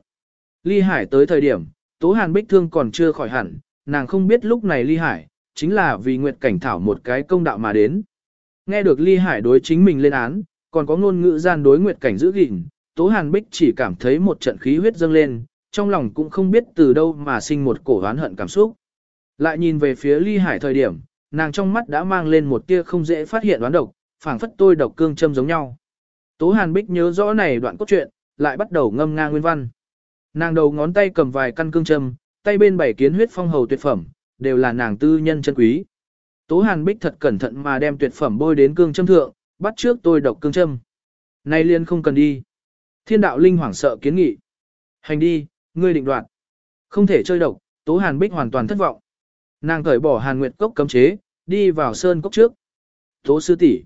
Ly Hải tới thời điểm, Tố Hàn Bích thương còn chưa khỏi hẳn, nàng không biết lúc này Ly Hải, chính là vì Nguyệt Cảnh Thảo một cái công đạo mà đến. Nghe được Ly Hải đối chính mình lên án, còn có ngôn ngữ gian đối Nguyệt Cảnh giữ gìn, Tố Hàn Bích chỉ cảm thấy một trận khí huyết dâng lên, trong lòng cũng không biết từ đâu mà sinh một cổ oán hận cảm xúc. Lại nhìn về phía ly hải thời điểm, nàng trong mắt đã mang lên một tia không dễ phát hiện đoán độc, phảng phất tôi độc cương châm giống nhau. Tố Hàn Bích nhớ rõ này đoạn cốt truyện, lại bắt đầu ngâm nga nguyên văn. Nàng đầu ngón tay cầm vài căn cương châm, tay bên bảy kiến huyết phong hầu tuyệt phẩm, đều là nàng tư nhân chân quý. Tố Hàn Bích thật cẩn thận mà đem tuyệt phẩm bôi đến cương châm thượng, bắt trước tôi độc cương châm. Nay liên không cần đi. Thiên đạo linh hoảng sợ kiến nghị. Hành đi, ngươi định đoạt. Không thể chơi độc, Tố Hàn Bích hoàn toàn thất vọng. Nàng cởi bỏ Hàn Nguyệt cốc cấm chế, đi vào sơn cốc trước. Tố sư tỷ,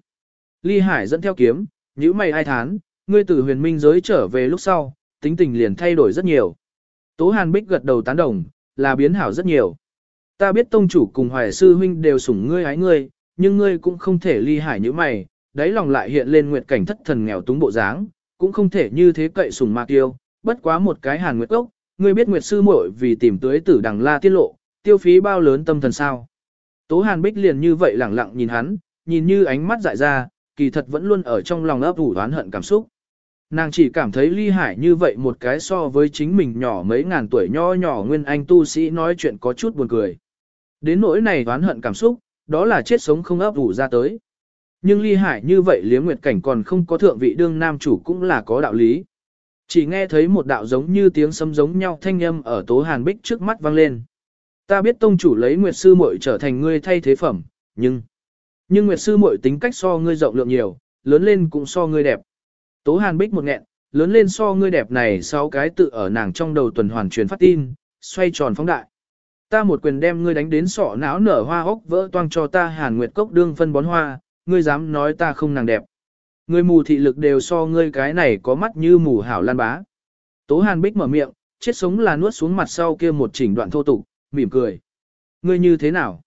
Ly Hải dẫn theo kiếm, nhíu mày ai thán, ngươi từ huyền minh giới trở về lúc sau, tính tình liền thay đổi rất nhiều. Tố Hàn Bích gật đầu tán đồng, là biến hảo rất nhiều. Ta biết tông chủ cùng hoài sư huynh đều sủng ngươi hái ngươi, nhưng ngươi cũng không thể ly hải như mày, đáy lòng lại hiện lên nguyệt cảnh thất thần nghèo túng bộ dáng, cũng không thể như thế cậy sùng mạc tiêu, bất quá một cái hàn nguyệt cốc, ngươi biết nguyệt sư muội vì tìm tới tử đằng la tiết lộ, tiêu phí bao lớn tâm thần sao. Tố hàn bích liền như vậy lẳng lặng nhìn hắn, nhìn như ánh mắt dại ra, kỳ thật vẫn luôn ở trong lòng ấp ủ oán hận cảm xúc. Nàng chỉ cảm thấy ly hải như vậy một cái so với chính mình nhỏ mấy ngàn tuổi nho nhỏ nguyên anh tu sĩ nói chuyện có chút buồn cười. Đến nỗi này oán hận cảm xúc, đó là chết sống không ấp ủ ra tới. Nhưng ly hải như vậy liếm nguyệt cảnh còn không có thượng vị đương nam chủ cũng là có đạo lý. Chỉ nghe thấy một đạo giống như tiếng sấm giống nhau thanh âm ở tố hàn bích trước mắt vang lên. Ta biết tông chủ lấy nguyệt sư muội trở thành ngươi thay thế phẩm, nhưng... Nhưng nguyệt sư muội tính cách so ngươi rộng lượng nhiều, lớn lên cũng so ngươi đẹp. Tố hàn bích một nghẹn, lớn lên so ngươi đẹp này sau cái tự ở nàng trong đầu tuần hoàn truyền phát tin, xoay tròn phóng đại. Ta một quyền đem ngươi đánh đến sọ não nở hoa hốc vỡ toang cho ta hàn nguyệt cốc đương phân bón hoa, ngươi dám nói ta không nàng đẹp. Ngươi mù thị lực đều so ngươi cái này có mắt như mù hảo lan bá. Tố hàn bích mở miệng, chết sống là nuốt xuống mặt sau kia một chỉnh đoạn thô tục, mỉm cười. Ngươi như thế nào?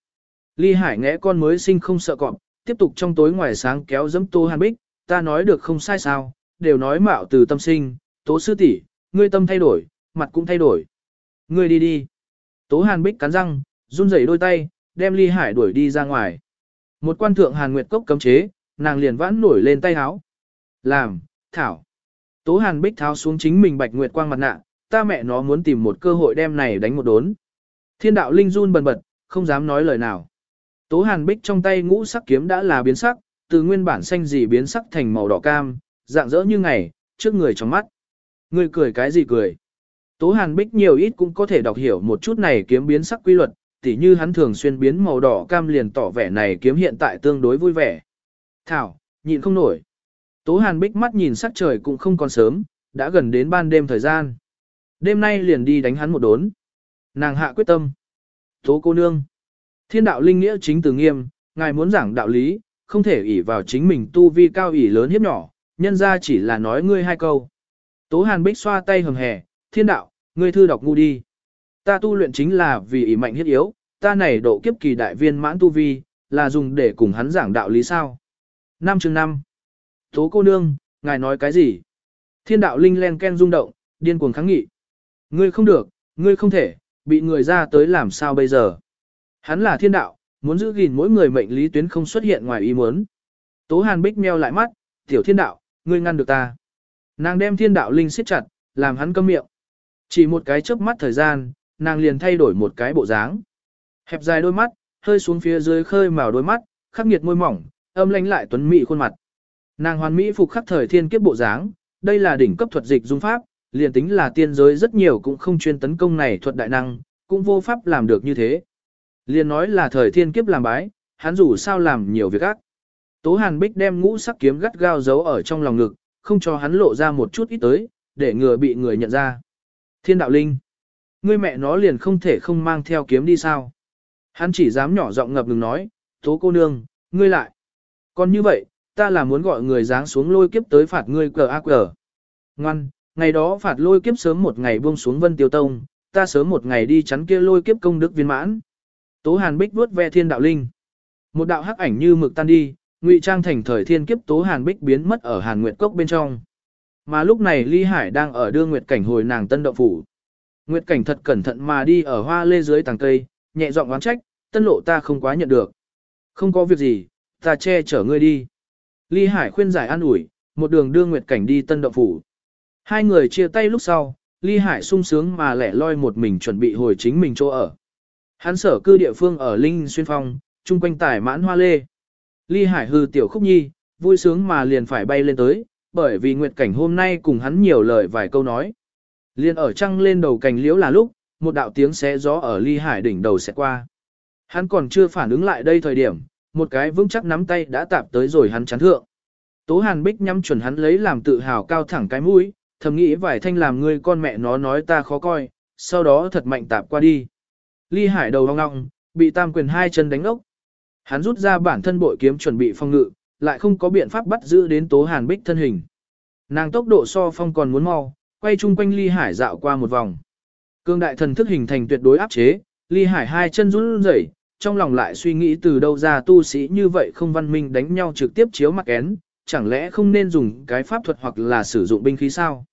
Ly Hải ngẽ con mới sinh không sợ cọp, tiếp tục trong tối ngoài sáng kéo dẫm Tô Hàn Bích, ta nói được không sai sao, đều nói mạo từ tâm sinh, tố sư tỷ, ngươi tâm thay đổi, mặt cũng thay đổi. Ngươi đi đi. Tố Hàn Bích cắn răng, run rẩy đôi tay, đem Ly Hải đuổi đi ra ngoài. Một quan thượng Hàn Nguyệt Cốc cấm chế, nàng liền vãn nổi lên tay háo. Làm, thảo. Tố Hàn Bích tháo xuống chính mình bạch nguyệt quang mặt nạ, ta mẹ nó muốn tìm một cơ hội đem này đánh một đốn. Thiên đạo linh run bần bật, không dám nói lời nào. Tố Hàn Bích trong tay ngũ sắc kiếm đã là biến sắc, từ nguyên bản xanh gì biến sắc thành màu đỏ cam, dạng dỡ như ngày, trước người trong mắt. Người cười cái gì cười? Tố Hàn Bích nhiều ít cũng có thể đọc hiểu một chút này kiếm biến sắc quy luật, tỉ như hắn thường xuyên biến màu đỏ cam liền tỏ vẻ này kiếm hiện tại tương đối vui vẻ. Thảo, nhịn không nổi. Tố Hàn Bích mắt nhìn sắc trời cũng không còn sớm, đã gần đến ban đêm thời gian. Đêm nay liền đi đánh hắn một đốn. Nàng hạ quyết tâm. Tố cô nương. Thiên đạo linh nghĩa chính từ nghiêm, ngài muốn giảng đạo lý, không thể ỷ vào chính mình tu vi cao ỷ lớn hiếp nhỏ, nhân ra chỉ là nói ngươi hai câu. Tố Hàn Bích xoa tay hầm hè, thiên đạo, ngươi thư đọc ngu đi. Ta tu luyện chính là vì ý mạnh hiết yếu, ta này độ kiếp kỳ đại viên mãn tu vi, là dùng để cùng hắn giảng đạo lý sao. Năm chương năm. Tố cô nương, ngài nói cái gì? Thiên đạo linh len ken rung động, điên cuồng kháng nghị. Ngươi không được, ngươi không thể, bị người ra tới làm sao bây giờ? Hắn là thiên đạo, muốn giữ gìn mỗi người mệnh lý tuyến không xuất hiện ngoài ý muốn. Tố Hàn Bích meo lại mắt, tiểu thiên đạo, ngươi ngăn được ta. Nàng đem thiên đạo linh siết chặt, làm hắn câm miệng. Chỉ một cái chớp mắt thời gian, nàng liền thay đổi một cái bộ dáng. Hẹp dài đôi mắt, hơi xuống phía dưới khơi màu đôi mắt, khắc nghiệt môi mỏng, âm lãnh lại tuấn mỹ khuôn mặt. Nàng hoàn mỹ phục khắc thời thiên kiếp bộ dáng, đây là đỉnh cấp thuật dịch dung pháp, liền tính là tiên giới rất nhiều cũng không chuyên tấn công này thuật đại năng, cũng vô pháp làm được như thế. Liền nói là thời thiên kiếp làm bái, hắn dù sao làm nhiều việc ác. Tố Hàn Bích đem ngũ sắc kiếm gắt gao giấu ở trong lòng ngực, không cho hắn lộ ra một chút ít tới, để ngừa bị người nhận ra. Thiên đạo linh, ngươi mẹ nó liền không thể không mang theo kiếm đi sao? Hắn chỉ dám nhỏ giọng ngập ngừng nói, tố cô nương, ngươi lại. Còn như vậy, ta là muốn gọi người dáng xuống lôi kiếp tới phạt ngươi cờ ác cờ. Ngoan, ngày đó phạt lôi kiếp sớm một ngày buông xuống vân tiêu tông, ta sớm một ngày đi chắn kia lôi kiếp công đức viên mãn. Tố Hàn Bích vuốt ve thiên đạo linh. Một đạo hắc ảnh như mực tan đi, ngụy trang thành thời thiên kiếp Tố Hàn Bích biến mất ở Hàn Nguyệt Cốc bên trong. Mà lúc này Ly Hải đang ở đưa Nguyệt Cảnh hồi nàng tân động phủ. Nguyệt Cảnh thật cẩn thận mà đi ở hoa lê dưới tàng cây, nhẹ giọng oán trách, tân lộ ta không quá nhận được. Không có việc gì, ta che chở ngươi đi. Ly Hải khuyên giải an ủi, một đường đưa Nguyệt Cảnh đi tân động phủ. Hai người chia tay lúc sau, Ly Hải sung sướng mà lẻ loi một mình chuẩn bị hồi chính mình chỗ ở. Hắn sở cư địa phương ở Linh Xuyên Phong, chung quanh tải mãn hoa lê. Ly Hải hư tiểu khúc nhi, vui sướng mà liền phải bay lên tới, bởi vì Nguyệt Cảnh hôm nay cùng hắn nhiều lời vài câu nói. Liên ở trăng lên đầu cành liễu là lúc, một đạo tiếng xé gió ở Ly Hải đỉnh đầu sẽ qua. Hắn còn chưa phản ứng lại đây thời điểm, một cái vững chắc nắm tay đã tạp tới rồi hắn chắn thượng. Tố Hàn Bích nhắm chuẩn hắn lấy làm tự hào cao thẳng cái mũi, thầm nghĩ vài thanh làm ngươi con mẹ nó nói ta khó coi, sau đó thật mạnh tạp qua đi. Ly Hải đầu hoang ngọng, bị tam quyền hai chân đánh ốc. Hắn rút ra bản thân bội kiếm chuẩn bị phong ngự, lại không có biện pháp bắt giữ đến Tố Hàn Bích thân hình. Nàng tốc độ so phong còn muốn mau, quay chung quanh Ly Hải dạo qua một vòng. Cương đại thần thức hình thành tuyệt đối áp chế, Ly Hải hai chân run rẩy, trong lòng lại suy nghĩ từ đâu ra tu sĩ như vậy không văn minh đánh nhau trực tiếp chiếu mặt én, chẳng lẽ không nên dùng cái pháp thuật hoặc là sử dụng binh khí sao?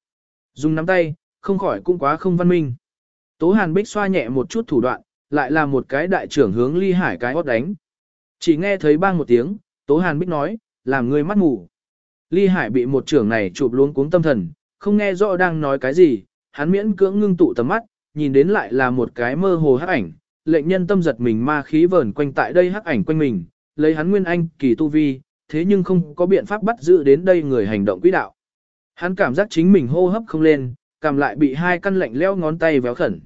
Dùng nắm tay, không khỏi cũng quá không văn minh. Tố Hàn Bích xoa nhẹ một chút thủ đoạn, lại là một cái đại trưởng hướng ly hải cái hót đánh. Chỉ nghe thấy bang một tiếng, Tố Hàn Bích nói, làm người mắt ngủ. Ly hải bị một trưởng này chụp luôn cuống tâm thần, không nghe rõ đang nói cái gì, hắn miễn cưỡng ngưng tụ tầm mắt, nhìn đến lại là một cái mơ hồ hắc ảnh, lệnh nhân tâm giật mình ma khí vờn quanh tại đây hắc ảnh quanh mình, lấy hắn nguyên anh kỳ tu vi, thế nhưng không có biện pháp bắt giữ đến đây người hành động quỹ đạo. Hắn cảm giác chính mình hô hấp không lên, cảm lại bị hai căn lạnh leo ngón tay véo khẩn.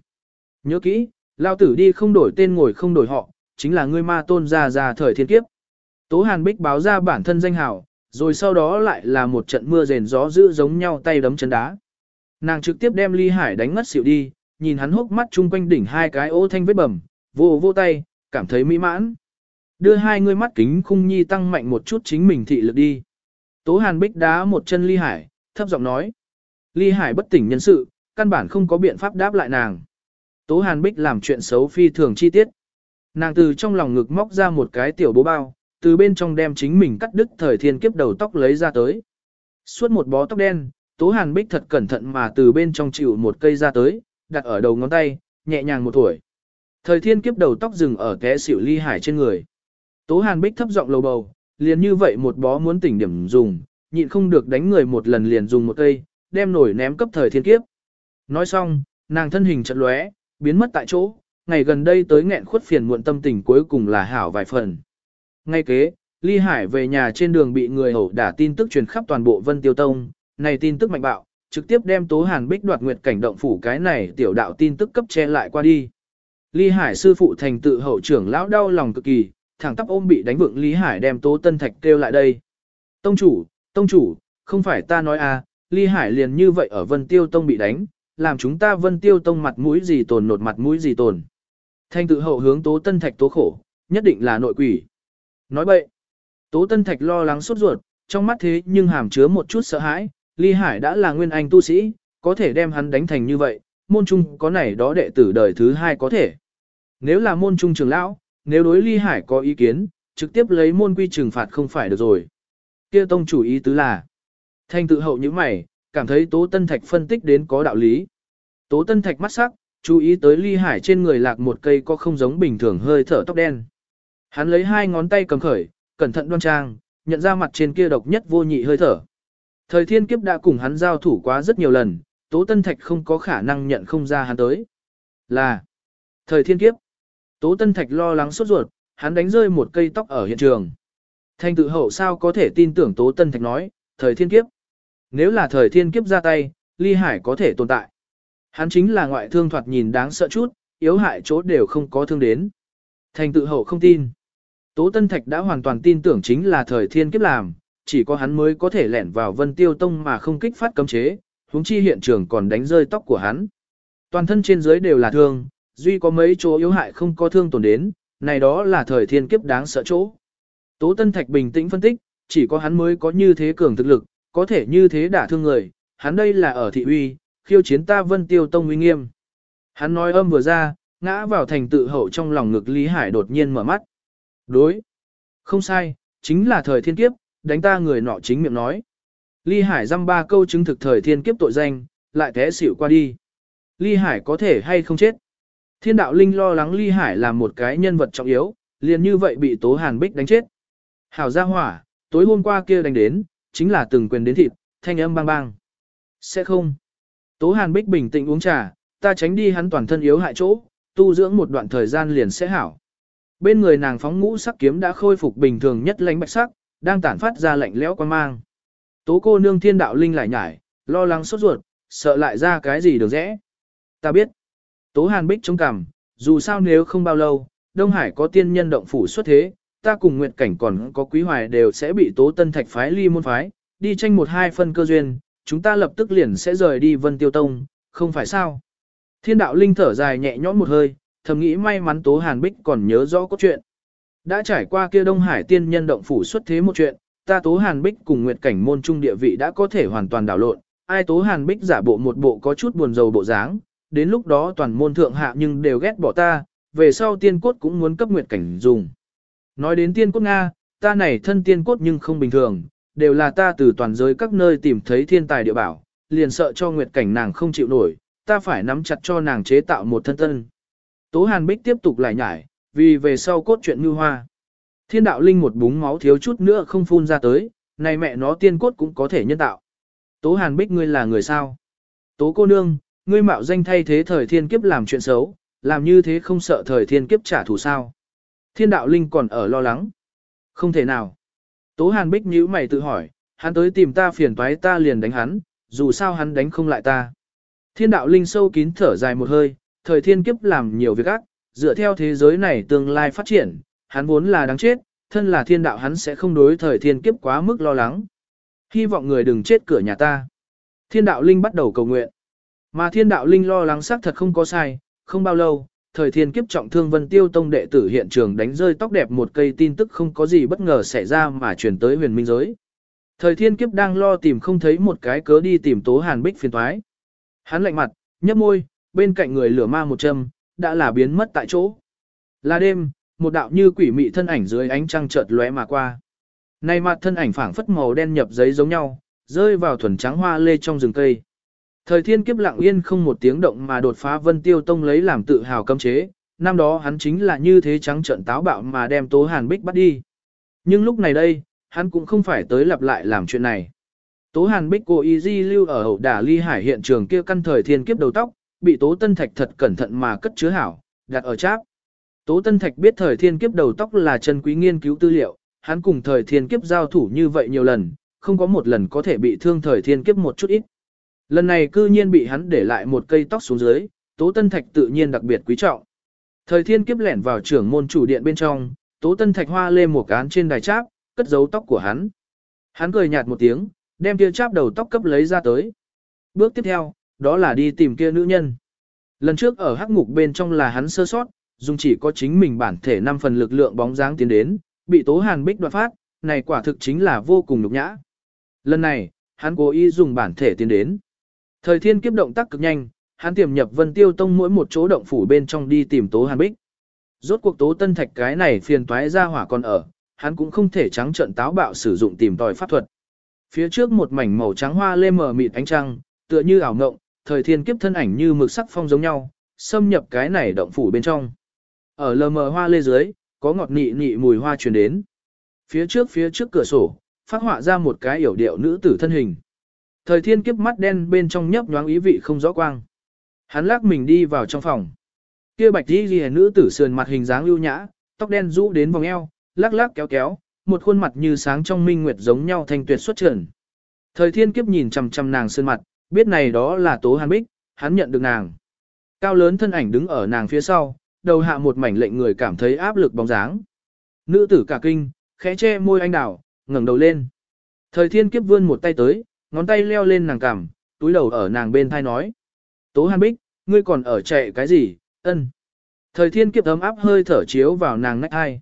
Nhớ kỹ, lao tử đi không đổi tên ngồi không đổi họ, chính là ngươi ma tôn ra ra thời thiên kiếp. Tố Hàn Bích báo ra bản thân danh hào, rồi sau đó lại là một trận mưa rền gió dữ giống nhau tay đấm chân đá. Nàng trực tiếp đem Ly Hải đánh ngất xỉu đi, nhìn hắn hốc mắt chung quanh đỉnh hai cái ô thanh vết bầm, vô vô tay, cảm thấy mỹ mãn. Đưa hai người mắt kính khung nhi tăng mạnh một chút chính mình thị lực đi. Tố Hàn Bích đá một chân Ly Hải, thấp giọng nói. Ly Hải bất tỉnh nhân sự, căn bản không có biện pháp đáp lại nàng. Tố Hàn Bích làm chuyện xấu phi thường chi tiết. Nàng từ trong lòng ngực móc ra một cái tiểu bố bao, từ bên trong đem chính mình cắt đứt thời thiên kiếp đầu tóc lấy ra tới. Suốt một bó tóc đen, Tố Hàn Bích thật cẩn thận mà từ bên trong chịu một cây ra tới, đặt ở đầu ngón tay, nhẹ nhàng một tuổi. Thời thiên kiếp đầu tóc dừng ở té xỉu ly hải trên người. Tố Hàn Bích thấp giọng lầu bầu, liền như vậy một bó muốn tỉnh điểm dùng, nhịn không được đánh người một lần liền dùng một cây, đem nổi ném cấp thời thiên kiếp. Nói xong, nàng thân hình chợt lóe, biến mất tại chỗ, ngày gần đây tới nghẹn khuất phiền muộn tâm tình cuối cùng là hảo vài phần. Ngay kế, Ly Hải về nhà trên đường bị người hổ đả tin tức truyền khắp toàn bộ Vân Tiêu Tông, này tin tức mạnh bạo, trực tiếp đem Tố Hàn Bích đoạt nguyệt cảnh động phủ cái này tiểu đạo tin tức cấp che lại qua đi. Ly Hải sư phụ thành tự hậu trưởng lão đau lòng cực kỳ, thẳng tắp ôm bị đánh vượng Lý Hải đem Tố Tân Thạch kêu lại đây. Tông chủ, tông chủ, không phải ta nói à, Ly Hải liền như vậy ở Vân Tiêu Tông bị đánh, làm chúng ta Vân Tiêu Tông mặt mũi gì tồn nột mặt mũi gì tồn. Thanh tự hậu hướng Tố Tân Thạch tố khổ, nhất định là nội quỷ. Nói bậy. Tố Tân Thạch lo lắng sốt ruột, trong mắt thế nhưng hàm chứa một chút sợ hãi, Ly Hải đã là nguyên anh tu sĩ, có thể đem hắn đánh thành như vậy, môn trung có này đó đệ tử đời thứ hai có thể. Nếu là môn trung trưởng lão, nếu đối Ly Hải có ý kiến, trực tiếp lấy môn quy trừng phạt không phải được rồi. Kia tông chủ ý tứ là, thanh tự hậu như mày, cảm thấy Tố Tân Thạch phân tích đến có đạo lý. Tố Tân Thạch mắt sắc, chú ý tới Ly Hải trên người lạc một cây có không giống bình thường hơi thở tóc đen. Hắn lấy hai ngón tay cầm khởi, cẩn thận đoan trang, nhận ra mặt trên kia độc nhất vô nhị hơi thở. Thời thiên kiếp đã cùng hắn giao thủ quá rất nhiều lần, Tố Tân Thạch không có khả năng nhận không ra hắn tới. Là thời thiên kiếp. Tố Tân Thạch lo lắng sốt ruột, hắn đánh rơi một cây tóc ở hiện trường. Thanh tự hậu sao có thể tin tưởng Tố Tân Thạch nói, thời thiên kiếp. Nếu là thời thiên kiếp ra tay, ly hải có thể tồn tại. Hắn chính là ngoại thương thoạt nhìn đáng sợ chút, yếu hại chỗ đều không có thương đến. Thanh tự hậu không tin. Tố Tân Thạch đã hoàn toàn tin tưởng chính là thời thiên kiếp làm, chỉ có hắn mới có thể lẻn vào vân tiêu tông mà không kích phát cấm chế, huống chi hiện trường còn đánh rơi tóc của hắn. Toàn thân trên dưới đều là thương, duy có mấy chỗ yếu hại không có thương tổn đến, này đó là thời thiên kiếp đáng sợ chỗ. Tố Tân Thạch bình tĩnh phân tích, chỉ có hắn mới có như thế cường thực lực, có thể như thế đả thương người, hắn đây là ở thị uy, khiêu chiến ta vân tiêu tông uy nghiêm. Hắn nói âm vừa ra, ngã vào thành tự hậu trong lòng ngực Lý Hải đột nhiên mở mắt. Đối. Không sai, chính là thời thiên kiếp, đánh ta người nọ chính miệng nói. Ly Hải dăm ba câu chứng thực thời thiên kiếp tội danh, lại té xỉu qua đi. Ly Hải có thể hay không chết. Thiên đạo linh lo lắng Ly Hải là một cái nhân vật trọng yếu, liền như vậy bị Tố Hàn Bích đánh chết. Hảo gia hỏa, tối hôm qua kia đánh đến, chính là từng quyền đến thịt, thanh âm bang bang. Sẽ không. Tố Hàn Bích bình tĩnh uống trà, ta tránh đi hắn toàn thân yếu hại chỗ, tu dưỡng một đoạn thời gian liền sẽ hảo. Bên người nàng phóng ngũ sắc kiếm đã khôi phục bình thường nhất lãnh bạch sắc, đang tản phát ra lạnh lẽo quan mang. Tố cô nương thiên đạo linh lại nhải, lo lắng sốt ruột, sợ lại ra cái gì được rẽ. Ta biết. Tố hàn bích chống cằm, dù sao nếu không bao lâu, Đông Hải có tiên nhân động phủ xuất thế, ta cùng nguyệt cảnh còn có quý hoài đều sẽ bị tố tân thạch phái ly môn phái, đi tranh một hai phân cơ duyên, chúng ta lập tức liền sẽ rời đi vân tiêu tông, không phải sao. Thiên đạo linh thở dài nhẹ nhõm một hơi, thầm nghĩ may mắn tố hàn bích còn nhớ rõ cốt truyện. Đã trải qua kia Đông Hải tiên nhân động phủ xuất thế một chuyện, ta Tố Hàn Bích cùng Nguyệt Cảnh môn trung địa vị đã có thể hoàn toàn đảo lộn, ai Tố Hàn Bích giả bộ một bộ có chút buồn rầu bộ dáng, đến lúc đó toàn môn thượng hạ nhưng đều ghét bỏ ta, về sau tiên cốt cũng muốn cấp Nguyệt Cảnh dùng. Nói đến tiên cốt Nga, ta này thân tiên cốt nhưng không bình thường, đều là ta từ toàn giới các nơi tìm thấy thiên tài địa bảo, liền sợ cho Nguyệt Cảnh nàng không chịu nổi, ta phải nắm chặt cho nàng chế tạo một thân tân. Tố Hàn Bích tiếp tục lại nhải, vì về sau cốt truyện như hoa. Thiên đạo linh một búng máu thiếu chút nữa không phun ra tới, này mẹ nó tiên cốt cũng có thể nhân tạo. Tố Hàn Bích ngươi là người sao? Tố cô nương, ngươi mạo danh thay thế thời thiên kiếp làm chuyện xấu, làm như thế không sợ thời thiên kiếp trả thù sao? Thiên đạo linh còn ở lo lắng. Không thể nào. Tố Hàn Bích nhíu mày tự hỏi, hắn tới tìm ta phiền toái ta liền đánh hắn, dù sao hắn đánh không lại ta. Thiên đạo linh sâu kín thở dài một hơi, thời thiên kiếp làm nhiều việc ác, dựa theo thế giới này tương lai phát triển, hắn vốn là đáng chết, thân là thiên đạo hắn sẽ không đối thời thiên kiếp quá mức lo lắng. Hy vọng người đừng chết cửa nhà ta. Thiên đạo linh bắt đầu cầu nguyện. Mà thiên đạo linh lo lắng xác thật không có sai, không bao lâu, thời thiên kiếp trọng thương vân tiêu tông đệ tử hiện trường đánh rơi tóc đẹp một cây tin tức không có gì bất ngờ xảy ra mà truyền tới huyền minh giới. Thời thiên kiếp đang lo tìm không thấy một cái cớ đi tìm tố hàn bích phiền thoái. Hắn lạnh mặt, nhấp môi, bên cạnh người lửa ma một châm, đã là biến mất tại chỗ. Là đêm, một đạo như quỷ mị thân ảnh dưới ánh trăng chợt lóe mà qua. Nay mặt thân ảnh phảng phất màu đen nhập giấy giống nhau, rơi vào thuần trắng hoa lê trong rừng cây. Thời thiên kiếp lặng yên không một tiếng động mà đột phá Vân Tiêu Tông lấy làm tự hào cấm chế, năm đó hắn chính là như thế trắng trợn táo bạo mà đem Tố Hàn Bích bắt đi. Nhưng lúc này đây, hắn cũng không phải tới lặp lại làm chuyện này. Tố Hàn Bích cô y di lưu ở hậu đả ly hải hiện trường kia căn thời thiên kiếp đầu tóc, bị Tố Tân Thạch thật cẩn thận mà cất chứa hảo, đặt ở cháp. Tố Tân Thạch biết thời thiên kiếp đầu tóc là chân quý nghiên cứu tư liệu, hắn cùng thời thiên kiếp giao thủ như vậy nhiều lần, không có một lần có thể bị thương thời thiên kiếp một chút ít. Lần này cư nhiên bị hắn để lại một cây tóc xuống dưới, Tố Tân Thạch tự nhiên đặc biệt quý trọng. Thời thiên kiếp lẻn vào trưởng môn chủ điện bên trong, Tố Tân Thạch hoa lê một cán trên đài cháp, cất giấu tóc của hắn. Hắn cười nhạt một tiếng, đem tia cháp đầu tóc cấp lấy ra tới. Bước tiếp theo, đó là đi tìm kia nữ nhân. Lần trước ở hắc ngục bên trong là hắn sơ sót, dùng chỉ có chính mình bản thể năm phần lực lượng bóng dáng tiến đến, bị Tố Hàn Bích đoạt phát, này quả thực chính là vô cùng nhục nhã. Lần này, hắn cố ý dùng bản thể tiến đến. Thời thiên kiếp động tác cực nhanh, hắn tiềm nhập Vân Tiêu Tông mỗi một chỗ động phủ bên trong đi tìm Tố Hàn Bích. Rốt cuộc Tố Tân Thạch cái này phiền toái ra hỏa còn ở, hắn cũng không thể trắng trợn táo bạo sử dụng tìm tòi pháp thuật. Phía trước một mảnh màu trắng hoa lê mờ mịt ánh trăng, tựa như ảo ngộng, thời thiên kiếp thân ảnh như mực sắc phong giống nhau, xâm nhập cái này động phủ bên trong. Ở lờ mờ hoa lê dưới, có ngọt nị nị mùi hoa truyền đến. Phía trước phía trước cửa sổ, phát họa ra một cái yểu điệu nữ tử thân hình. Thời thiên kiếp mắt đen bên trong nhấp nhoáng ý vị không rõ quang. Hắn lắc mình đi vào trong phòng. Kia bạch đi ghi nữ tử sườn mặt hình dáng ưu nhã, tóc đen rũ đến vòng eo, lắc lắc kéo kéo, một khuôn mặt như sáng trong minh nguyệt giống nhau thanh tuyệt xuất trần. Thời thiên kiếp nhìn chằm chằm nàng sơn mặt, biết này đó là tố hàn bích, hắn nhận được nàng. Cao lớn thân ảnh đứng ở nàng phía sau, đầu hạ một mảnh lệnh người cảm thấy áp lực bóng dáng. Nữ tử cả kinh, khẽ che môi anh đảo, ngẩng đầu lên. Thời thiên kiếp vươn một tay tới, ngón tay leo lên nàng cằm, túi đầu ở nàng bên thai nói. Tố hàn bích, ngươi còn ở chạy cái gì, ân. Thời thiên kiếp ấm áp hơi thở chiếu vào nàng nách hai.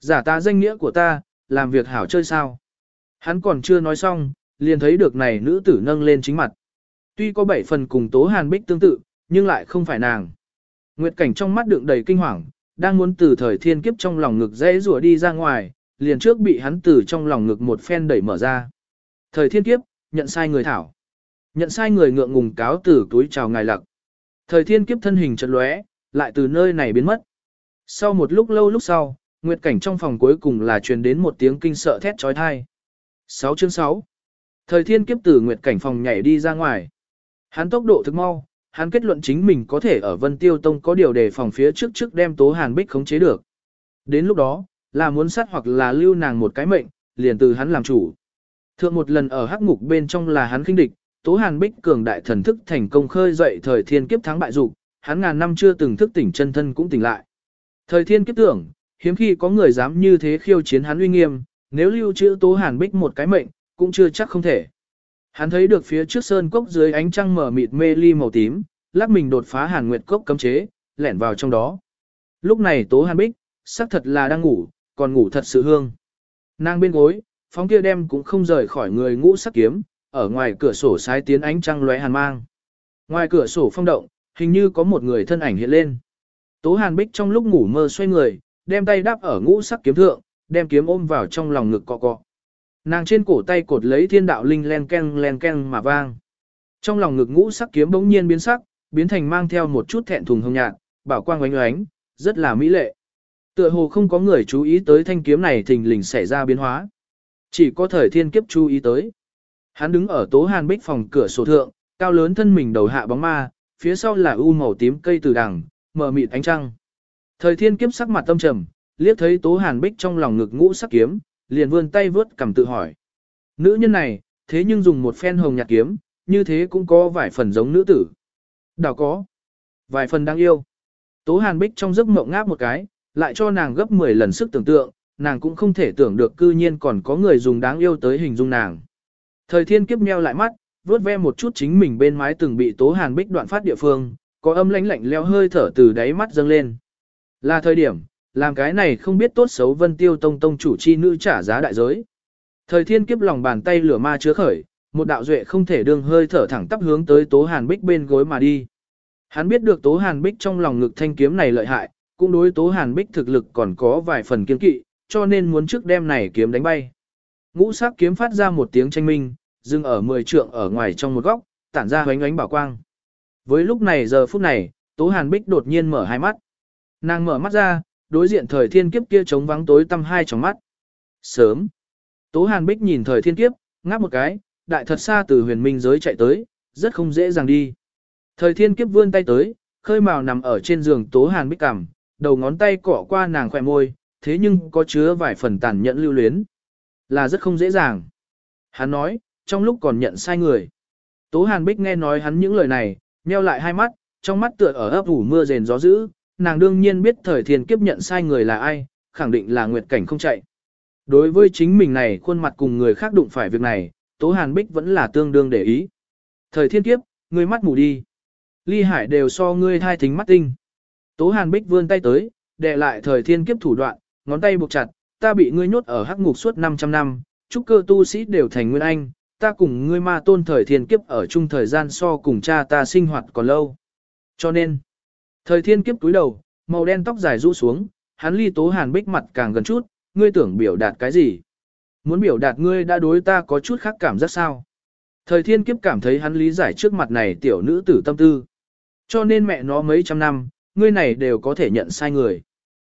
Giả ta danh nghĩa của ta, làm việc hảo chơi sao. Hắn còn chưa nói xong, liền thấy được này nữ tử nâng lên chính mặt. Tuy có bảy phần cùng tố hàn bích tương tự, nhưng lại không phải nàng. Nguyệt cảnh trong mắt đựng đầy kinh hoàng, đang muốn từ thời thiên kiếp trong lòng ngực dễ rùa đi ra ngoài, liền trước bị hắn từ trong lòng ngực một phen đẩy mở ra. Thời thiên kiếp, nhận sai người thảo. Nhận sai người ngượng ngùng cáo từ túi chào ngài lặc. Thời thiên kiếp thân hình chật lóe, lại từ nơi này biến mất. Sau một lúc lâu lúc sau, Nguyệt cảnh trong phòng cuối cùng là truyền đến một tiếng kinh sợ thét trói thai. 6 chương 6 Thời thiên kiếp từ Nguyệt cảnh phòng nhảy đi ra ngoài. Hắn tốc độ thực mau, hắn kết luận chính mình có thể ở Vân Tiêu Tông có điều đề phòng phía trước trước đem Tố Hàn Bích khống chế được. Đến lúc đó, là muốn sát hoặc là lưu nàng một cái mệnh, liền từ hắn làm chủ. Thượng một lần ở hắc ngục bên trong là hắn khinh địch, Tố Hàn Bích cường đại thần thức thành công khơi dậy thời thiên kiếp thắng bại dục, hắn ngàn năm chưa từng thức tỉnh chân thân cũng tỉnh lại. Thời thiên kiếp tưởng, hiếm khi có người dám như thế khiêu chiến hắn uy nghiêm, nếu lưu trữ Tố Hàn Bích một cái mệnh, cũng chưa chắc không thể. Hắn thấy được phía trước sơn cốc dưới ánh trăng mở mịt mê ly màu tím, lắc mình đột phá Hàn Nguyệt cốc cấm chế, lẻn vào trong đó. Lúc này Tố Hàn Bích, xác thật là đang ngủ, còn ngủ thật sự hương. Nàng bên gối, phóng kia đem cũng không rời khỏi người ngũ sắc kiếm, ở ngoài cửa sổ sái tiến ánh trăng lóe hàn mang. Ngoài cửa sổ phong động, hình như có một người thân ảnh hiện lên. Tố Hàn Bích trong lúc ngủ mơ xoay người, đem tay đáp ở ngũ sắc kiếm thượng, đem kiếm ôm vào trong lòng ngực cọ cọ. Nàng trên cổ tay cột lấy thiên đạo linh len ken len ken mà vang. Trong lòng ngực ngũ sắc kiếm bỗng nhiên biến sắc, biến thành mang theo một chút thẹn thùng hồng nhạt, bảo quang oánh oánh, rất là mỹ lệ. Tựa hồ không có người chú ý tới thanh kiếm này thình lình xảy ra biến hóa. Chỉ có thời thiên kiếp chú ý tới. Hắn đứng ở tố hàn bích phòng cửa sổ thượng, cao lớn thân mình đầu hạ bóng ma, phía sau là u màu tím cây từ đằng, mờ mịt ánh trăng. Thời thiên kiếp sắc mặt tâm trầm, liếc thấy tố hàn bích trong lòng ngực ngũ sắc kiếm, liền vươn tay vớt cầm tự hỏi. Nữ nhân này, thế nhưng dùng một phen hồng nhạt kiếm, như thế cũng có vài phần giống nữ tử. Đảo có. Vài phần đáng yêu. Tố hàn bích trong giấc mộng ngáp một cái, lại cho nàng gấp 10 lần sức tưởng tượng, nàng cũng không thể tưởng được cư nhiên còn có người dùng đáng yêu tới hình dung nàng. Thời thiên kiếp meo lại mắt, vuốt ve một chút chính mình bên mái từng bị tố hàn bích đoạn phát địa phương, có âm lãnh lạnh leo hơi thở từ đáy mắt dâng lên. Là thời điểm, làm cái này không biết tốt xấu vân tiêu tông tông chủ chi nữ trả giá đại giới. Thời thiên kiếp lòng bàn tay lửa ma chứa khởi, một đạo duệ không thể đương hơi thở thẳng tắp hướng tới tố hàn bích bên gối mà đi. Hắn biết được tố hàn bích trong lòng ngực thanh kiếm này lợi hại, cũng đối tố hàn bích thực lực còn có vài phần kiên kỵ, cho nên muốn trước đem này kiếm đánh bay. Ngũ sắc kiếm phát ra một tiếng tranh minh, dừng ở mười trượng ở ngoài trong một góc, tản ra hoánh ánh bảo quang. Với lúc này giờ phút này, Tố Hàn Bích đột nhiên mở hai mắt. Nàng mở mắt ra, đối diện thời thiên kiếp kia trống vắng tối tăm hai trong mắt. Sớm. Tố Hàn Bích nhìn thời thiên kiếp, ngáp một cái, đại thật xa từ huyền minh giới chạy tới, rất không dễ dàng đi. Thời thiên kiếp vươn tay tới, khơi màu nằm ở trên giường Tố Hàn Bích cằm, đầu ngón tay cọ qua nàng khỏe môi, thế nhưng có chứa vài phần tàn nhẫn lưu luyến. Là rất không dễ dàng. Hắn nói, trong lúc còn nhận sai người. Tố Hàn Bích nghe nói hắn những lời này, nheo lại hai mắt, trong mắt tựa ở ấp ủ mưa rền gió dữ, nàng đương nhiên biết thời thiên kiếp nhận sai người là ai, khẳng định là Nguyệt Cảnh không chạy. Đối với chính mình này khuôn mặt cùng người khác đụng phải việc này, Tố Hàn Bích vẫn là tương đương để ý. Thời thiên kiếp, ngươi mắt mù đi. Ly Hải đều so ngươi thai thính mắt tinh. Tố Hàn Bích vươn tay tới, đè lại thời thiên kiếp thủ đoạn, ngón tay buộc chặt, ta bị ngươi nhốt ở hắc ngục suốt 500 năm, trúc cơ tu sĩ đều thành nguyên anh, ta cùng ngươi ma tôn thời thiên kiếp ở chung thời gian so cùng cha ta sinh hoạt còn lâu. Cho nên, thời thiên kiếp túi đầu, màu đen tóc dài rũ xuống, hắn ly tố hàn bích mặt càng gần chút, ngươi tưởng biểu đạt cái gì? Muốn biểu đạt ngươi đã đối ta có chút khác cảm giác sao? Thời thiên kiếp cảm thấy hắn lý giải trước mặt này tiểu nữ tử tâm tư. Cho nên mẹ nó mấy trăm năm, ngươi này đều có thể nhận sai người.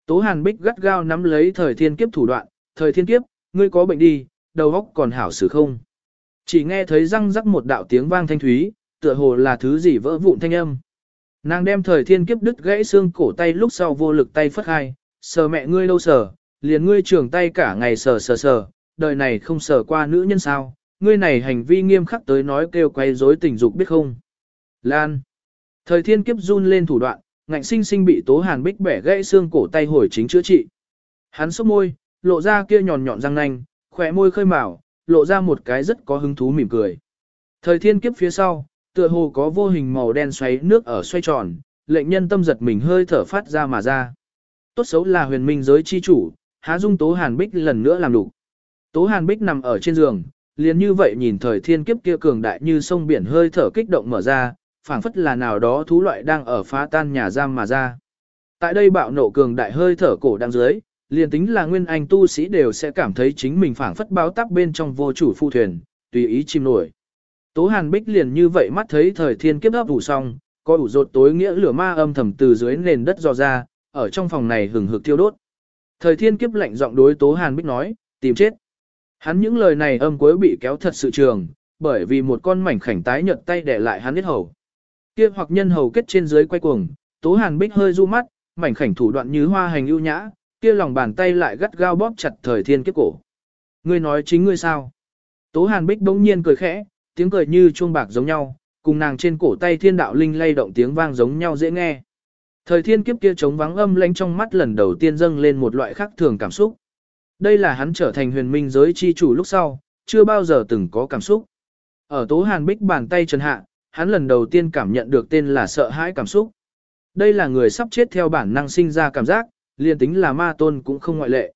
Tố hàn bích gắt gao nắm lấy thời thiên kiếp thủ đoạn, thời thiên kiếp, ngươi có bệnh đi, đầu óc còn hảo xử không? Chỉ nghe thấy răng rắc một đạo tiếng vang thanh thúy, tựa hồ là thứ gì vỡ vụn thanh âm. Nàng đem thời thiên kiếp đứt gãy xương cổ tay lúc sau vô lực tay phất hai, sờ mẹ ngươi lâu sờ, liền ngươi trường tay cả ngày sờ sờ sờ, đời này không sờ qua nữ nhân sao, ngươi này hành vi nghiêm khắc tới nói kêu quay rối tình dục biết không. Lan. Thời thiên kiếp run lên thủ đoạn, ngạnh sinh sinh bị tố hàn bích bẻ gãy xương cổ tay hồi chính chữa trị. Hắn sốc môi, lộ ra kia nhọn nhọn răng nanh, khỏe môi khơi mào, lộ ra một cái rất có hứng thú mỉm cười. Thời thiên kiếp phía sau, tựa hồ có vô hình màu đen xoáy nước ở xoay tròn, lệnh nhân tâm giật mình hơi thở phát ra mà ra. Tốt xấu là huyền minh giới chi chủ, há dung Tố Hàn Bích lần nữa làm đủ. Tố Hàn Bích nằm ở trên giường, liền như vậy nhìn thời thiên kiếp kia cường đại như sông biển hơi thở kích động mở ra, phảng phất là nào đó thú loại đang ở phá tan nhà giam mà ra. Tại đây bạo nộ cường đại hơi thở cổ đang dưới, liền tính là nguyên anh tu sĩ đều sẽ cảm thấy chính mình phảng phất báo tắc bên trong vô chủ phu thuyền, tùy ý chìm nổi. Tố Hàn Bích liền như vậy mắt thấy thời thiên kiếp ấp ủ xong, có ủ rột tối nghĩa lửa ma âm thầm từ dưới nền đất dò ra, ở trong phòng này hừng hực thiêu đốt. Thời thiên kiếp lạnh giọng đối Tố Hàn Bích nói, tìm chết. Hắn những lời này âm cuối bị kéo thật sự trường, bởi vì một con mảnh khảnh tái nhợt tay để lại hắn biết hầu. Kia hoặc nhân hầu kết trên dưới quay cuồng, Tố Hàn Bích hơi du mắt, mảnh khảnh thủ đoạn như hoa hành ưu nhã, kia lòng bàn tay lại gắt gao bóp chặt thời thiên kiếp cổ. Ngươi nói chính ngươi sao? Tố Hàn Bích bỗng nhiên cười khẽ, tiếng cười như chuông bạc giống nhau, cùng nàng trên cổ tay thiên đạo linh lay động tiếng vang giống nhau dễ nghe. Thời thiên kiếp kia trống vắng âm lãnh trong mắt lần đầu tiên dâng lên một loại khác thường cảm xúc. Đây là hắn trở thành huyền minh giới chi chủ lúc sau, chưa bao giờ từng có cảm xúc. Ở tố hàn bích bàn tay trần hạ, hắn lần đầu tiên cảm nhận được tên là sợ hãi cảm xúc. Đây là người sắp chết theo bản năng sinh ra cảm giác, liền tính là ma tôn cũng không ngoại lệ.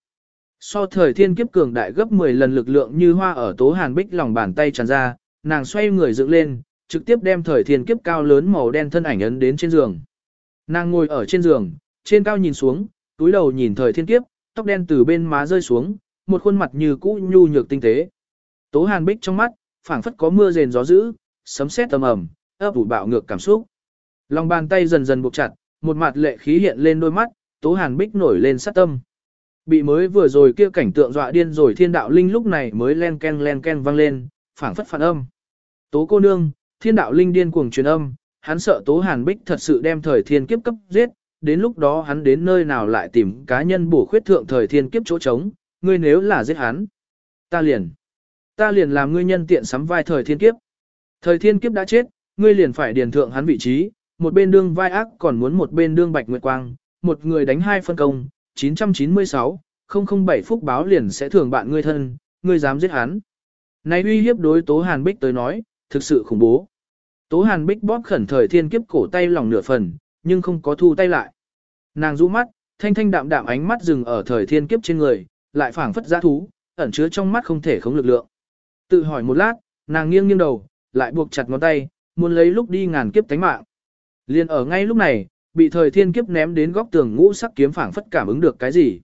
So thời thiên kiếp cường đại gấp 10 lần lực lượng như hoa ở tố hàn bích lòng bàn tay tràn ra, nàng xoay người dựng lên, trực tiếp đem thời thiên kiếp cao lớn màu đen thân ảnh ấn đến trên giường. Nàng ngồi ở trên giường, trên cao nhìn xuống, túi đầu nhìn thời thiên kiếp, tóc đen từ bên má rơi xuống, một khuôn mặt như cũ nhu nhược tinh tế. Tố hàn bích trong mắt, phảng phất có mưa rền gió dữ, sấm sét tầm ẩm, ấp ủ bạo ngược cảm xúc. Lòng bàn tay dần dần buộc chặt, một mặt lệ khí hiện lên đôi mắt, tố hàn bích nổi lên sát tâm. Bị mới vừa rồi kia cảnh tượng dọa điên rồi thiên đạo linh lúc này mới len ken len ken vang lên, phảng phất phản âm. Tố cô nương, thiên đạo linh điên cuồng truyền âm, hắn sợ Tố Hàn Bích thật sự đem thời thiên kiếp cấp giết, đến lúc đó hắn đến nơi nào lại tìm cá nhân bổ khuyết thượng thời thiên kiếp chỗ trống, ngươi nếu là giết hắn. Ta liền, ta liền làm ngươi nhân tiện sắm vai thời thiên kiếp. Thời thiên kiếp đã chết, ngươi liền phải điền thượng hắn vị trí, một bên đương vai ác còn muốn một bên đương bạch nguyệt quang, một người đánh hai phân công, 996, 007 phúc báo liền sẽ thưởng bạn ngươi thân, ngươi dám giết hắn. Này uy hiếp đối Tố Hàn Bích tới nói, thực sự khủng bố. Tố Hàn Bích bóp khẩn thời thiên kiếp cổ tay lòng nửa phần, nhưng không có thu tay lại. Nàng rũ mắt, thanh thanh đạm đạm ánh mắt dừng ở thời thiên kiếp trên người, lại phảng phất giã thú, ẩn chứa trong mắt không thể khống lực lượng. Tự hỏi một lát, nàng nghiêng nghiêng đầu, lại buộc chặt ngón tay, muốn lấy lúc đi ngàn kiếp tánh mạng. Liên ở ngay lúc này, bị thời thiên kiếp ném đến góc tường ngũ sắc kiếm phảng phất cảm ứng được cái gì.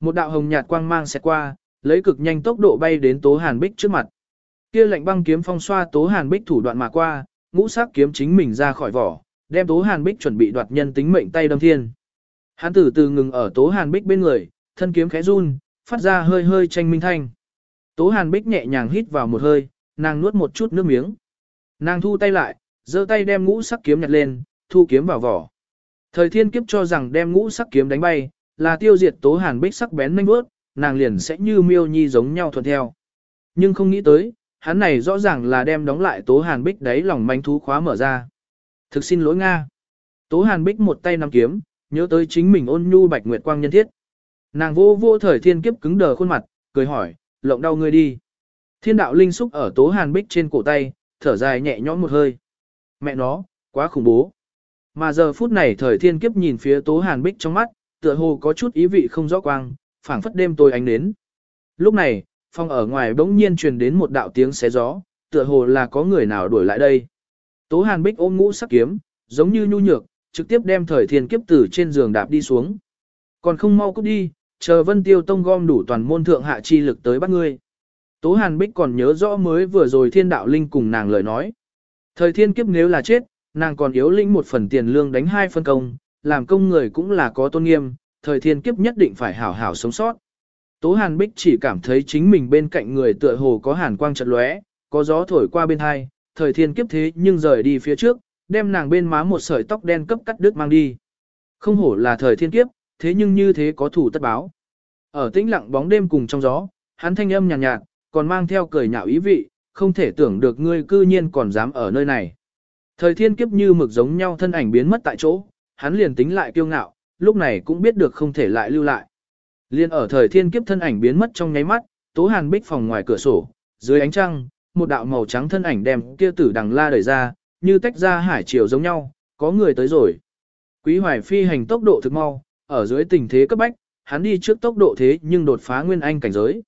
Một đạo hồng nhạt quang mang sẽ qua, lấy cực nhanh tốc độ bay đến Tố Hàn Bích trước mặt. Kia lạnh băng kiếm phong xoa Tố Hàn Bích thủ đoạn mà qua, ngũ sắc kiếm chính mình ra khỏi vỏ, đem Tố Hàn Bích chuẩn bị đoạt nhân tính mệnh tay đâm thiên. Hắn từ từ ngừng ở Tố Hàn Bích bên người, thân kiếm khẽ run, phát ra hơi hơi tranh minh thanh. Tố Hàn Bích nhẹ nhàng hít vào một hơi, nàng nuốt một chút nước miếng. Nàng thu tay lại, giơ tay đem ngũ sắc kiếm nhặt lên, thu kiếm vào vỏ. Thời thiên kiếp cho rằng đem ngũ sắc kiếm đánh bay, là tiêu diệt Tố Hàn Bích sắc bén nhanh bước, nàng liền sẽ như miêu nhi giống nhau thuận theo. Nhưng không nghĩ tới, hắn này rõ ràng là đem đóng lại Tố Hàn Bích đấy lòng manh thú khóa mở ra. Thực xin lỗi Nga. Tố Hàn Bích một tay nắm kiếm, nhớ tới chính mình ôn nhu bạch nguyệt quang nhân thiết. Nàng vô vô thời thiên kiếp cứng đờ khuôn mặt, cười hỏi, lộng đau ngươi đi. Thiên đạo linh xúc ở Tố Hàn Bích trên cổ tay, thở dài nhẹ nhõm một hơi. Mẹ nó, quá khủng bố. Mà giờ phút này thời thiên kiếp nhìn phía Tố Hàn Bích trong mắt, tựa hồ có chút ý vị không rõ quang, phảng phất đêm tôi ánh đến. Lúc này, phòng ở ngoài bỗng nhiên truyền đến một đạo tiếng xé gió, tựa hồ là có người nào đuổi lại đây. Tố Hàn Bích ôm ngũ sắc kiếm, giống như nhu nhược, trực tiếp đem thời thiên kiếp tử trên giường đạp đi xuống. Còn không mau cút đi, chờ Vân Tiêu Tông gom đủ toàn môn thượng hạ chi lực tới bắt ngươi. Tố Hàn Bích còn nhớ rõ mới vừa rồi thiên đạo linh cùng nàng lời nói. Thời thiên kiếp nếu là chết, nàng còn yếu lĩnh một phần tiền lương đánh hai phân công, làm công người cũng là có tôn nghiêm, thời thiên kiếp nhất định phải hảo hảo sống sót. Tố Hàn Bích chỉ cảm thấy chính mình bên cạnh người tựa hồ có hàn quang chật lóe, có gió thổi qua bên hai, thời thiên kiếp thế nhưng rời đi phía trước, đem nàng bên má một sợi tóc đen cấp cắt đứt mang đi. Không hổ là thời thiên kiếp, thế nhưng như thế có thủ tất báo. Ở tĩnh lặng bóng đêm cùng trong gió, hắn thanh âm nhàn nhạt, nhạt, còn mang theo cười nhạo ý vị, không thể tưởng được ngươi cư nhiên còn dám ở nơi này. Thời thiên kiếp như mực giống nhau thân ảnh biến mất tại chỗ, hắn liền tính lại kiêu ngạo, lúc này cũng biết được không thể lại lưu lại. Liên ở thời thiên kiếp thân ảnh biến mất trong nháy mắt, Tố Hàn Bích phòng ngoài cửa sổ, dưới ánh trăng, một đạo màu trắng thân ảnh đem kia tử đằng la đẩy ra, như tách ra hải chiều giống nhau, có người tới rồi. Quý Hoài phi hành tốc độ thực mau, ở dưới tình thế cấp bách, hắn đi trước tốc độ thế nhưng đột phá nguyên anh cảnh giới.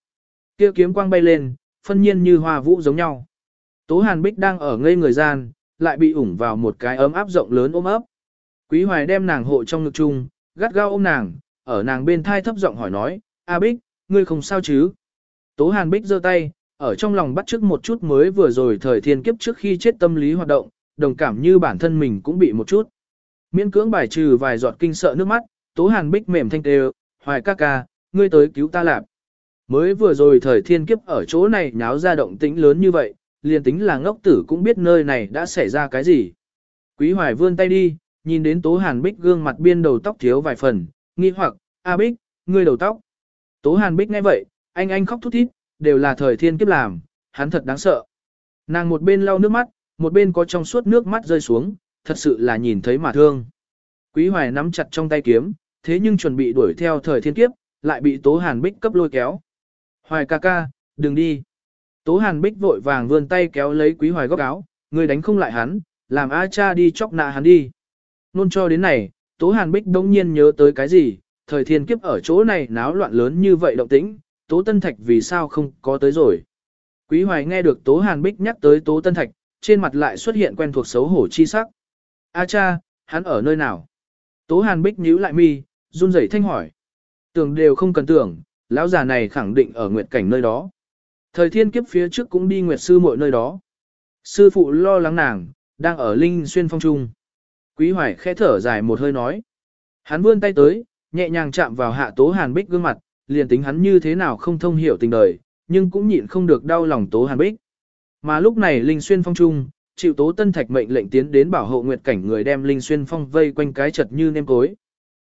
Kia kiếm quang bay lên, phân nhiên như hoa vũ giống nhau. Tố Hàn Bích đang ở ngây người gian, lại bị ủng vào một cái ấm áp rộng lớn ôm ấp. Quý Hoài đem nàng hộ trong ngực chung, gắt gao ôm nàng, ở nàng bên thai thấp giọng hỏi nói, A Bích, ngươi không sao chứ? Tố Hàn Bích giơ tay, ở trong lòng bắt chước một chút mới vừa rồi thời thiên kiếp trước khi chết tâm lý hoạt động, đồng cảm như bản thân mình cũng bị một chút. Miễn cưỡng bài trừ vài giọt kinh sợ nước mắt, Tố Hàn Bích mềm thanh tê, hoài ca ca, ngươi tới cứu ta lạp. Mới vừa rồi thời thiên kiếp ở chỗ này nháo ra động tĩnh lớn như vậy, liền tính là ngốc tử cũng biết nơi này đã xảy ra cái gì. Quý hoài vươn tay đi, nhìn đến Tố Hàn Bích gương mặt biên đầu tóc thiếu vài phần, nghi hoặc, A Bích, ngươi đầu tóc. Tố Hàn Bích nghe vậy, anh anh khóc thút thít, đều là thời thiên kiếp làm, hắn thật đáng sợ. Nàng một bên lau nước mắt, một bên có trong suốt nước mắt rơi xuống, thật sự là nhìn thấy mà thương. Quý Hoài nắm chặt trong tay kiếm, thế nhưng chuẩn bị đuổi theo thời thiên kiếp, lại bị Tố Hàn Bích cấp lôi kéo. Hoài ca ca, đừng đi. Tố Hàn Bích vội vàng vươn tay kéo lấy Quý Hoài góc áo, người đánh không lại hắn, làm A cha đi chọc nạ hắn đi. Nôn cho đến này, Tố Hàn Bích đông nhiên nhớ tới cái gì, thời thiên kiếp ở chỗ này náo loạn lớn như vậy động tĩnh, Tố Tân Thạch vì sao không có tới rồi. Quý Hoài nghe được Tố Hàn Bích nhắc tới Tố Tân Thạch, trên mặt lại xuất hiện quen thuộc xấu hổ chi sắc. A cha, hắn ở nơi nào? Tố Hàn Bích nhíu lại mi, run rẩy thanh hỏi. Tưởng đều không cần tưởng, lão già này khẳng định ở nguyệt cảnh nơi đó. Thời thiên kiếp phía trước cũng đi nguyệt sư mọi nơi đó. Sư phụ lo lắng nàng, đang ở linh xuyên phong trung. Quý hoài khẽ thở dài một hơi nói. Hắn vươn tay tới, nhẹ nhàng chạm vào hạ tố hàn bích gương mặt, liền tính hắn như thế nào không thông hiểu tình đời, nhưng cũng nhịn không được đau lòng tố hàn bích. Mà lúc này linh xuyên phong trung, chịu tố tân thạch mệnh lệnh tiến đến bảo hộ nguyệt cảnh người đem linh xuyên phong vây quanh cái chật như nêm cối.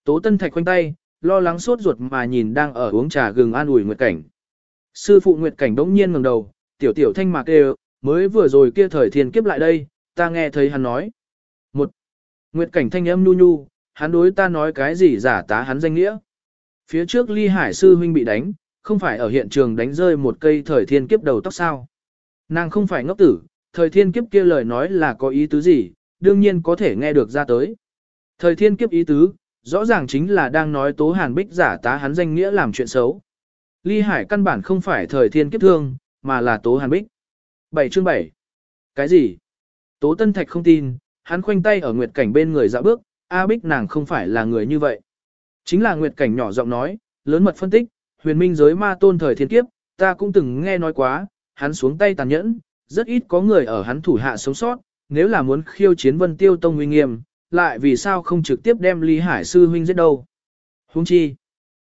Tố tân thạch quanh tay, lo lắng sốt ruột mà nhìn đang ở uống trà gừng an ủi nguyệt cảnh. Sư phụ nguyệt cảnh đống nhiên ngẩng đầu, tiểu tiểu thanh mạc đều, mới vừa rồi kia thời thiên kiếp lại đây, ta nghe thấy hắn nói. Nguyệt cảnh thanh âm nu nhu, hắn đối ta nói cái gì giả tá hắn danh nghĩa. Phía trước ly hải sư huynh bị đánh, không phải ở hiện trường đánh rơi một cây thời thiên kiếp đầu tóc sao. Nàng không phải ngốc tử, thời thiên kiếp kia lời nói là có ý tứ gì, đương nhiên có thể nghe được ra tới. Thời thiên kiếp ý tứ, rõ ràng chính là đang nói Tố Hàn Bích giả tá hắn danh nghĩa làm chuyện xấu. Ly Hải căn bản không phải thời thiên kiếp thương, mà là Tố Hàn Bích. 7 chương 7. Cái gì? Tố Tân Thạch không tin, hắn khoanh tay ở Nguyệt Cảnh bên người dạo bước, A Bích nàng không phải là người như vậy. Chính là Nguyệt Cảnh nhỏ giọng nói, lớn mật phân tích, huyền minh giới ma tôn thời thiên kiếp, ta cũng từng nghe nói quá, hắn xuống tay tàn nhẫn, rất ít có người ở hắn thủ hạ sống sót, nếu là muốn khiêu chiến vân tiêu tông uy nghiêm, lại vì sao không trực tiếp đem Lý Hải sư huynh giết đâu. Hung chi.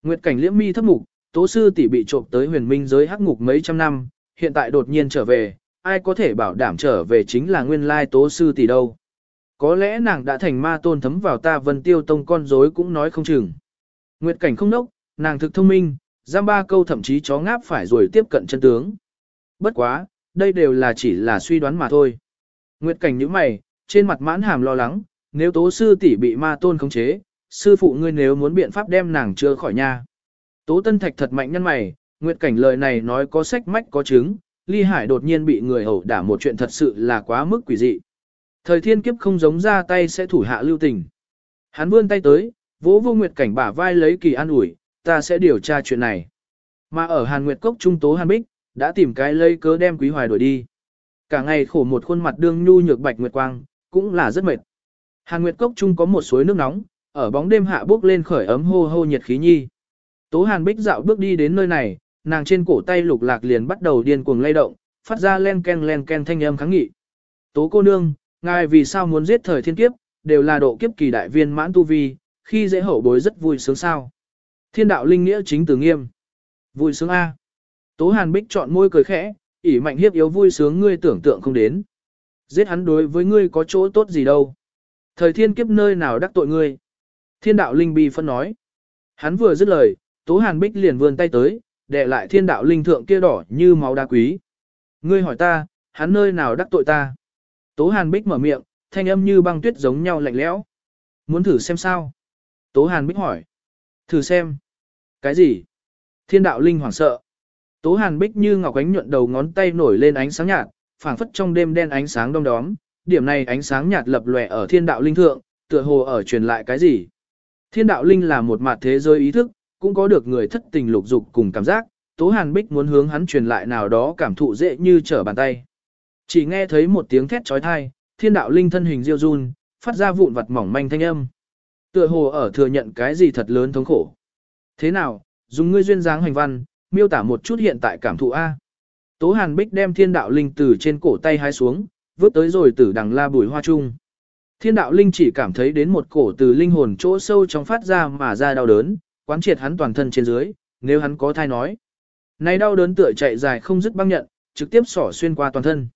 Nguyệt cảnh liễm mi thấp mục, Tố sư tỷ bị trộm tới huyền minh giới hắc ngục mấy trăm năm, hiện tại đột nhiên trở về, ai có thể bảo đảm trở về chính là nguyên lai tố sư tỷ đâu. Có lẽ nàng đã thành ma tôn thấm vào ta vân tiêu tông con rối cũng nói không chừng. Nguyệt cảnh không nốc, nàng thực thông minh, giam ba câu thậm chí chó ngáp phải rồi tiếp cận chân tướng. Bất quá, đây đều là chỉ là suy đoán mà thôi. Nguyệt cảnh như mày, trên mặt mãn hàm lo lắng, nếu tố sư tỷ bị ma tôn khống chế, sư phụ ngươi nếu muốn biện pháp đem nàng chưa khỏi nha. Tố tân thạch thật mạnh nhân mày, Nguyệt cảnh lời này nói có sách mách có chứng, ly hải đột nhiên bị người ẩu đả một chuyện thật sự là quá mức quỷ dị. Thời thiên kiếp không giống ra tay sẽ thủ hạ lưu tình. Hắn vươn tay tới, vỗ vô Nguyệt cảnh bả vai lấy kỳ an ủi, ta sẽ điều tra chuyện này. Mà ở Hàn Nguyệt Cốc Trung Tố Hàn Bích, đã tìm cái lây cớ đem Quý Hoài đuổi đi. Cả ngày khổ một khuôn mặt đương nhu nhược bạch nguyệt quang, cũng là rất mệt. Hàn Nguyệt Cốc Trung có một suối nước nóng, ở bóng đêm hạ bước lên khởi ấm hô hô nhiệt khí nhi. Tố Hàn Bích dạo bước đi đến nơi này, nàng trên cổ tay lục lạc liền bắt đầu điên cuồng lay động, phát ra len ken len ken thanh âm kháng nghị. Tố cô nương, ngài vì sao muốn giết thời thiên kiếp, đều là độ kiếp kỳ đại viên mãn tu vi, khi dễ hậu bối rất vui sướng sao. Thiên đạo linh nghĩa chính từ nghiêm. Vui sướng A. Tố Hàn Bích chọn môi cười khẽ, ỉ mạnh hiếp yếu vui sướng ngươi tưởng tượng không đến. Giết hắn đối với ngươi có chỗ tốt gì đâu. Thời thiên kiếp nơi nào đắc tội ngươi. Thiên đạo linh bi phân nói. Hắn vừa dứt lời, Tố Hàn Bích liền vươn tay tới, đè lại thiên đạo linh thượng kia đỏ như máu đá quý. Ngươi hỏi ta, hắn nơi nào đắc tội ta? Tố Hàn Bích mở miệng, thanh âm như băng tuyết giống nhau lạnh lẽo. Muốn thử xem sao? Tố Hàn Bích hỏi. Thử xem. Cái gì? Thiên đạo linh hoảng sợ. Tố Hàn Bích như ngọc ánh nhuận đầu ngón tay nổi lên ánh sáng nhạt, phảng phất trong đêm đen ánh sáng đông đóm, điểm này ánh sáng nhạt lập lòe ở thiên đạo linh thượng, tựa hồ ở truyền lại cái gì. Thiên đạo linh là một mặt thế giới ý thức, cũng có được người thất tình lục dục cùng cảm giác, Tố Hàn Bích muốn hướng hắn truyền lại nào đó cảm thụ dễ như trở bàn tay. Chỉ nghe thấy một tiếng thét trói thai, thiên đạo linh thân hình diêu run, phát ra vụn vặt mỏng manh thanh âm. Tựa hồ ở thừa nhận cái gì thật lớn thống khổ. Thế nào, dùng ngươi duyên dáng hành văn, miêu tả một chút hiện tại cảm thụ A. Tố Hàn Bích đem thiên đạo linh từ trên cổ tay hái xuống, vứt tới rồi tử đằng la bùi hoa chung. Thiên đạo linh chỉ cảm thấy đến một cổ từ linh hồn chỗ sâu trong phát ra mà ra đau đớn, quán triệt hắn toàn thân trên dưới, nếu hắn có thai nói. Này đau đớn tựa chạy dài không dứt băng nhận, trực tiếp xỏ xuyên qua toàn thân.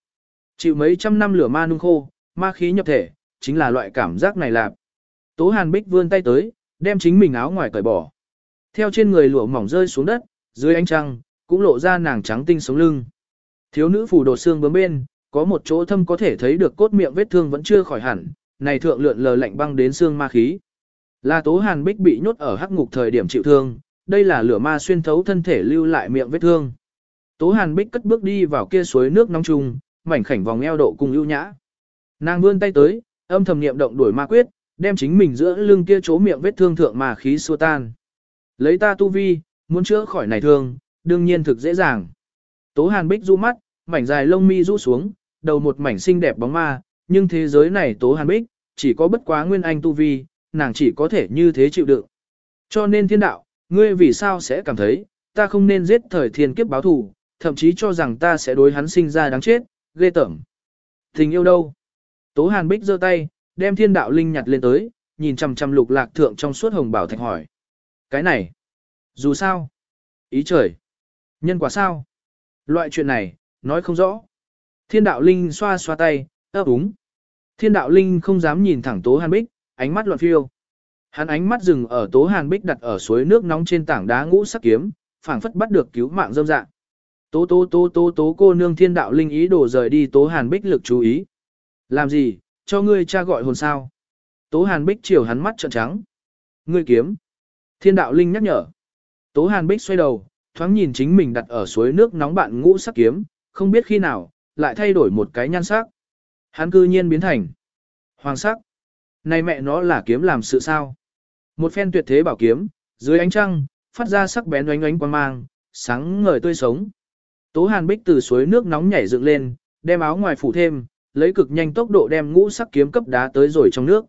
Chịu mấy trăm năm lửa ma nung khô, ma khí nhập thể, chính là loại cảm giác này lạp. Tố Hàn Bích vươn tay tới, đem chính mình áo ngoài cởi bỏ. Theo trên người lụa mỏng rơi xuống đất, dưới ánh trăng, cũng lộ ra nàng trắng tinh sống lưng. Thiếu nữ phủ đồ xương bướm bên, có một chỗ thâm có thể thấy được cốt miệng vết thương vẫn chưa khỏi hẳn, này thượng lượn lờ lạnh băng đến xương ma khí. Là Tố Hàn Bích bị nhốt ở hắc ngục thời điểm chịu thương, đây là lửa ma xuyên thấu thân thể lưu lại miệng vết thương. Tố Hàn Bích cất bước đi vào kia suối nước nóng trùng, mảnh khảnh vòng eo độ cùng ưu nhã. Nàng vươn tay tới, âm thầm niệm động đuổi ma quyết, đem chính mình giữa lưng kia chỗ miệng vết thương thượng mà khí xua tan. Lấy ta tu vi, muốn chữa khỏi này thương, đương nhiên thực dễ dàng. Tố Hàn Bích du mắt, mảnh dài lông mi rũ xuống, đầu một mảnh xinh đẹp bóng ma, nhưng thế giới này Tố Hàn Bích, chỉ có bất quá nguyên anh tu vi, nàng chỉ có thể như thế chịu đựng. Cho nên thiên đạo, ngươi vì sao sẽ cảm thấy, ta không nên giết thời thiên kiếp báo thù, thậm chí cho rằng ta sẽ đối hắn sinh ra đáng chết, ghê tởm. Tình yêu đâu? Tố Hàn Bích giơ tay, đem thiên đạo linh nhặt lên tới, nhìn chằm chằm lục lạc thượng trong suốt hồng bảo thạch hỏi. Cái này, dù sao, ý trời, nhân quả sao? Loại chuyện này, nói không rõ. Thiên đạo linh xoa xoa tay, ấp úng. Thiên đạo linh không dám nhìn thẳng Tố Hàn Bích, ánh mắt loạn phiêu. Hắn ánh mắt dừng ở Tố Hàn Bích đặt ở suối nước nóng trên tảng đá ngũ sắc kiếm, phảng phất bắt được cứu mạng dâm dạng. Tố tố tố tố tố cô nương thiên đạo linh ý đổ rời đi Tố Hàn Bích lực chú ý. Làm gì, cho ngươi cha gọi hồn sao? Tố Hàn Bích chiều hắn mắt trợn trắng. Ngươi kiếm. Thiên đạo linh nhắc nhở. Tố Hàn Bích xoay đầu, thoáng nhìn chính mình đặt ở suối nước nóng bạn ngũ sắc kiếm, không biết khi nào, lại thay đổi một cái nhan sắc. Hắn cư nhiên biến thành hoàng sắc. Này mẹ nó là kiếm làm sự sao? Một phen tuyệt thế bảo kiếm, dưới ánh trăng, phát ra sắc bén oánh oánh quang mang, sáng ngời tươi sống. Tố Hàn Bích từ suối nước nóng nhảy dựng lên, đem áo ngoài phủ thêm, lấy cực nhanh tốc độ đem ngũ sắc kiếm cấp đá tới rồi trong nước.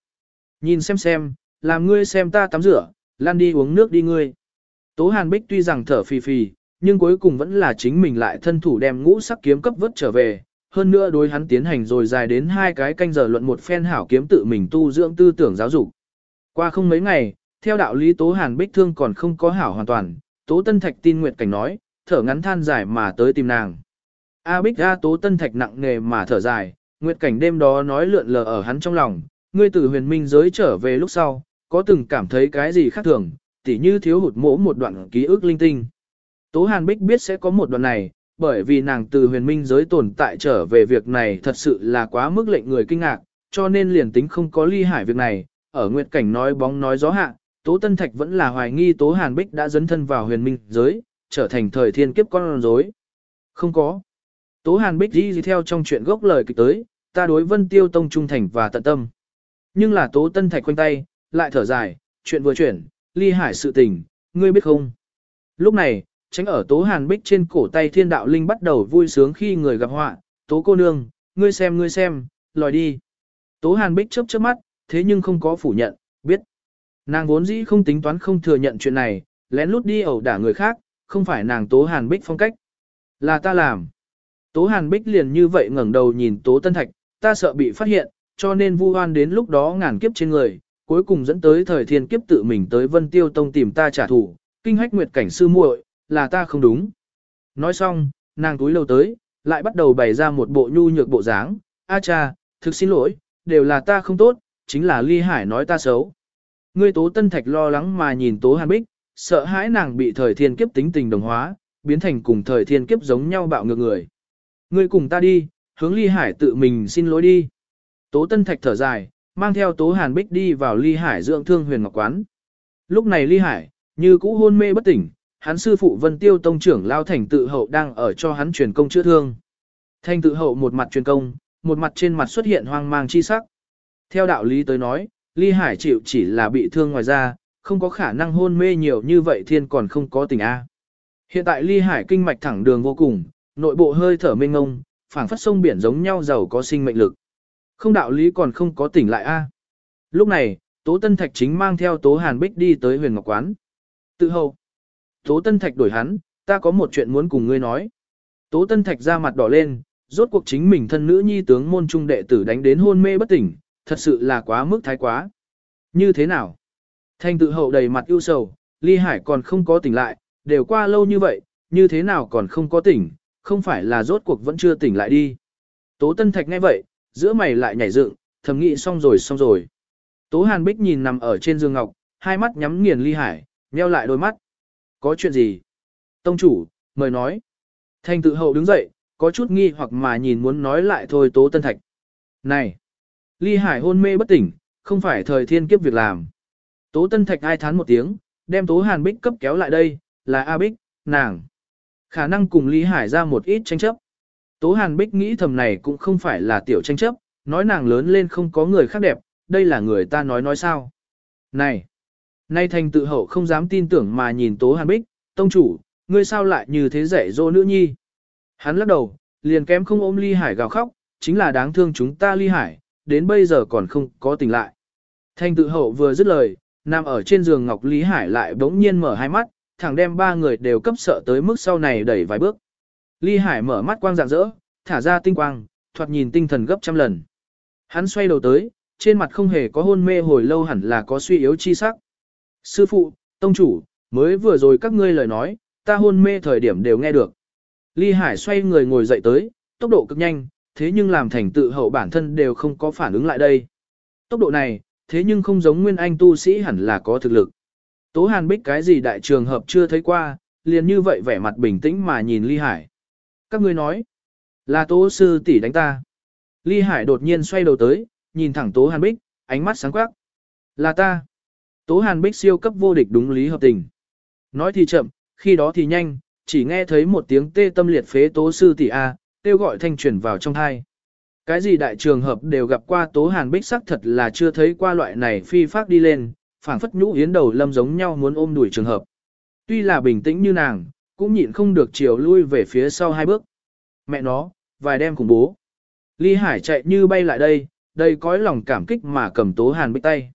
Nhìn xem xem, làm ngươi xem ta tắm rửa, lan đi uống nước đi ngươi. Tố Hàn Bích tuy rằng thở phì phì, nhưng cuối cùng vẫn là chính mình lại thân thủ đem ngũ sắc kiếm cấp vớt trở về. Hơn nữa đối hắn tiến hành rồi dài đến hai cái canh giờ luận một phen hảo kiếm tự mình tu dưỡng tư tưởng giáo dục. Qua không mấy ngày, theo đạo lý Tố Hàn Bích thương còn không có hảo hoàn toàn, Tố Tân Thạch tin Nguyệt Cảnh nói, thở ngắn than dài mà tới tìm nàng. A Bích A Tố Tân Thạch nặng nề mà thở dài, Nguyệt Cảnh đêm đó nói lượn lờ ở hắn trong lòng, ngươi từ huyền minh giới trở về lúc sau, có từng cảm thấy cái gì khác thường, tỉ như thiếu hụt mỗ một đoạn ký ức linh tinh. Tố Hàn Bích biết sẽ có một đoạn này, bởi vì nàng từ huyền minh giới tồn tại trở về việc này thật sự là quá mức lệnh người kinh ngạc, cho nên liền tính không có ly hải việc này, ở Nguyệt Cảnh nói bóng nói gió hạ, Tố Tân Thạch vẫn là hoài nghi Tố Hàn Bích đã dấn thân vào huyền minh giới, trở thành thời thiên kiếp con rối. Không có. Tố Hàn Bích đi theo trong chuyện gốc lời kịch tới, ta đối Vân Tiêu Tông trung thành và tận tâm. Nhưng là Tố Tân Thạch quanh tay, lại thở dài, chuyện vừa chuyển, ly hải sự tình, ngươi biết không? Lúc này, tránh ở Tố Hàn Bích trên cổ tay thiên đạo linh bắt đầu vui sướng khi người gặp họa, Tố cô nương, ngươi xem ngươi xem, lòi đi. Tố Hàn Bích chớp chớp mắt, thế nhưng không có phủ nhận, biết. Nàng vốn dĩ không tính toán không thừa nhận chuyện này, lén lút đi ẩu đả người khác, không phải nàng Tố Hàn Bích phong cách. Là ta làm. Tố Hàn Bích liền như vậy ngẩng đầu nhìn Tố Tân Thạch, ta sợ bị phát hiện, cho nên vu oan đến lúc đó ngàn kiếp trên người, cuối cùng dẫn tới thời thiên kiếp tự mình tới Vân Tiêu Tông tìm ta trả thù, kinh hách nguyệt cảnh sư muội, là ta không đúng. Nói xong, nàng túi lâu tới, lại bắt đầu bày ra một bộ nhu nhược bộ dáng, a cha, thực xin lỗi, đều là ta không tốt, chính là ly hải nói ta xấu. Ngươi tố tân thạch lo lắng mà nhìn tố hàn bích, sợ hãi nàng bị thời thiên kiếp tính tình đồng hóa, biến thành cùng thời thiên kiếp giống nhau bạo ngược người. Ngươi cùng ta đi, hướng ly hải tự mình xin lỗi đi. Tố tân thạch thở dài, mang theo tố hàn bích đi vào ly hải dưỡng thương huyền ngọc quán. Lúc này ly hải, như cũ hôn mê bất tỉnh, hắn sư phụ vân tiêu tông trưởng lao thành tự hậu đang ở cho hắn truyền công chữa thương. Thanh tự hậu một mặt truyền công, một mặt trên mặt xuất hiện hoang mang chi sắc. Theo đạo lý tới nói, ly hải chịu chỉ là bị thương ngoài ra, không có khả năng hôn mê nhiều như vậy thiên còn không có tình A. Hiện tại ly hải kinh mạch thẳng đường vô cùng, nội bộ hơi thở mênh ngông, phảng phất sông biển giống nhau giàu có sinh mệnh lực. Không đạo lý còn không có tỉnh lại a. Lúc này, Tố Tân Thạch chính mang theo Tố Hàn Bích đi tới huyền ngọc quán. Tự hầu. Tố Tân Thạch đổi hắn, ta có một chuyện muốn cùng ngươi nói. Tố Tân Thạch ra mặt đỏ lên, rốt cuộc chính mình thân nữ nhi tướng môn trung đệ tử đánh đến hôn mê bất tỉnh, thật sự là quá mức thái quá. Như thế nào? Thanh tự hậu đầy mặt ưu sầu, ly hải còn không có tỉnh lại, đều qua lâu như vậy, như thế nào còn không có tỉnh, không phải là rốt cuộc vẫn chưa tỉnh lại đi. Tố Tân Thạch nghe vậy, giữa mày lại nhảy dựng, thầm nghĩ xong rồi xong rồi. Tố Hàn Bích nhìn nằm ở trên giường ngọc, hai mắt nhắm nghiền ly hải, nheo lại đôi mắt. Có chuyện gì? Tông chủ, mời nói. Thanh tự hậu đứng dậy, có chút nghi hoặc mà nhìn muốn nói lại thôi Tố Tân Thạch. Này! Ly hải hôn mê bất tỉnh, không phải thời thiên kiếp việc làm. Tố Tân Thạch ai thán một tiếng, đem Tố Hàn Bích cấp kéo lại đây, là A Bích, nàng. Khả năng cùng Lý Hải ra một ít tranh chấp. Tố Hàn Bích nghĩ thầm này cũng không phải là tiểu tranh chấp, nói nàng lớn lên không có người khác đẹp, đây là người ta nói nói sao. Này! Nay thành tự hậu không dám tin tưởng mà nhìn Tố Hàn Bích, tông chủ, ngươi sao lại như thế dạy dỗ nữ nhi. Hắn lắc đầu, liền kém không ôm ly hải gào khóc, chính là đáng thương chúng ta ly hải, đến bây giờ còn không có tỉnh lại. Thanh tự hậu vừa dứt lời, nằm ở trên giường Ngọc Lý Hải lại bỗng nhiên mở hai mắt, thẳng đem ba người đều cấp sợ tới mức sau này đẩy vài bước. Lý Hải mở mắt quang rạng rỡ, thả ra tinh quang, thoạt nhìn tinh thần gấp trăm lần. Hắn xoay đầu tới, trên mặt không hề có hôn mê hồi lâu hẳn là có suy yếu chi sắc. Sư phụ, tông chủ, mới vừa rồi các ngươi lời nói, ta hôn mê thời điểm đều nghe được. Ly Hải xoay người ngồi dậy tới, tốc độ cực nhanh, thế nhưng làm thành tự hậu bản thân đều không có phản ứng lại đây. Tốc độ này, thế nhưng không giống nguyên anh tu sĩ hẳn là có thực lực. Tố Hàn Bích cái gì đại trường hợp chưa thấy qua, liền như vậy vẻ mặt bình tĩnh mà nhìn Ly Hải. Các ngươi nói, là Tố Sư tỷ đánh ta. Ly Hải đột nhiên xoay đầu tới, nhìn thẳng Tố Hàn Bích, ánh mắt sáng quắc. Là ta. Tố Hàn Bích siêu cấp vô địch đúng lý hợp tình. Nói thì chậm, khi đó thì nhanh, chỉ nghe thấy một tiếng tê tâm liệt phế Tố Sư tỷ A, kêu gọi thanh truyền vào trong thai. Cái gì đại trường hợp đều gặp qua Tố Hàn Bích sắc thật là chưa thấy qua loại này phi pháp đi lên, phảng phất nhũ yến đầu lâm giống nhau muốn ôm đuổi trường hợp. Tuy là bình tĩnh như nàng, cũng nhịn không được chiều lui về phía sau hai bước. Mẹ nó, vài đêm cùng bố. Ly Hải chạy như bay lại đây, đầy cõi lòng cảm kích mà cầm Tố Hàn Bích tay.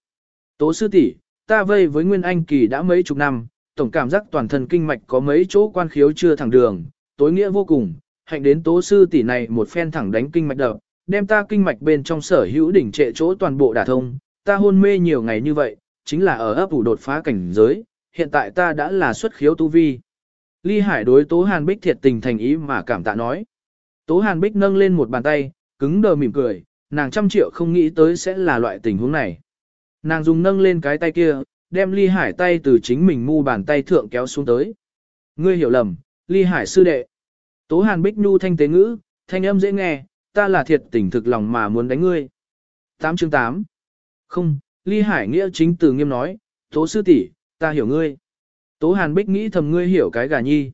Tố sư tỷ, ta vây với Nguyên Anh kỳ đã mấy chục năm, tổng cảm giác toàn thân kinh mạch có mấy chỗ quan khiếu chưa thẳng đường, tối nghĩa vô cùng, hạnh đến Tố sư tỷ này một phen thẳng đánh kinh mạch đập, đem ta kinh mạch bên trong sở hữu đỉnh trệ chỗ toàn bộ đả thông, ta hôn mê nhiều ngày như vậy, chính là ở ấp ủ đột phá cảnh giới, hiện tại ta đã là xuất khiếu tu vi. Ly Hải đối Tố Hàn Bích thiệt tình thành ý mà cảm tạ nói. Tố Hàn Bích nâng lên một bàn tay, cứng đờ mỉm cười, nàng trăm triệu không nghĩ tới sẽ là loại tình huống này. Nàng dùng nâng lên cái tay kia, đem Ly Hải tay từ chính mình mu bàn tay thượng kéo xuống tới. Ngươi hiểu lầm, Ly Hải sư đệ. Tố Hàn Bích nhu thanh tế ngữ, thanh âm dễ nghe, ta là thiệt tình thực lòng mà muốn đánh ngươi. 8 chương 8 Không, Ly Hải nghĩa chính từ nghiêm nói, Tố sư tỷ, ta hiểu ngươi. Tố Hàn Bích nghĩ thầm ngươi hiểu cái gà nhi.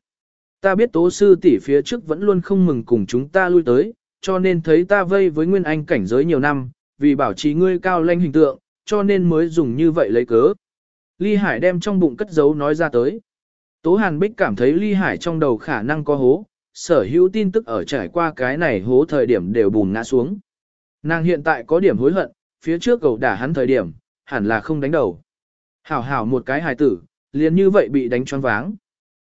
Ta biết Tố sư tỷ phía trước vẫn luôn không mừng cùng chúng ta lui tới, cho nên thấy ta vây với Nguyên Anh cảnh giới nhiều năm, vì bảo trì ngươi cao lanh hình tượng, cho nên mới dùng như vậy lấy cớ. Ly Hải đem trong bụng cất giấu nói ra tới. Tố Hàn Bích cảm thấy Ly Hải trong đầu khả năng có hố, sở hữu tin tức ở trải qua cái này hố thời điểm đều bùn ngã xuống. Nàng hiện tại có điểm hối hận, phía trước cầu đả hắn thời điểm, hẳn là không đánh đầu. Hảo hảo một cái hài tử, liền như vậy bị đánh choáng váng.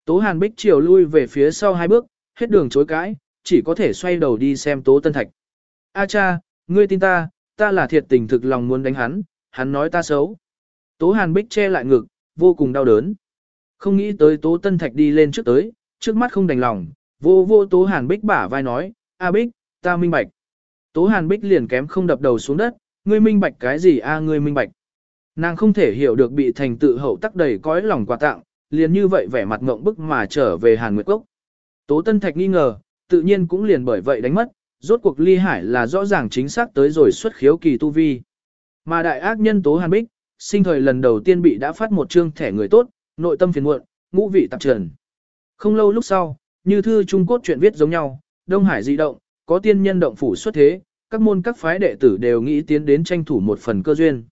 Tố Hàn Bích chiều lui về phía sau hai bước, hết đường chối cãi, chỉ có thể xoay đầu đi xem Tố Tân Thạch. A cha, ngươi tin ta, ta là thiệt tình thực lòng muốn đánh hắn, hắn nói ta xấu. Tố Hàn Bích che lại ngực, vô cùng đau đớn. Không nghĩ tới Tố Tân Thạch đi lên trước tới, trước mắt không đành lòng, vô vô Tố Hàn Bích bả vai nói, A Bích, ta minh bạch. Tố Hàn Bích liền kém không đập đầu xuống đất, ngươi minh bạch cái gì a ngươi minh bạch. Nàng không thể hiểu được bị thành tự hậu tắc đầy cõi lòng quà tặng, liền như vậy vẻ mặt ngộng bức mà trở về Hàn Nguyệt Cốc. Tố Tân Thạch nghi ngờ, tự nhiên cũng liền bởi vậy đánh mất, rốt cuộc ly hải là rõ ràng chính xác tới rồi xuất khiếu kỳ tu vi. Mà đại ác nhân Tố Hàn Bích, sinh thời lần đầu tiên bị đã phát một chương thẻ người tốt, nội tâm phiền muộn, ngũ vị tạp trần. Không lâu lúc sau, như thư Trung Quốc chuyện viết giống nhau, Đông Hải dị động, có tiên nhân động phủ xuất thế, các môn các phái đệ tử đều nghĩ tiến đến tranh thủ một phần cơ duyên.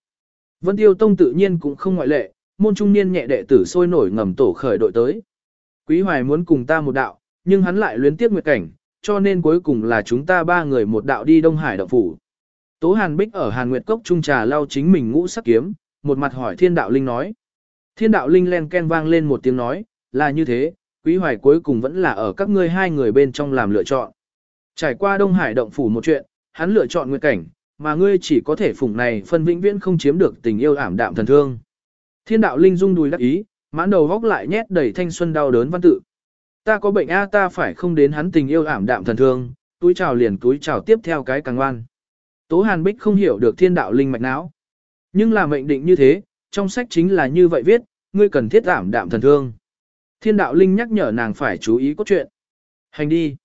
Vân Tiêu Tông tự nhiên cũng không ngoại lệ, môn trung niên nhẹ đệ tử sôi nổi ngầm tổ khởi đội tới. Quý Hoài muốn cùng ta một đạo, nhưng hắn lại luyến tiếc nguyệt cảnh, cho nên cuối cùng là chúng ta ba người một đạo đi Đông Hải động phủ. Tố Hàn Bích ở Hàn Nguyệt Cốc trung trà lau chính mình ngũ sắc kiếm, một mặt hỏi Thiên Đạo Linh nói. Thiên Đạo Linh len ken vang lên một tiếng nói, là như thế, Quý Hoài cuối cùng vẫn là ở các ngươi hai người bên trong làm lựa chọn. Trải qua Đông Hải động phủ một chuyện, hắn lựa chọn nguyệt cảnh, mà ngươi chỉ có thể phụng này phân vĩnh viễn không chiếm được tình yêu ảm đạm thần thương. Thiên đạo linh dung đùi đắc ý, mãn đầu góc lại nhét đầy thanh xuân đau đớn văn tự. Ta có bệnh a ta phải không đến hắn tình yêu ảm đạm thần thương, túi chào liền túi chào tiếp theo cái càng ngoan. Tố Hàn Bích không hiểu được thiên đạo linh mạch não. Nhưng là mệnh định như thế, trong sách chính là như vậy viết, ngươi cần thiết ảm đạm thần thương. Thiên đạo linh nhắc nhở nàng phải chú ý cốt truyện. Hành đi.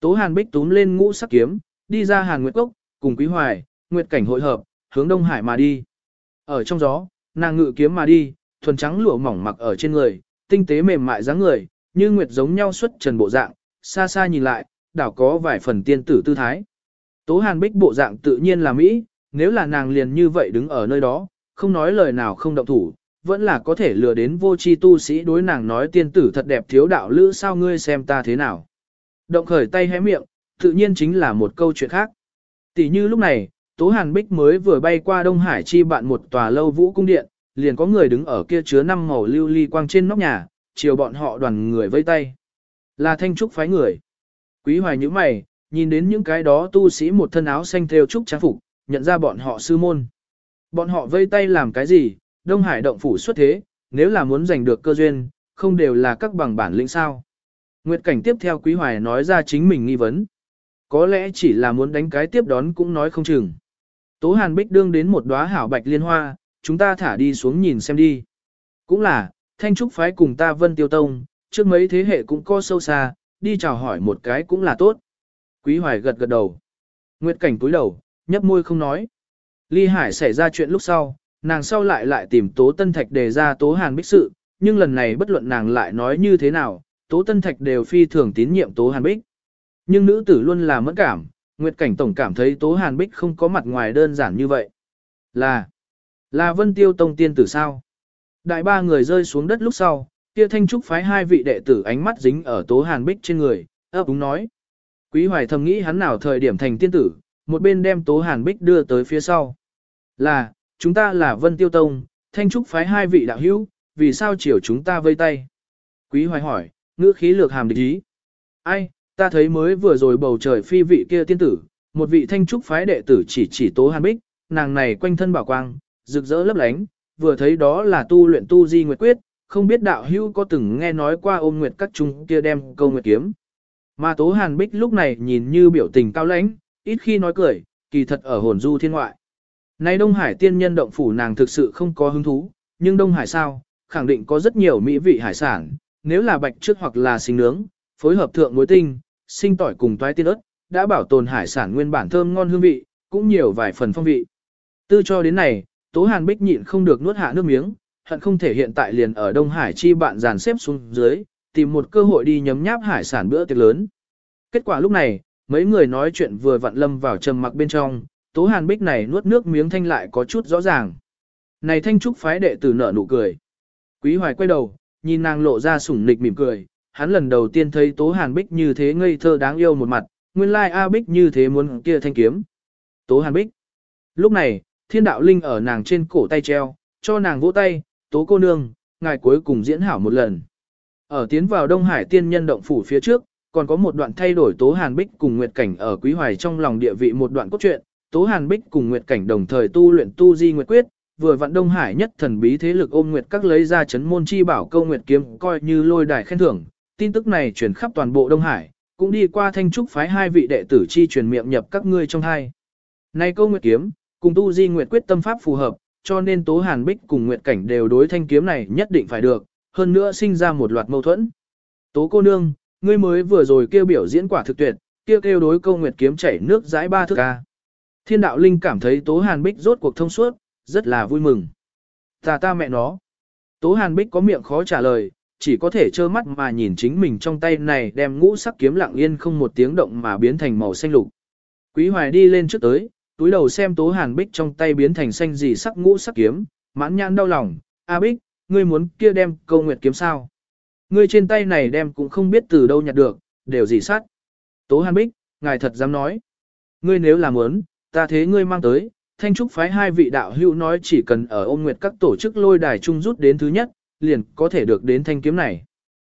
Tố Hàn Bích túm lên ngũ sắc kiếm, đi ra Hàn Nguyệt Cốc, cùng Quý Hoài, Nguyệt Cảnh hội hợp, hướng Đông Hải mà đi. Ở trong gió, nàng ngự kiếm mà đi, thuần trắng lụa mỏng mặc ở trên người, tinh tế mềm mại dáng người, như nguyệt giống nhau xuất trần bộ dạng, xa xa nhìn lại, đảo có vài phần tiên tử tư thái. Tố Hàn Bích bộ dạng tự nhiên là Mỹ, nếu là nàng liền như vậy đứng ở nơi đó, không nói lời nào không động thủ, vẫn là có thể lừa đến vô tri tu sĩ đối nàng nói tiên tử thật đẹp thiếu đạo lữ sao ngươi xem ta thế nào. Động khởi tay hé miệng, tự nhiên chính là một câu chuyện khác. Tỷ như lúc này, Tố Hàn Bích mới vừa bay qua Đông Hải chi bạn một tòa lâu vũ cung điện, liền có người đứng ở kia chứa năm màu lưu ly quang trên nóc nhà, chiều bọn họ đoàn người vây tay. Là thanh trúc phái người. Quý hoài như mày, nhìn đến những cái đó tu sĩ một thân áo xanh theo trúc trang phục, nhận ra bọn họ sư môn. Bọn họ vây tay làm cái gì, Đông Hải động phủ xuất thế, nếu là muốn giành được cơ duyên, không đều là các bằng bản lĩnh sao. Nguyệt cảnh tiếp theo Quý Hoài nói ra chính mình nghi vấn. Có lẽ chỉ là muốn đánh cái tiếp đón cũng nói không chừng. Tố Hàn Bích đương đến một đóa hảo bạch liên hoa, chúng ta thả đi xuống nhìn xem đi. Cũng là, Thanh Trúc phái cùng ta Vân Tiêu Tông, trước mấy thế hệ cũng có sâu xa, đi chào hỏi một cái cũng là tốt. Quý Hoài gật gật đầu. Nguyệt Cảnh cúi đầu, nhấp môi không nói. Ly Hải xảy ra chuyện lúc sau, nàng sau lại lại tìm Tố Tân Thạch đề ra Tố Hàn Bích sự, nhưng lần này bất luận nàng lại nói như thế nào, Tố Tân Thạch đều phi thường tín nhiệm Tố Hàn Bích. Nhưng nữ tử luôn là mẫn cảm, Nguyệt Cảnh Tổng cảm thấy Tố Hàn Bích không có mặt ngoài đơn giản như vậy. Là, là Vân Tiêu Tông tiên tử sao? Đại ba người rơi xuống đất lúc sau, kia thanh trúc phái hai vị đệ tử ánh mắt dính ở Tố Hàn Bích trên người, ấp úng nói. Quý hoài thầm nghĩ hắn nào thời điểm thành tiên tử, một bên đem Tố Hàn Bích đưa tới phía sau. Là, chúng ta là Vân Tiêu Tông, thanh trúc phái hai vị đạo hữu, vì sao chiều chúng ta vây tay? Quý hoài hỏi, ngữ khí lược hàm địch ý. Ai, Ta thấy mới vừa rồi bầu trời phi vị kia tiên tử, một vị thanh trúc phái đệ tử chỉ chỉ tố hàn bích, nàng này quanh thân bảo quang, rực rỡ lấp lánh, vừa thấy đó là tu luyện tu di nguyệt quyết, không biết đạo hữu có từng nghe nói qua ôm nguyệt các trung kia đem câu nguyệt kiếm. Mà Tố Hàn Bích lúc này nhìn như biểu tình cao lãnh, ít khi nói cười, kỳ thật ở hồn du thiên ngoại. Nay Đông Hải tiên nhân động phủ nàng thực sự không có hứng thú, nhưng Đông Hải sao, khẳng định có rất nhiều mỹ vị hải sản, nếu là bạch trước hoặc là sinh nướng, phối hợp thượng muối tinh, sinh tỏi cùng toái tiên ớt, đã bảo tồn hải sản nguyên bản thơm ngon hương vị, cũng nhiều vài phần phong vị. Tư cho đến này, Tố Hàn Bích nhịn không được nuốt hạ nước miếng, hận không thể hiện tại liền ở Đông Hải chi bạn dàn xếp xuống dưới, tìm một cơ hội đi nhấm nháp hải sản bữa tiệc lớn. Kết quả lúc này, mấy người nói chuyện vừa vặn lâm vào trầm mặc bên trong, Tố Hàn Bích này nuốt nước miếng thanh lại có chút rõ ràng. Này thanh trúc phái đệ tử nở nụ cười. Quý Hoài quay đầu, nhìn nàng lộ ra sủng nịch mỉm cười, hắn lần đầu tiên thấy Tố Hàn Bích như thế ngây thơ đáng yêu một mặt, nguyên lai A Bích như thế muốn kia thanh kiếm. Tố Hàn Bích. Lúc này, thiên đạo linh ở nàng trên cổ tay treo, cho nàng vỗ tay, Tố cô nương, ngài cuối cùng diễn hảo một lần. Ở tiến vào Đông Hải tiên nhân động phủ phía trước, còn có một đoạn thay đổi Tố Hàn Bích cùng Nguyệt Cảnh ở Quý Hoài trong lòng địa vị một đoạn cốt truyện, Tố Hàn Bích cùng Nguyệt Cảnh đồng thời tu luyện tu di Nguyệt Quyết, vừa vận Đông Hải nhất thần bí thế lực ôm Nguyệt các lấy ra chấn môn chi bảo câu Nguyệt kiếm coi như lôi đài khen thưởng, tin tức này truyền khắp toàn bộ Đông Hải, cũng đi qua thanh trúc phái hai vị đệ tử chi truyền miệng nhập các ngươi trong hai. Này câu Nguyệt kiếm, cùng tu di Nguyệt Quyết tâm pháp phù hợp, cho nên Tố Hàn Bích cùng Nguyệt Cảnh đều đối thanh kiếm này nhất định phải được, hơn nữa sinh ra một loạt mâu thuẫn. Tố cô nương, ngươi mới vừa rồi kêu biểu diễn quả thực tuyệt, kêu kêu đối câu Nguyệt kiếm chảy nước dãi ba thước ca. Thiên đạo linh cảm thấy Tố Hàn Bích rốt cuộc thông suốt, rất là vui mừng. Ta ta mẹ nó. Tố Hàn Bích có miệng khó trả lời, chỉ có thể trơ mắt mà nhìn chính mình trong tay này đem ngũ sắc kiếm lặng yên không một tiếng động mà biến thành màu xanh lục. Quý Hoài đi lên trước tới, túi đầu xem Tố Hàn Bích trong tay biến thành xanh gì sắc ngũ sắc kiếm, mãn nhãn đau lòng, A Bích, ngươi muốn kia đem câu nguyệt kiếm sao? Ngươi trên tay này đem cũng không biết từ đâu nhặt được, đều gì sát. Tố Hàn Bích, ngài thật dám nói. Ngươi nếu là muốn, ta thế ngươi mang tới, thanh trúc phái hai vị đạo hữu nói chỉ cần ở ôn nguyệt các tổ chức lôi đài chung rút đến thứ nhất, liền có thể được đến thanh kiếm này.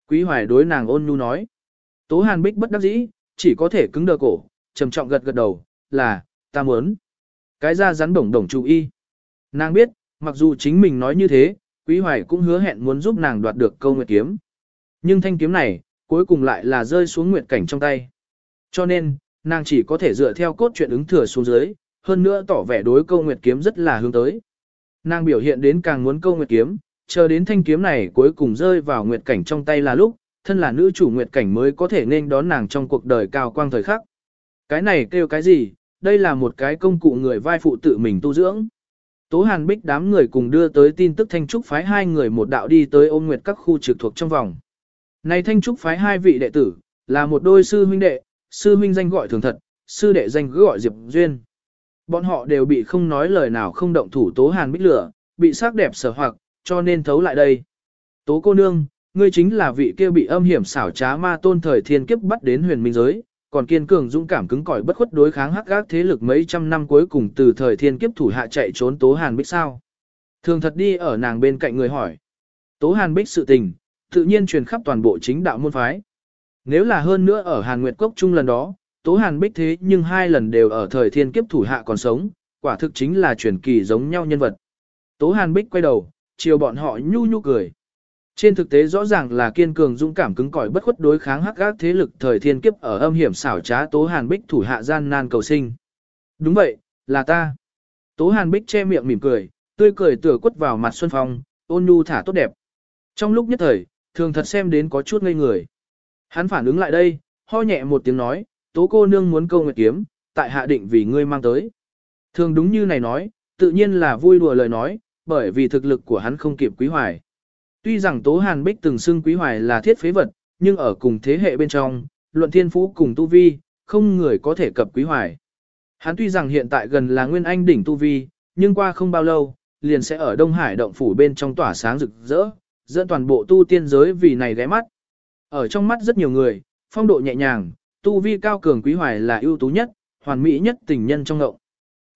Quý hoài đối nàng ôn nhu nói. Tố Hàn Bích bất đắc dĩ, chỉ có thể cứng đờ cổ, trầm trọng gật gật đầu, là, ta muốn. Cái ra rắn bổng đồng chú y. Nàng biết, mặc dù chính mình nói như thế, Quý Hoài cũng hứa hẹn muốn giúp nàng đoạt được câu nguyệt kiếm. Nhưng thanh kiếm này, cuối cùng lại là rơi xuống nguyệt cảnh trong tay. Cho nên, nàng chỉ có thể dựa theo cốt truyện ứng thừa xuống dưới, hơn nữa tỏ vẻ đối câu nguyệt kiếm rất là hướng tới. Nàng biểu hiện đến càng muốn câu nguyệt kiếm, chờ đến thanh kiếm này cuối cùng rơi vào nguyệt cảnh trong tay là lúc, thân là nữ chủ nguyệt cảnh mới có thể nên đón nàng trong cuộc đời cao quang thời khắc. Cái này kêu cái gì, đây là một cái công cụ người vai phụ tự mình tu dưỡng. Tố Hàn Bích đám người cùng đưa tới tin tức Thanh Trúc phái hai người một đạo đi tới ôm nguyệt các khu trực thuộc trong vòng. Này Thanh Trúc phái hai vị đệ tử, là một đôi sư huynh đệ, sư huynh danh gọi thường thật, sư đệ danh cứ gọi Diệp Duyên. Bọn họ đều bị không nói lời nào không động thủ Tố Hàn Bích lửa, bị sắc đẹp sở hoặc, cho nên thấu lại đây. Tố cô nương, ngươi chính là vị kia bị âm hiểm xảo trá ma tôn thời thiên kiếp bắt đến huyền minh giới, còn kiên cường dũng cảm cứng cỏi bất khuất đối kháng hắc gác thế lực mấy trăm năm cuối cùng từ thời thiên kiếp thủ hạ chạy trốn Tố Hàn Bích sao. Thường thật đi ở nàng bên cạnh người hỏi. Tố Hàn Bích sự tình, tự nhiên truyền khắp toàn bộ chính đạo môn phái. Nếu là hơn nữa ở Hàn Nguyệt Cốc chung lần đó, Tố Hàn Bích thế nhưng hai lần đều ở thời thiên kiếp thủ hạ còn sống, quả thực chính là truyền kỳ giống nhau nhân vật. Tố Hàn Bích quay đầu, chiều bọn họ nhu nhu cười. Trên thực tế rõ ràng là kiên cường dũng cảm cứng cỏi bất khuất đối kháng hắc gác thế lực thời thiên kiếp ở âm hiểm xảo trá Tố Hàn Bích thủ hạ gian nan cầu sinh. Đúng vậy, là ta. Tố Hàn Bích che miệng mỉm cười, tươi cười tựa quất vào mặt Xuân Phong, ôn nhu thả tốt đẹp. Trong lúc nhất thời, thường thật xem đến có chút ngây người. Hắn phản ứng lại đây, ho nhẹ một tiếng nói, tố cô nương muốn câu nguyệt kiếm, tại hạ định vì ngươi mang tới. Thường đúng như này nói, tự nhiên là vui đùa lời nói, bởi vì thực lực của hắn không kịp quý hoài. Tuy rằng Tố Hàn Bích từng xưng quý hoài là thiết phế vật, nhưng ở cùng thế hệ bên trong, luận thiên phú cùng tu vi, không người có thể cập quý hoài. Hắn tuy rằng hiện tại gần là nguyên anh đỉnh tu vi, nhưng qua không bao lâu, liền sẽ ở Đông Hải động phủ bên trong tỏa sáng rực rỡ, dẫn toàn bộ tu tiên giới vì này ghé mắt. Ở trong mắt rất nhiều người, phong độ nhẹ nhàng, tu vi cao cường quý hoài là ưu tú nhất, hoàn mỹ nhất tình nhân trong ngậu.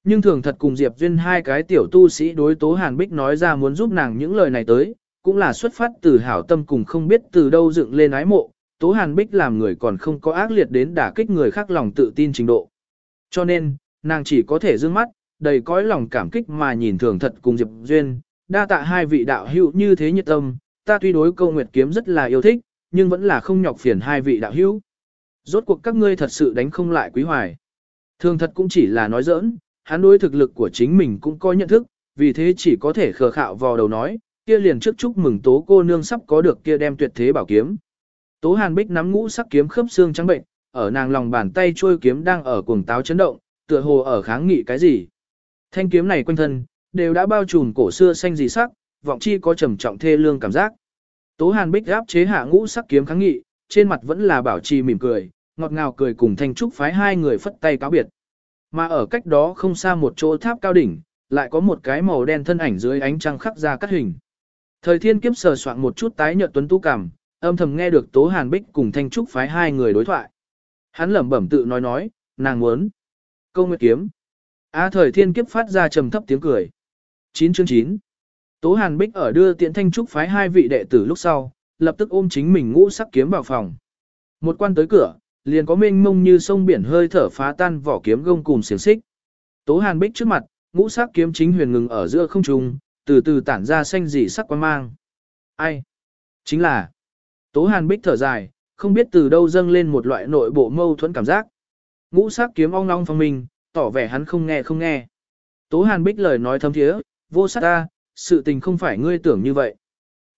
Nhưng thường thật cùng Diệp Duyên hai cái tiểu tu sĩ đối tố Hàn Bích nói ra muốn giúp nàng những lời này tới, cũng là xuất phát từ hảo tâm cùng không biết từ đâu dựng lên ái mộ, tố Hàn Bích làm người còn không có ác liệt đến đả kích người khác lòng tự tin trình độ. Cho nên, nàng chỉ có thể dương mắt, đầy cõi lòng cảm kích mà nhìn thường thật cùng Diệp Duyên, đa tạ hai vị đạo hữu như thế nhiệt tâm, ta tuy đối câu nguyệt kiếm rất là yêu thích, nhưng vẫn là không nhọc phiền hai vị đạo hữu. Rốt cuộc các ngươi thật sự đánh không lại quý hoài. Thường thật cũng chỉ là nói giỡn, hắn đối thực lực của chính mình cũng có nhận thức, vì thế chỉ có thể khờ khạo vào đầu nói, kia liền trước chúc mừng tố cô nương sắp có được kia đem tuyệt thế bảo kiếm. Tố hàn bích nắm ngũ sắc kiếm khớp xương trắng bệnh, ở nàng lòng bàn tay trôi kiếm đang ở cuồng táo chấn động, tựa hồ ở kháng nghị cái gì. Thanh kiếm này quanh thân, đều đã bao trùm cổ xưa xanh dị sắc, vọng chi có trầm trọng thê lương cảm giác. Tố Hàn Bích áp chế hạ ngũ sắc kiếm kháng nghị, trên mặt vẫn là bảo trì mỉm cười, ngọt ngào cười cùng Thanh Trúc phái hai người phất tay cáo biệt. Mà ở cách đó không xa một chỗ tháp cao đỉnh, lại có một cái màu đen thân ảnh dưới ánh trăng khắc ra cắt hình. Thời thiên kiếp sờ soạn một chút tái nhợt tuấn tu cảm, âm thầm nghe được Tố Hàn Bích cùng Thanh Trúc phái hai người đối thoại. Hắn lẩm bẩm tự nói nói, nàng muốn. Câu nguyệt kiếm. A thời thiên kiếp phát ra trầm thấp tiếng cười. 9 chương 9. Tố Hàn Bích ở đưa tiện thanh trúc phái hai vị đệ tử lúc sau, lập tức ôm chính mình ngũ sắc kiếm vào phòng. Một quan tới cửa, liền có mênh mông như sông biển hơi thở phá tan vỏ kiếm gông cùng xiềng xích. Tố Hàn Bích trước mặt, ngũ sắc kiếm chính huyền ngừng ở giữa không trung, từ từ tản ra xanh dị sắc quang mang. Ai? Chính là Tố Hàn Bích thở dài, không biết từ đâu dâng lên một loại nội bộ mâu thuẫn cảm giác. Ngũ sắc kiếm ong long phong mình tỏ vẻ hắn không nghe không nghe. Tố Hàn Bích lời nói thâm thiế, vô sát ta, sự tình không phải ngươi tưởng như vậy.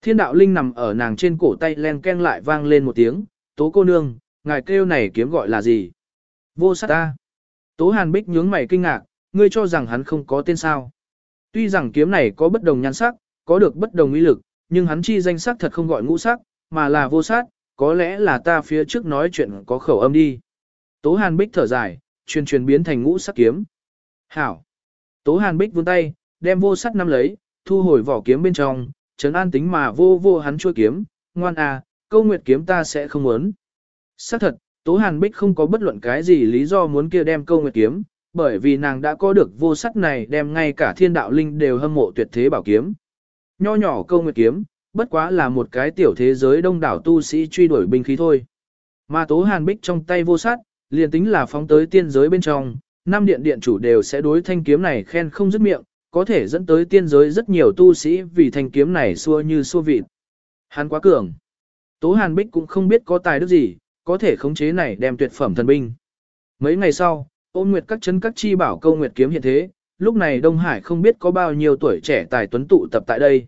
Thiên đạo linh nằm ở nàng trên cổ tay len ken lại vang lên một tiếng, tố cô nương, ngài kêu này kiếm gọi là gì? Vô sát ta. Tố Hàn Bích nhướng mày kinh ngạc, ngươi cho rằng hắn không có tên sao. Tuy rằng kiếm này có bất đồng nhan sắc, có được bất đồng ý lực, nhưng hắn chi danh sắc thật không gọi ngũ sắc, mà là vô sát, có lẽ là ta phía trước nói chuyện có khẩu âm đi. Tố Hàn Bích thở dài, truyền truyền biến thành ngũ sắc kiếm. Hảo. Tố Hàn Bích vươn tay, đem vô sát nắm lấy, thu hồi vỏ kiếm bên trong, trấn an tính mà vô vô hắn chui kiếm, ngoan à, câu nguyệt kiếm ta sẽ không muốn. Xác thật, Tố Hàn Bích không có bất luận cái gì lý do muốn kia đem câu nguyệt kiếm, bởi vì nàng đã có được vô sắc này đem ngay cả thiên đạo linh đều hâm mộ tuyệt thế bảo kiếm. Nho nhỏ câu nguyệt kiếm, bất quá là một cái tiểu thế giới đông đảo tu sĩ truy đuổi binh khí thôi. Mà Tố Hàn Bích trong tay vô sắc, liền tính là phóng tới tiên giới bên trong, năm điện điện chủ đều sẽ đối thanh kiếm này khen không dứt miệng, có thể dẫn tới tiên giới rất nhiều tu sĩ vì thanh kiếm này xua như xua vịt. Hắn quá cường. Tố Hàn Bích cũng không biết có tài đức gì, có thể khống chế này đem tuyệt phẩm thần binh. Mấy ngày sau, ôn nguyệt các chân các chi bảo câu nguyệt kiếm hiện thế, lúc này Đông Hải không biết có bao nhiêu tuổi trẻ tài tuấn tụ tập tại đây.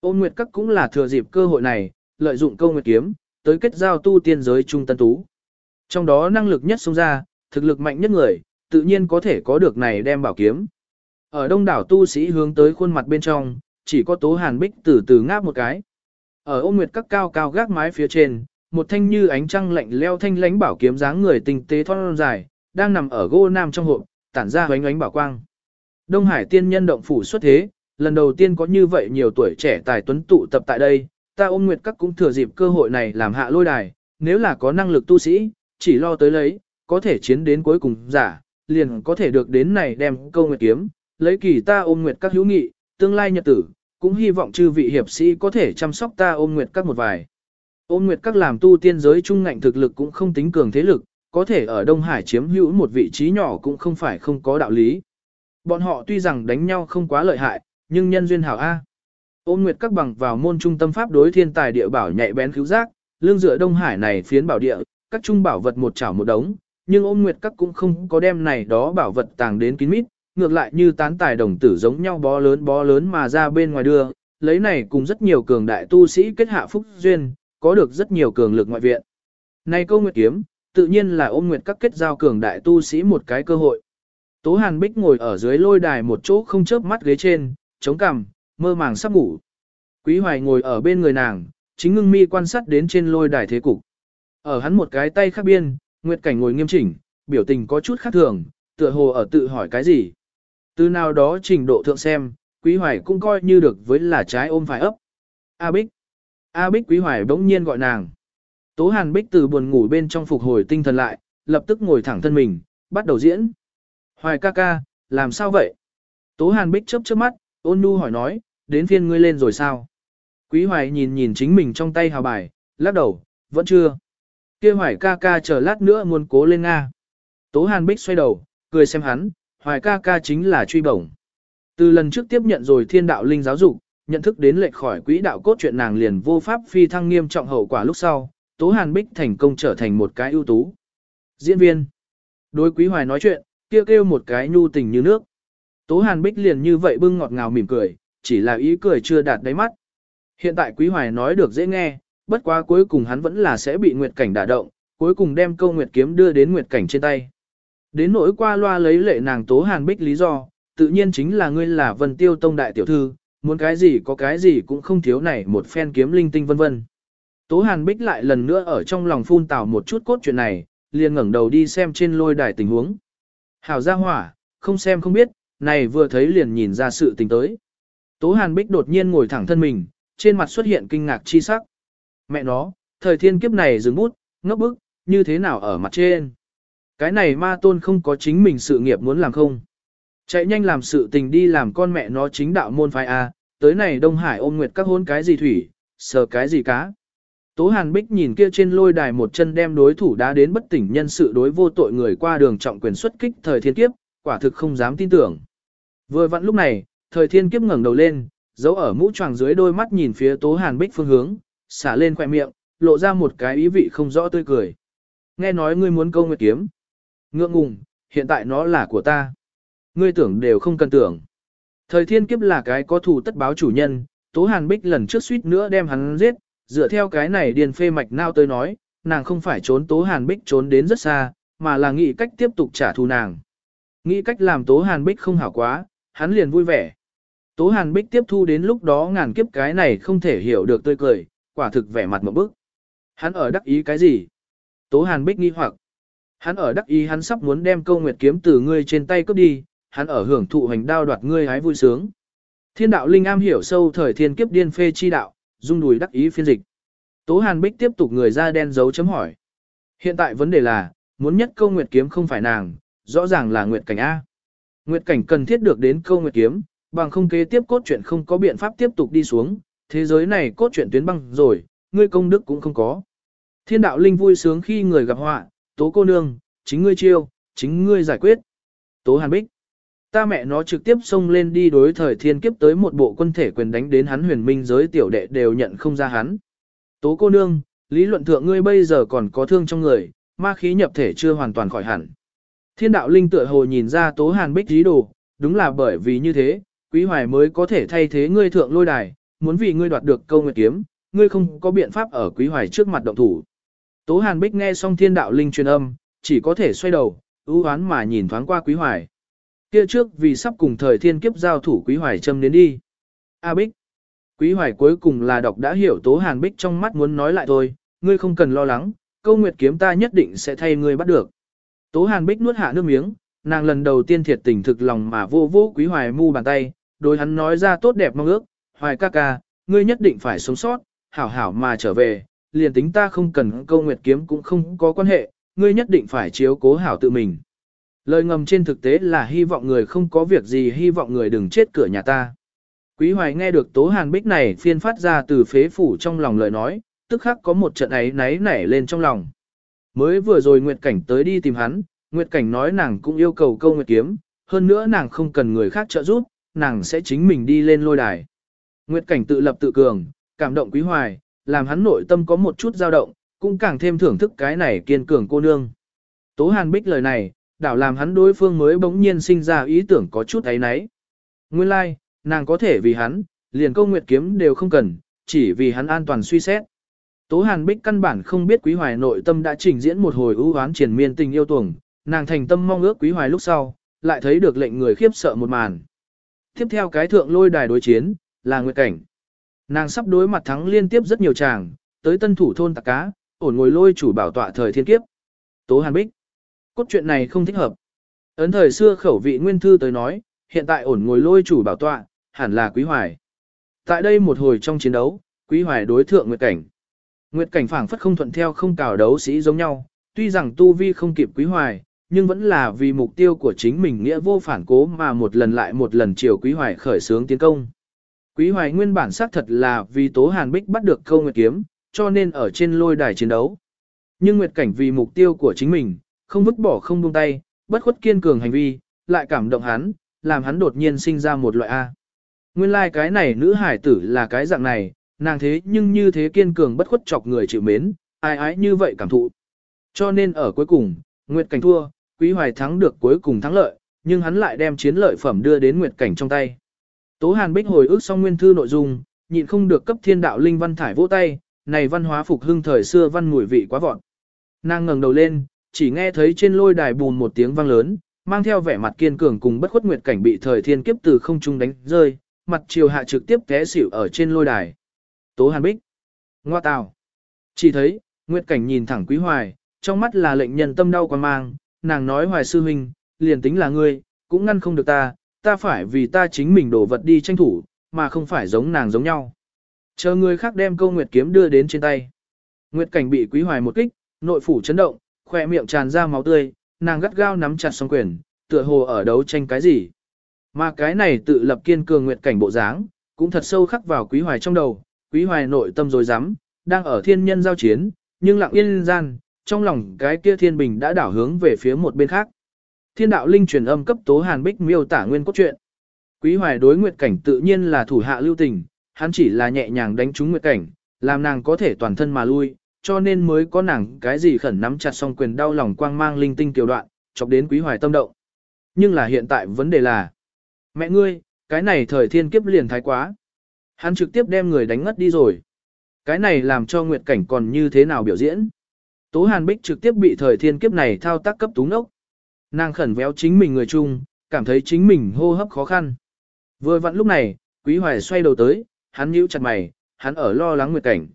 Ôn nguyệt các cũng là thừa dịp cơ hội này, lợi dụng câu nguyệt kiếm, tới kết giao tu tiên giới trung tân tú. Trong đó năng lực nhất xông ra, thực lực mạnh nhất người, tự nhiên có thể có được này đem bảo kiếm. Ở đông đảo tu sĩ hướng tới khuôn mặt bên trong, chỉ có tố hàn bích từ từ ngáp một cái. Ở ôn nguyệt các cao cao gác mái phía trên, một thanh như ánh trăng lạnh leo thanh lánh bảo kiếm dáng người tinh tế thon dài, đang nằm ở gô nam trong hộp, tản ra ánh ánh bảo quang. Đông Hải tiên nhân động phủ xuất thế, lần đầu tiên có như vậy nhiều tuổi trẻ tài tuấn tụ tập tại đây, ta ôn nguyệt các cũng thừa dịp cơ hội này làm hạ lôi đài, nếu là có năng lực tu sĩ, chỉ lo tới lấy, có thể chiến đến cuối cùng giả, liền có thể được đến này đem câu nguyệt kiếm, lấy kỳ ta ôm nguyệt các hữu nghị, tương lai nhật tử, cũng hy vọng chư vị hiệp sĩ có thể chăm sóc ta ôm nguyệt các một vài. Ôm nguyệt các làm tu tiên giới trung ngạnh thực lực cũng không tính cường thế lực, có thể ở Đông Hải chiếm hữu một vị trí nhỏ cũng không phải không có đạo lý. Bọn họ tuy rằng đánh nhau không quá lợi hại, nhưng nhân duyên hảo A. Ôn Nguyệt các bằng vào môn trung tâm pháp đối thiên tài địa bảo nhạy bén cứu giác, lương dựa Đông Hải này phiến bảo địa, các trung bảo vật một chảo một đống, nhưng ôn Nguyệt các cũng không có đem này đó bảo vật tàng đến kín mít, ngược lại như tán tài đồng tử giống nhau bó lớn bó lớn mà ra bên ngoài đưa, lấy này cùng rất nhiều cường đại tu sĩ kết hạ phúc duyên, có được rất nhiều cường lực ngoại viện. Này câu nguyệt kiếm, tự nhiên là ôm nguyệt các kết giao cường đại tu sĩ một cái cơ hội. Tố Hàn Bích ngồi ở dưới lôi đài một chỗ không chớp mắt ghế trên, chống cằm, mơ màng sắp ngủ. Quý Hoài ngồi ở bên người nàng, chính ngưng mi quan sát đến trên lôi đài thế cục. Ở hắn một cái tay khác biên, Nguyệt Cảnh ngồi nghiêm chỉnh, biểu tình có chút khác thường, tựa hồ ở tự hỏi cái gì. Từ nào đó trình độ thượng xem, Quý Hoài cũng coi như được với là trái ôm phải ấp. A Bích. A Bích Quý Hoài bỗng nhiên gọi nàng. Tố Hàn Bích từ buồn ngủ bên trong phục hồi tinh thần lại, lập tức ngồi thẳng thân mình, bắt đầu diễn. Hoài ca ca, làm sao vậy? Tố Hàn Bích chớp chớp mắt, ôn nhu hỏi nói, đến phiên ngươi lên rồi sao? Quý Hoài nhìn nhìn chính mình trong tay hào bài, lắc đầu, vẫn chưa. kia Hoài ca ca chờ lát nữa muốn cố lên Nga. Tố Hàn Bích xoay đầu, cười xem hắn, Hoài ca ca chính là truy bổng. Từ lần trước tiếp nhận rồi thiên đạo linh giáo dục, nhận thức đến lệch khỏi quỹ đạo cốt truyện nàng liền vô pháp phi thăng nghiêm trọng hậu quả lúc sau, Tố Hàn Bích thành công trở thành một cái ưu tú. Diễn viên. Đối Quý Hoài nói chuyện, kêu kêu một cái nhu tình như nước. Tố Hàn Bích liền như vậy bưng ngọt ngào mỉm cười, chỉ là ý cười chưa đạt đáy mắt. Hiện tại Quý Hoài nói được dễ nghe, bất quá cuối cùng hắn vẫn là sẽ bị Nguyệt Cảnh đả động, cuối cùng đem câu Nguyệt kiếm đưa đến Nguyệt Cảnh trên tay. Đến nỗi qua loa lấy lệ nàng Tố Hàn Bích lý do, tự nhiên chính là ngươi là Vân Tiêu Tông đại tiểu thư, muốn cái gì có cái gì cũng không thiếu này một phen kiếm linh tinh vân vân. Tố Hàn Bích lại lần nữa ở trong lòng phun tào một chút cốt chuyện này, liền ngẩng đầu đi xem trên lôi đài tình huống. Hảo ra hỏa, không xem không biết, này vừa thấy liền nhìn ra sự tình tới. Tố Hàn Bích đột nhiên ngồi thẳng thân mình, trên mặt xuất hiện kinh ngạc chi sắc. Mẹ nó, thời thiên kiếp này dừng bút, ngốc bức, như thế nào ở mặt trên. Cái này ma tôn không có chính mình sự nghiệp muốn làm không. Chạy nhanh làm sự tình đi làm con mẹ nó chính đạo môn phái A, tới này Đông Hải ôm nguyệt các hôn cái gì thủy, sờ cái gì cá. Tố Hàn Bích nhìn kia trên lôi đài một chân đem đối thủ đá đến bất tỉnh nhân sự đối vô tội người qua đường trọng quyền xuất kích thời thiên kiếp, quả thực không dám tin tưởng. Vừa vặn lúc này, thời thiên kiếp ngẩng đầu lên, giấu ở mũ choàng dưới đôi mắt nhìn phía Tố Hàn Bích phương hướng, xả lên khỏe miệng, lộ ra một cái ý vị không rõ tươi cười. Nghe nói ngươi muốn câu nguyệt kiếm. Ngượng ngùng, hiện tại nó là của ta. Ngươi tưởng đều không cần tưởng. Thời thiên kiếp là cái có thù tất báo chủ nhân, Tố Hàn Bích lần trước suýt nữa đem hắn giết, dựa theo cái này điền phê mạch nao tới nói, nàng không phải trốn Tố Hàn Bích trốn đến rất xa, mà là nghĩ cách tiếp tục trả thù nàng. Nghĩ cách làm Tố Hàn Bích không hảo quá, hắn liền vui vẻ. Tố Hàn Bích tiếp thu đến lúc đó ngàn kiếp cái này không thể hiểu được tươi cười, quả thực vẻ mặt một bức. Hắn ở đắc ý cái gì? Tố Hàn Bích nghi hoặc. Hắn ở đắc ý hắn sắp muốn đem câu nguyệt kiếm từ ngươi trên tay cướp đi, hắn ở hưởng thụ hành đao đoạt ngươi hái vui sướng. Thiên đạo linh am hiểu sâu thời thiên kiếp điên phê chi đạo, dung đùi đắc ý phiên dịch. Tố Hàn Bích tiếp tục người ra đen dấu chấm hỏi. Hiện tại vấn đề là, muốn nhất câu nguyệt kiếm không phải nàng, rõ ràng là nguyệt cảnh A. Nguyệt cảnh cần thiết được đến câu nguyệt kiếm, bằng không kế tiếp cốt truyện không có biện pháp tiếp tục đi xuống, thế giới này cốt truyện tuyến băng rồi, ngươi công đức cũng không có. Thiên đạo linh vui sướng khi người gặp họa, tố cô nương, chính ngươi chiêu, chính ngươi giải quyết. Tố Hàn Bích. Ta mẹ nó trực tiếp xông lên đi đối thời thiên kiếp tới một bộ quân thể quyền đánh đến hắn huyền minh giới tiểu đệ đều nhận không ra hắn. Tố cô nương, lý luận thượng ngươi bây giờ còn có thương trong người, ma khí nhập thể chưa hoàn toàn khỏi hẳn. Thiên đạo linh tựa hồ nhìn ra tố hàn bích dí đồ, đúng là bởi vì như thế, quý hoài mới có thể thay thế ngươi thượng lôi đài, muốn vì ngươi đoạt được câu nguyệt kiếm, ngươi không có biện pháp ở quý hoài trước mặt động thủ. Tố hàn bích nghe xong thiên đạo linh truyền âm, chỉ có thể xoay đầu, ưu hoán mà nhìn thoáng qua quý hoài. Kia trước vì sắp cùng thời thiên kiếp giao thủ quý hoài châm đến đi. A bích. Quý hoài cuối cùng là đọc đã hiểu tố hàn bích trong mắt muốn nói lại thôi, ngươi không cần lo lắng, câu nguyệt kiếm ta nhất định sẽ thay ngươi bắt được. Tố hàn bích nuốt hạ nước miếng, nàng lần đầu tiên thiệt tình thực lòng mà vô vô quý hoài mu bàn tay, đối hắn nói ra tốt đẹp mong ước, hoài ca ca, ngươi nhất định phải sống sót, hảo hảo mà trở về, liền tính ta không cần câu nguyệt kiếm cũng không có quan hệ, ngươi nhất định phải chiếu cố hảo tự mình. Lời ngầm trên thực tế là hy vọng người không có việc gì hy vọng người đừng chết cửa nhà ta. Quý hoài nghe được tố hàn bích này phiên phát ra từ phế phủ trong lòng lời nói, tức khắc có một trận ấy náy nảy lên trong lòng. Mới vừa rồi Nguyệt Cảnh tới đi tìm hắn, Nguyệt Cảnh nói nàng cũng yêu cầu câu Nguyệt Kiếm, hơn nữa nàng không cần người khác trợ giúp, nàng sẽ chính mình đi lên lôi đài. Nguyệt Cảnh tự lập tự cường, cảm động quý hoài, làm hắn nội tâm có một chút dao động, cũng càng thêm thưởng thức cái này kiên cường cô nương. Tố Hàn Bích lời này, đảo làm hắn đối phương mới bỗng nhiên sinh ra ý tưởng có chút ấy nấy. Nguyên lai, like, nàng có thể vì hắn, liền câu nguyệt kiếm đều không cần, chỉ vì hắn an toàn suy xét. Tố Hàn Bích căn bản không biết Quý Hoài nội tâm đã trình diễn một hồi ưu oán triền miên tình yêu tuồng, nàng thành tâm mong ước Quý Hoài lúc sau, lại thấy được lệnh người khiếp sợ một màn. Tiếp theo cái thượng lôi đài đối chiến, là Nguyệt Cảnh. Nàng sắp đối mặt thắng liên tiếp rất nhiều chàng, tới tân thủ thôn tạc cá, ổn ngồi lôi chủ bảo tọa thời thiên kiếp. Tố Hàn Bích. Cốt truyện này không thích hợp. Ấn thời xưa khẩu vị nguyên thư tới nói, hiện tại ổn ngồi lôi chủ bảo tọa, hẳn là Quý Hoài. Tại đây một hồi trong chiến đấu, Quý Hoài đối thượng Nguyệt Cảnh. Nguyệt Cảnh phảng phất không thuận theo không cào đấu sĩ giống nhau, tuy rằng tu vi không kịp Quý Hoài, nhưng vẫn là vì mục tiêu của chính mình nghĩa vô phản cố mà một lần lại một lần chiều Quý Hoài khởi xướng tiến công. Quý Hoài nguyên bản xác thật là vì Tố Hàn Bích bắt được câu Nguyệt Kiếm, cho nên ở trên lôi đài chiến đấu. Nhưng Nguyệt Cảnh vì mục tiêu của chính mình, không vứt bỏ không buông tay, bất khuất kiên cường hành vi, lại cảm động hắn, làm hắn đột nhiên sinh ra một loại A. Nguyên lai like cái này nữ hải tử là cái dạng này, nàng thế nhưng như thế kiên cường bất khuất chọc người chịu mến, ai ái như vậy cảm thụ. Cho nên ở cuối cùng, Nguyệt Cảnh thua, Quý Hoài thắng được cuối cùng thắng lợi, nhưng hắn lại đem chiến lợi phẩm đưa đến Nguyệt Cảnh trong tay. Tố Hàn Bích hồi ức xong nguyên thư nội dung, nhịn không được cấp thiên đạo linh văn thải vỗ tay, này văn hóa phục hưng thời xưa văn mùi vị quá vọn. Nàng ngẩng đầu lên, chỉ nghe thấy trên lôi đài bùn một tiếng vang lớn, mang theo vẻ mặt kiên cường cùng bất khuất nguyệt cảnh bị thời thiên kiếp từ không trung đánh rơi, mặt chiều hạ trực tiếp té xỉu ở trên lôi đài. Tố Hàn Bích. Ngoa tào. Chỉ thấy, nguyệt cảnh nhìn thẳng quý hoài, trong mắt là lệnh nhân tâm đau quan mang, nàng nói hoài sư huynh, liền tính là ngươi, cũng ngăn không được ta, ta phải vì ta chính mình đổ vật đi tranh thủ, mà không phải giống nàng giống nhau. Chờ người khác đem câu nguyệt kiếm đưa đến trên tay. Nguyệt cảnh bị quý hoài một kích, nội phủ chấn động, khỏe miệng tràn ra máu tươi, nàng gắt gao nắm chặt song quyền, tựa hồ ở đấu tranh cái gì. Mà cái này tự lập kiên cường nguyệt cảnh bộ dáng, cũng thật sâu khắc vào quý hoài trong đầu, quý hoài nội tâm rồi dám, đang ở thiên nhân giao chiến, nhưng lặng yên gian, trong lòng cái kia thiên bình đã đảo hướng về phía một bên khác. Thiên đạo linh truyền âm cấp tố hàn bích miêu tả nguyên cốt truyện. Quý hoài đối nguyệt cảnh tự nhiên là thủ hạ lưu tình, hắn chỉ là nhẹ nhàng đánh trúng nguyệt cảnh, làm nàng có thể toàn thân mà lui, cho nên mới có nàng cái gì khẩn nắm chặt song quyền đau lòng quang mang linh tinh tiểu đoạn, chọc đến quý hoài tâm động. Nhưng là hiện tại vấn đề là, mẹ ngươi, cái này thời thiên kiếp liền thái quá. Hắn trực tiếp đem người đánh ngất đi rồi. Cái này làm cho Nguyệt Cảnh còn như thế nào biểu diễn. Tố Hàn Bích trực tiếp bị thời thiên kiếp này thao tác cấp túng nốc. Nàng khẩn véo chính mình người chung, cảm thấy chính mình hô hấp khó khăn. Vừa vặn lúc này, Quý Hoài xoay đầu tới, hắn nhíu chặt mày, hắn ở lo lắng Nguyệt Cảnh.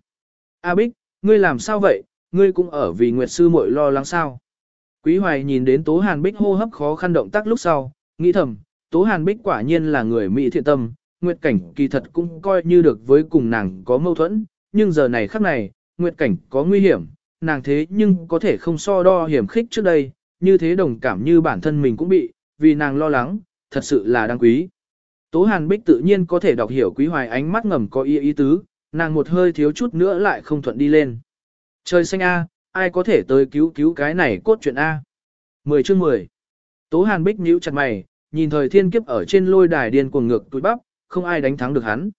A Bích, ngươi làm sao vậy, ngươi cũng ở vì Nguyệt Sư muội lo lắng sao. Quý Hoài nhìn đến Tố Hàn Bích hô hấp khó khăn động tác lúc sau, nghĩ thầm, Tố Hàn Bích quả nhiên là người Mỹ thiện tâm, Nguyệt Cảnh kỳ thật cũng coi như được với cùng nàng có mâu thuẫn, nhưng giờ này khắc này, Nguyệt Cảnh có nguy hiểm, nàng thế nhưng có thể không so đo hiểm khích trước đây, như thế đồng cảm như bản thân mình cũng bị, vì nàng lo lắng, thật sự là đáng quý. Tố Hàn Bích tự nhiên có thể đọc hiểu Quý Hoài ánh mắt ngầm có ý ý tứ, nàng một hơi thiếu chút nữa lại không thuận đi lên. Trời xanh A, ai có thể tới cứu cứu cái này cốt chuyện A. 10 chương 10 Tố Hàn Bích nhíu chặt mày, nhìn thời thiên kiếp ở trên lôi đài điên cuồng ngược túi bắp, không ai đánh thắng được hắn.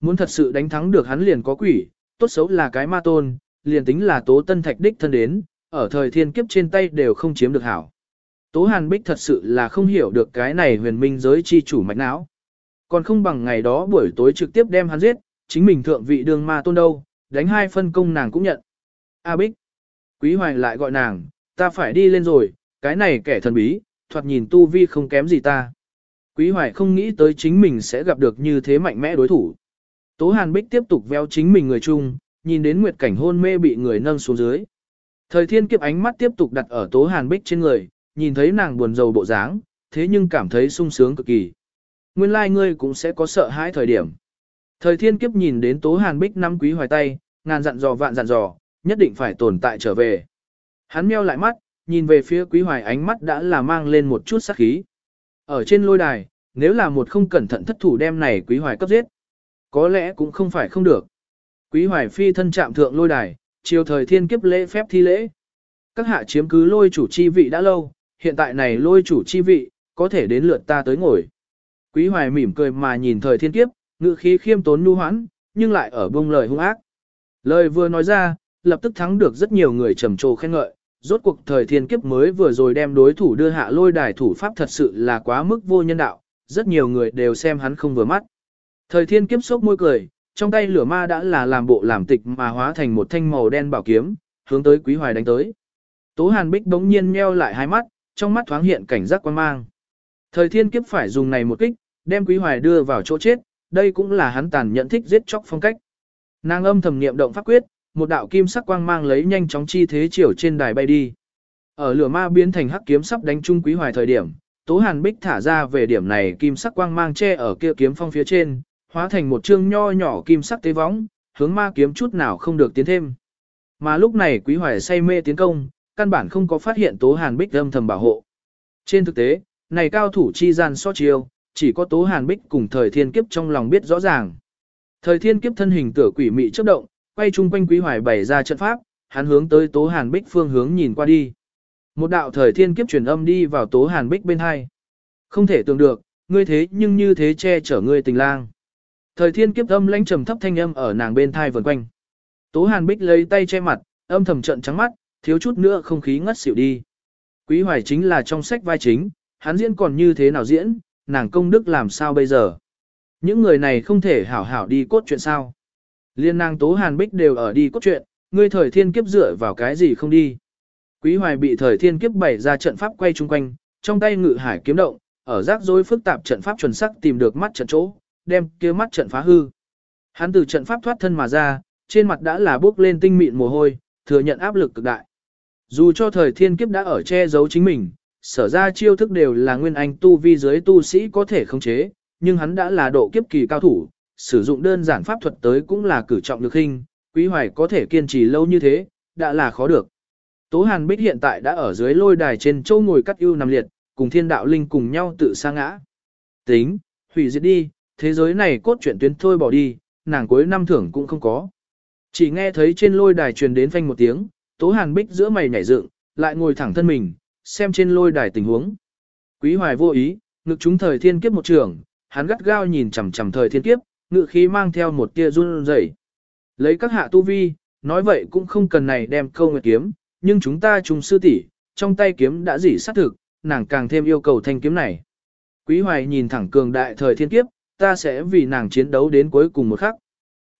Muốn thật sự đánh thắng được hắn liền có quỷ, tốt xấu là cái ma tôn, liền tính là tố tân thạch đích thân đến, ở thời thiên kiếp trên tay đều không chiếm được hảo. Tố Hàn Bích thật sự là không hiểu được cái này huyền minh giới chi chủ mạch não. Còn không bằng ngày đó buổi tối trực tiếp đem hắn giết, chính mình thượng vị đường ma tôn đâu, đánh hai phân công nàng cũng nhận. A Bích. Quý Hoài lại gọi nàng, ta phải đi lên rồi, cái này kẻ thần bí, thoạt nhìn tu vi không kém gì ta. Quý Hoài không nghĩ tới chính mình sẽ gặp được như thế mạnh mẽ đối thủ. Tố Hàn Bích tiếp tục veo chính mình người chung, nhìn đến nguyệt cảnh hôn mê bị người nâng xuống dưới. Thời thiên kiếp ánh mắt tiếp tục đặt ở Tố Hàn Bích trên người, nhìn thấy nàng buồn rầu bộ dáng, thế nhưng cảm thấy sung sướng cực kỳ. Nguyên lai like ngươi cũng sẽ có sợ hãi thời điểm. Thời thiên kiếp nhìn đến Tố Hàn Bích năm quý hoài tay, ngàn dặn dò vạn dặn dò, nhất định phải tồn tại trở về. Hắn meo lại mắt, nhìn về phía quý hoài ánh mắt đã là mang lên một chút sát khí. Ở trên lôi đài, nếu là một không cẩn thận thất thủ đem này quý hoài cấp giết, có lẽ cũng không phải không được. Quý hoài phi thân chạm thượng lôi đài, chiều thời thiên kiếp lễ phép thi lễ. Các hạ chiếm cứ lôi chủ chi vị đã lâu, hiện tại này lôi chủ chi vị, có thể đến lượt ta tới ngồi. Quý hoài mỉm cười mà nhìn thời thiên kiếp, ngự khí khiêm tốn nhu hoãn, nhưng lại ở bông lời hung ác. Lời vừa nói ra, lập tức thắng được rất nhiều người trầm trồ khen ngợi, rốt cuộc thời thiên kiếp mới vừa rồi đem đối thủ đưa hạ lôi đài thủ pháp thật sự là quá mức vô nhân đạo, rất nhiều người đều xem hắn không vừa mắt. Thời thiên kiếp sốc môi cười, trong tay lửa ma đã là làm bộ làm tịch mà hóa thành một thanh màu đen bảo kiếm, hướng tới quý hoài đánh tới. Tố hàn bích bỗng nhiên meo lại hai mắt, trong mắt thoáng hiện cảnh giác quan mang. Thời thiên kiếp phải dùng này một kích, đem quý hoài đưa vào chỗ chết, đây cũng là hắn tàn nhận thích giết chóc phong cách. Nàng âm thầm niệm động pháp quyết, một đạo kim sắc quang mang lấy nhanh chóng chi thế chiều trên đài bay đi. Ở lửa ma biến thành hắc kiếm sắp đánh trung quý hoài thời điểm, Tố Hàn Bích thả ra về điểm này kim sắc quang mang che ở kia kiếm phong phía trên, hóa thành một chương nho nhỏ kim sắc tế võng, hướng ma kiếm chút nào không được tiến thêm. Mà lúc này quý hoài say mê tiến công, căn bản không có phát hiện Tố Hàn Bích âm thầm bảo hộ. Trên thực tế, này cao thủ chi gian so chiêu, chỉ có Tố Hàn Bích cùng thời thiên kiếp trong lòng biết rõ ràng. Thời thiên kiếp thân hình tựa quỷ mị chớp động, quay chung quanh quý hoài bày ra trận pháp, hắn hướng tới Tố Hàn Bích phương hướng nhìn qua đi. Một đạo thời thiên kiếp truyền âm đi vào Tố Hàn Bích bên hai. Không thể tưởng được, ngươi thế nhưng như thế che chở ngươi tình lang. Thời thiên kiếp âm lãnh trầm thấp thanh âm ở nàng bên thai vần quanh. Tố Hàn Bích lấy tay che mặt, âm thầm trận trắng mắt, thiếu chút nữa không khí ngất xỉu đi. Quý Hoài chính là trong sách vai chính, hắn diễn còn như thế nào diễn, nàng công đức làm sao bây giờ. Những người này không thể hảo hảo đi cốt chuyện sao. Liên nàng Tố Hàn Bích đều ở đi cốt chuyện, ngươi thời thiên kiếp dựa vào cái gì không đi. Quý Hoài bị thời thiên kiếp bày ra trận pháp quay chung quanh, trong tay ngự hải kiếm động, ở rắc rối phức tạp trận pháp chuẩn sắc tìm được mắt trận chỗ, đem kia mắt trận phá hư. Hắn từ trận pháp thoát thân mà ra, trên mặt đã là bước lên tinh mịn mồ hôi, thừa nhận áp lực cực đại. Dù cho thời thiên kiếp đã ở che giấu chính mình, sở ra chiêu thức đều là nguyên anh tu vi giới tu sĩ có thể khống chế, nhưng hắn đã là độ kiếp kỳ cao thủ, sử dụng đơn giản pháp thuật tới cũng là cử trọng lực hình, quý hoài có thể kiên trì lâu như thế, đã là khó được. Tố Hàn Bích hiện tại đã ở dưới lôi đài trên châu ngồi cắt ưu nằm liệt, cùng thiên đạo linh cùng nhau tự sa ngã. Tính, hủy diệt đi, thế giới này cốt truyện tuyến thôi bỏ đi, nàng cuối năm thưởng cũng không có. Chỉ nghe thấy trên lôi đài truyền đến phanh một tiếng, Tố Hàn Bích giữa mày nhảy dựng, lại ngồi thẳng thân mình, xem trên lôi đài tình huống. Quý Hoài vô ý, ngực chúng thời thiên kiếp một trường, hắn gắt gao nhìn chằm chằm thời thiên kiếp, ngự khí mang theo một tia run rẩy. Lấy các hạ tu vi, nói vậy cũng không cần này đem câu nguyệt kiếm, nhưng chúng ta trùng sư tỷ, trong tay kiếm đã dỉ sát thực, nàng càng thêm yêu cầu thanh kiếm này. Quý Hoài nhìn thẳng cường đại thời thiên kiếp, ta sẽ vì nàng chiến đấu đến cuối cùng một khắc.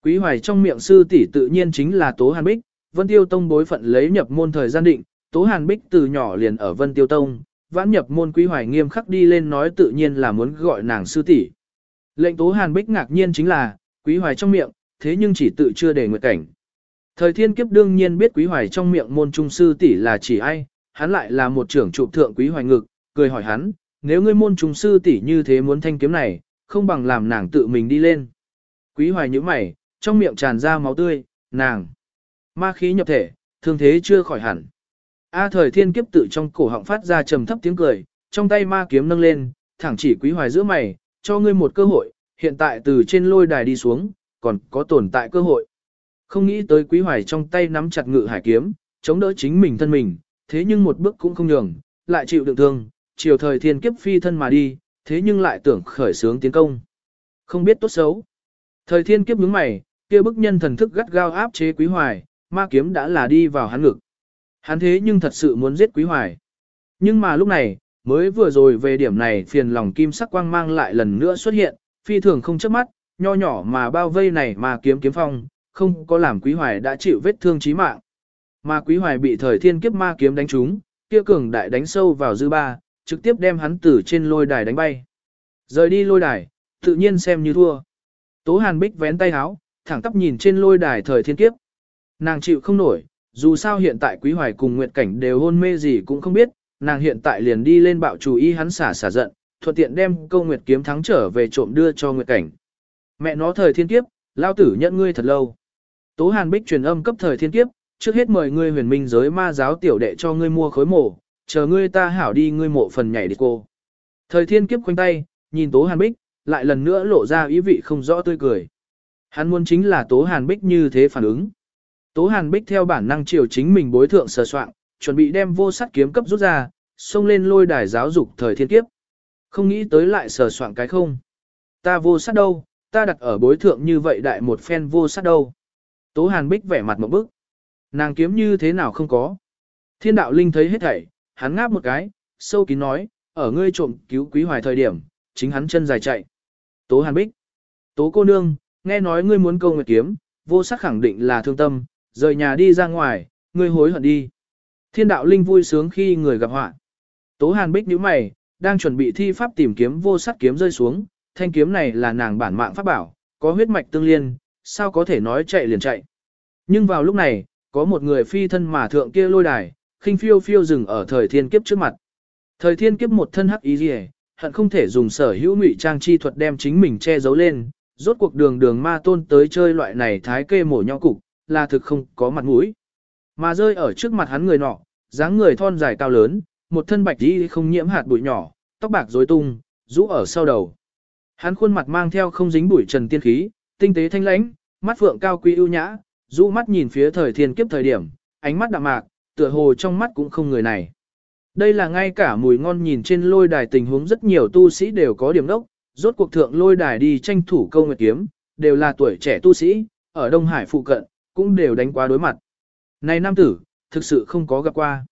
Quý Hoài trong miệng sư tỷ tự nhiên chính là Tố Hàn Bích, Vân Tiêu Tông bối phận lấy nhập môn thời gian định, Tố Hàn Bích từ nhỏ liền ở Vân Tiêu Tông, vãn nhập môn Quý Hoài nghiêm khắc đi lên nói tự nhiên là muốn gọi nàng sư tỷ. Lệnh Tố Hàn Bích ngạc nhiên chính là, Quý Hoài trong miệng, thế nhưng chỉ tự chưa để nguyệt cảnh. Thời thiên kiếp đương nhiên biết Quý Hoài trong miệng môn trung sư tỷ là chỉ ai, hắn lại là một trưởng trụ thượng Quý Hoài ngực, cười hỏi hắn, nếu ngươi môn trung sư tỷ như thế muốn thanh kiếm này, không bằng làm nàng tự mình đi lên. Quý Hoài nhíu mày, trong miệng tràn ra máu tươi, nàng. Ma khí nhập thể, thương thế chưa khỏi hẳn. A thời thiên kiếp tự trong cổ họng phát ra trầm thấp tiếng cười, trong tay ma kiếm nâng lên, thẳng chỉ quý hoài giữa mày, cho ngươi một cơ hội, hiện tại từ trên lôi đài đi xuống, còn có tồn tại cơ hội. Không nghĩ tới quý hoài trong tay nắm chặt ngự hải kiếm, chống đỡ chính mình thân mình, thế nhưng một bước cũng không nhường, lại chịu đựng thương, chiều thời thiên kiếp phi thân mà đi, thế nhưng lại tưởng khởi sướng tiến công. Không biết tốt xấu. Thời thiên kiếp nhướng mày, kia bức nhân thần thức gắt gao áp chế quý hoài, ma kiếm đã là đi vào hắn ngực. Hắn thế nhưng thật sự muốn giết quý hoài. Nhưng mà lúc này, mới vừa rồi về điểm này phiền lòng kim sắc quang mang lại lần nữa xuất hiện, phi thường không chớp mắt, nho nhỏ mà bao vây này mà kiếm kiếm phong, không có làm quý hoài đã chịu vết thương chí mạng. Mà quý hoài bị thời thiên kiếp ma kiếm đánh trúng, kia cường đại đánh sâu vào dư ba, trực tiếp đem hắn từ trên lôi đài đánh bay. Rời đi lôi đài, tự nhiên xem như thua. Tố Hàn Bích vén tay háo, thẳng tắp nhìn trên lôi đài thời thiên kiếp. Nàng chịu không nổi, dù sao hiện tại Quý Hoài cùng Nguyệt Cảnh đều hôn mê gì cũng không biết, nàng hiện tại liền đi lên bạo chủ y hắn xả xả giận, thuận tiện đem câu Nguyệt kiếm thắng trở về trộm đưa cho Nguyệt Cảnh. Mẹ nó thời thiên kiếp, lao tử nhận ngươi thật lâu. Tố Hàn Bích truyền âm cấp thời thiên kiếp, trước hết mời ngươi huyền minh giới ma giáo tiểu đệ cho ngươi mua khối mổ, chờ ngươi ta hảo đi ngươi mộ phần nhảy đi cô. Thời thiên kiếp khoanh tay, nhìn Tố Hàn Bích, lại lần nữa lộ ra ý vị không rõ tươi cười. Hắn muốn chính là Tố Hàn Bích như thế phản ứng. Tố Hàn Bích theo bản năng chiều chính mình bối thượng sờ soạn, chuẩn bị đem vô sắt kiếm cấp rút ra, xông lên lôi đài giáo dục thời thiên kiếp. Không nghĩ tới lại sờ soạn cái không. Ta vô sắt đâu, ta đặt ở bối thượng như vậy đại một phen vô sắt đâu. Tố Hàn Bích vẻ mặt một bức. Nàng kiếm như thế nào không có. Thiên đạo linh thấy hết thảy, hắn ngáp một cái, sâu kín nói, ở ngươi trộm cứu quý hoài thời điểm, chính hắn chân dài chạy. Tố Hàn Bích. Tố cô nương, nghe nói ngươi muốn câu nguyệt kiếm, vô sắc khẳng định là thương tâm, rời nhà đi ra ngoài, ngươi hối hận đi. Thiên đạo linh vui sướng khi người gặp họa. Tố Hàn Bích nhíu mày, đang chuẩn bị thi pháp tìm kiếm vô sắc kiếm rơi xuống, thanh kiếm này là nàng bản mạng pháp bảo, có huyết mạch tương liên, sao có thể nói chạy liền chạy. Nhưng vào lúc này, có một người phi thân mà thượng kia lôi đài, khinh phiêu phiêu dừng ở thời thiên kiếp trước mặt. Thời thiên kiếp một thân hắc ý rìa, hận không thể dùng sở hữu ngụy trang chi thuật đem chính mình che giấu lên, rốt cuộc đường đường ma tôn tới chơi loại này thái kê mổ nhau cục, là thực không có mặt mũi. Mà rơi ở trước mặt hắn người nọ, dáng người thon dài cao lớn, một thân bạch y không nhiễm hạt bụi nhỏ, tóc bạc rối tung, rũ ở sau đầu. Hắn khuôn mặt mang theo không dính bụi trần tiên khí, tinh tế thanh lãnh, mắt phượng cao quý ưu nhã, rũ mắt nhìn phía thời thiên kiếp thời điểm, ánh mắt đạm mạc, tựa hồ trong mắt cũng không người này. Đây là ngay cả mùi ngon nhìn trên lôi đài tình huống rất nhiều tu sĩ đều có điểm đốc, rốt cuộc thượng lôi đài đi tranh thủ câu nguyệt kiếm, đều là tuổi trẻ tu sĩ, ở Đông Hải phụ cận, cũng đều đánh qua đối mặt. Này nam tử, thực sự không có gặp qua.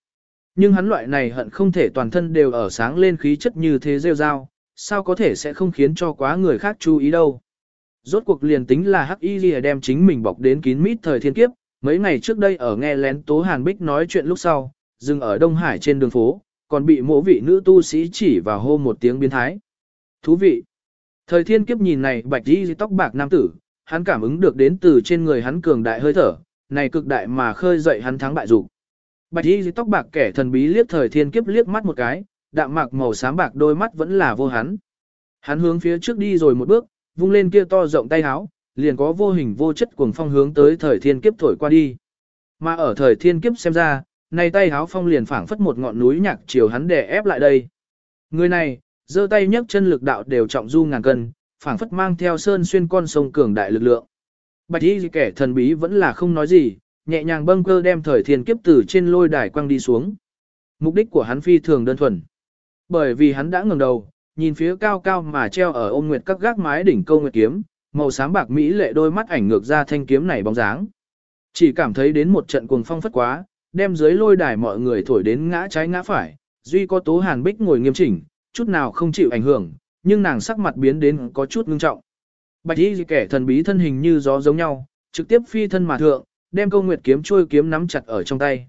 Nhưng hắn loại này hận không thể toàn thân đều ở sáng lên khí chất như thế rêu rao, sao có thể sẽ không khiến cho quá người khác chú ý đâu. Rốt cuộc liền tính là Hắc Y Lìa đem chính mình bọc đến kín mít thời thiên kiếp, mấy ngày trước đây ở nghe lén Tố Hàn Bích nói chuyện lúc sau, dừng ở Đông Hải trên đường phố, còn bị mỗ vị nữ tu sĩ chỉ vào hô một tiếng biến thái. Thú vị! Thời thiên kiếp nhìn này bạch đi tóc bạc nam tử, hắn cảm ứng được đến từ trên người hắn cường đại hơi thở, này cực đại mà khơi dậy hắn thắng bại dục. Bạch y tóc bạc kẻ thần bí liếc thời thiên kiếp liếc mắt một cái, đạm mạc màu xám bạc đôi mắt vẫn là vô hắn. Hắn hướng phía trước đi rồi một bước, vung lên kia to rộng tay háo liền có vô hình vô chất cuồng phong hướng tới thời thiên kiếp thổi qua đi. Mà ở thời thiên kiếp xem ra, này tay háo phong liền phảng phất một ngọn núi nhạc chiều hắn đè ép lại đây. Người này, giơ tay nhấc chân lực đạo đều trọng du ngàn cân, phảng phất mang theo sơn xuyên con sông cường đại lực lượng. Bạch y kẻ thần bí vẫn là không nói gì, nhẹ nhàng bâng cơ đem thời thiên kiếp từ trên lôi đài quăng đi xuống. Mục đích của hắn phi thường đơn thuần. Bởi vì hắn đã ngẩng đầu, nhìn phía cao cao mà treo ở ôm nguyệt các gác mái đỉnh câu nguyệt kiếm, màu xám bạc mỹ lệ đôi mắt ảnh ngược ra thanh kiếm này bóng dáng. Chỉ cảm thấy đến một trận cuồng phong phất quá, đem dưới lôi đài mọi người thổi đến ngã trái ngã phải, duy có Tố Hàn Bích ngồi nghiêm chỉnh, chút nào không chịu ảnh hưởng, nhưng nàng sắc mặt biến đến có chút ngưng trọng. Bạch y kẻ thần bí thân hình như gió giống nhau, trực tiếp phi thân mà thượng, đem câu nguyệt kiếm chui kiếm nắm chặt ở trong tay.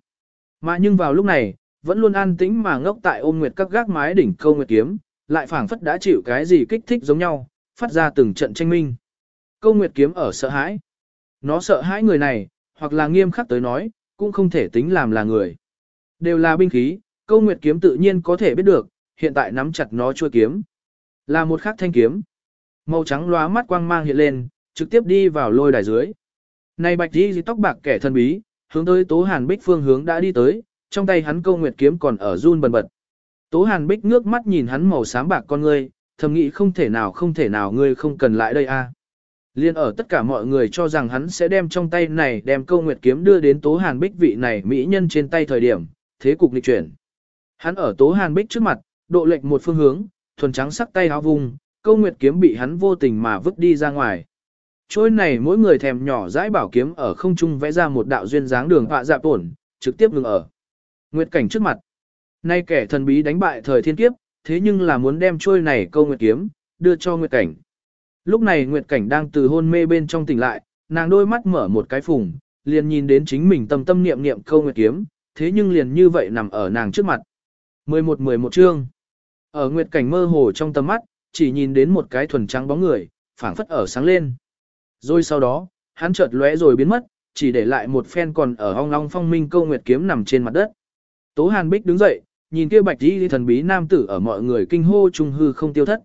Mà nhưng vào lúc này, vẫn luôn an tĩnh mà ngốc tại ôm nguyệt các gác mái đỉnh câu nguyệt kiếm, lại phảng phất đã chịu cái gì kích thích giống nhau, phát ra từng trận tranh minh. Câu nguyệt kiếm ở sợ hãi. Nó sợ hãi người này, hoặc là nghiêm khắc tới nói, cũng không thể tính làm là người. Đều là binh khí, câu nguyệt kiếm tự nhiên có thể biết được, hiện tại nắm chặt nó chua kiếm. Là một khắc thanh kiếm. Màu trắng lóa mắt quang mang hiện lên, trực tiếp đi vào lôi đài dưới. Này bạch đi tóc bạc kẻ thân bí, hướng tới Tố Hàn Bích phương hướng đã đi tới, trong tay hắn câu nguyệt kiếm còn ở run bần bật. Tố Hàn Bích ngước mắt nhìn hắn màu xám bạc con ngươi, thầm nghĩ không thể nào không thể nào ngươi không cần lại đây a. Liên ở tất cả mọi người cho rằng hắn sẽ đem trong tay này đem câu nguyệt kiếm đưa đến Tố Hàn Bích vị này mỹ nhân trên tay thời điểm, thế cục lịch chuyển. Hắn ở Tố Hàn Bích trước mặt, độ lệch một phương hướng, thuần trắng sắc tay áo vùng, câu nguyệt kiếm bị hắn vô tình mà vứt đi ra ngoài. Trôi này mỗi người thèm nhỏ dãi bảo kiếm ở không trung vẽ ra một đạo duyên dáng đường họa dạp ổn, trực tiếp ngừng ở. Nguyệt cảnh trước mặt. Nay kẻ thần bí đánh bại thời thiên kiếp, thế nhưng là muốn đem trôi này câu nguyệt kiếm, đưa cho Nguyệt cảnh. Lúc này Nguyệt cảnh đang từ hôn mê bên trong tỉnh lại, nàng đôi mắt mở một cái phùng, liền nhìn đến chính mình tâm tâm niệm niệm câu nguyệt kiếm, thế nhưng liền như vậy nằm ở nàng trước mặt. 11-11 chương. Ở Nguyệt cảnh mơ hồ trong tầm mắt, chỉ nhìn đến một cái thuần trắng bóng người, phảng phất ở sáng lên. Rồi sau đó, hắn chợt lóe rồi biến mất, chỉ để lại một phen còn ở ong long phong minh câu nguyệt kiếm nằm trên mặt đất. Tố Hàn Bích đứng dậy, nhìn kia bạch y thần bí nam tử ở mọi người kinh hô trung hư không tiêu thất.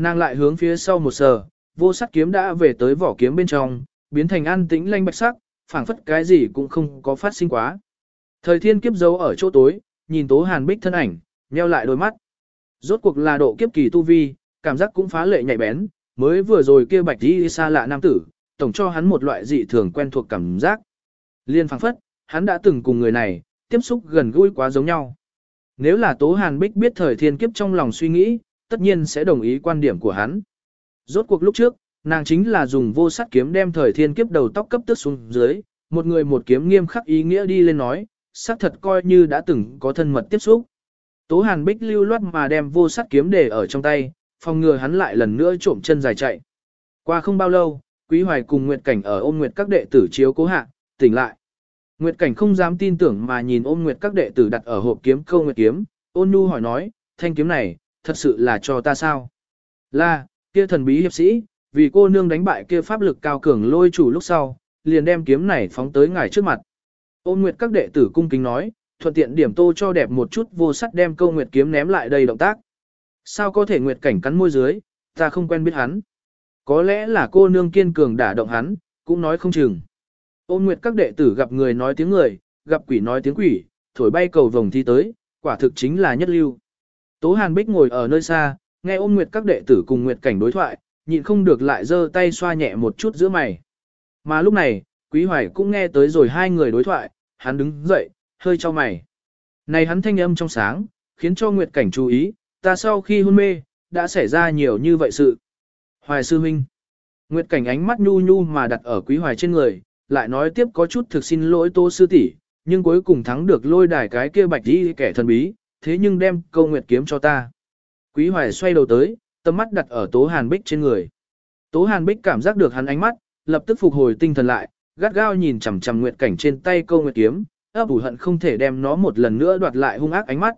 Nàng lại hướng phía sau một sờ, vô sắc kiếm đã về tới vỏ kiếm bên trong, biến thành an tĩnh lanh bạch sắc, phảng phất cái gì cũng không có phát sinh quá. Thời thiên kiếp giấu ở chỗ tối, nhìn Tố Hàn Bích thân ảnh, nheo lại đôi mắt. Rốt cuộc là độ kiếp kỳ tu vi, cảm giác cũng phá lệ nhạy bén, mới vừa rồi kia bạch đi xa lạ nam tử, tổng cho hắn một loại dị thường quen thuộc cảm giác. Liên phảng phất, hắn đã từng cùng người này, tiếp xúc gần gũi quá giống nhau. Nếu là Tố Hàn Bích biết thời thiên kiếp trong lòng suy nghĩ, tất nhiên sẽ đồng ý quan điểm của hắn. Rốt cuộc lúc trước, nàng chính là dùng vô sắt kiếm đem thời thiên kiếp đầu tóc cấp tức xuống dưới, một người một kiếm nghiêm khắc ý nghĩa đi lên nói, xác thật coi như đã từng có thân mật tiếp xúc. Tố Hàn Bích lưu loát mà đem vô sắt kiếm để ở trong tay, phòng ngừa hắn lại lần nữa trộm chân dài chạy. Qua không bao lâu, Quý Hoài cùng Nguyệt Cảnh ở ôm nguyệt các đệ tử chiếu cố hạ, tỉnh lại. Nguyệt Cảnh không dám tin tưởng mà nhìn ôm nguyệt các đệ tử đặt ở hộp kiếm câu nguyệt kiếm, ôn nu hỏi nói, thanh kiếm này, thật sự là cho ta sao? Là, kia thần bí hiệp sĩ, vì cô nương đánh bại kia pháp lực cao cường lôi chủ lúc sau, liền đem kiếm này phóng tới ngài trước mặt. Ôn nguyệt các đệ tử cung kính nói, thuận tiện điểm tô cho đẹp một chút vô sắt đem câu nguyệt kiếm ném lại đây động tác. Sao có thể nguyệt cảnh cắn môi dưới, ta không quen biết hắn. Có lẽ là cô nương kiên cường đả động hắn, cũng nói không chừng. Ôn nguyệt các đệ tử gặp người nói tiếng người, gặp quỷ nói tiếng quỷ, thổi bay cầu vồng thi tới, quả thực chính là nhất lưu. Tố Hàn Bích ngồi ở nơi xa, nghe ôn nguyệt các đệ tử cùng nguyệt cảnh đối thoại, nhịn không được lại giơ tay xoa nhẹ một chút giữa mày. Mà lúc này, Quý Hoài cũng nghe tới rồi hai người đối thoại, hắn đứng dậy, hơi cho mày. Này hắn thanh âm trong sáng, khiến cho nguyệt cảnh chú ý, ta sau khi hôn mê, đã xảy ra nhiều như vậy sự. Hoài sư huynh. Nguyệt cảnh ánh mắt nhu nhu mà đặt ở quý hoài trên người, lại nói tiếp có chút thực xin lỗi tô sư tỷ, nhưng cuối cùng thắng được lôi đài cái kia bạch đi kẻ thần bí, thế nhưng đem câu nguyệt kiếm cho ta. Quý hoài xoay đầu tới, tầm mắt đặt ở tố hàn bích trên người. Tố hàn bích cảm giác được hắn ánh mắt, lập tức phục hồi tinh thần lại, gắt gao nhìn chằm chằm nguyệt cảnh trên tay câu nguyệt kiếm, ấp ủ hận không thể đem nó một lần nữa đoạt lại hung ác ánh mắt.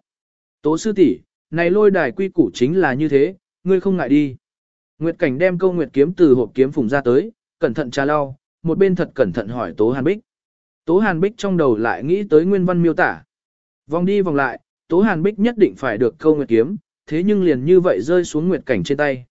Tố sư tỷ, này lôi đài quy củ chính là như thế, ngươi không ngại đi. Nguyệt cảnh đem câu nguyệt kiếm từ hộp kiếm phùng ra tới, cẩn thận trà lau, một bên thật cẩn thận hỏi Tố Hàn Bích. Tố Hàn Bích trong đầu lại nghĩ tới nguyên văn miêu tả. Vòng đi vòng lại, Tố Hàn Bích nhất định phải được câu nguyệt kiếm, thế nhưng liền như vậy rơi xuống nguyệt cảnh trên tay.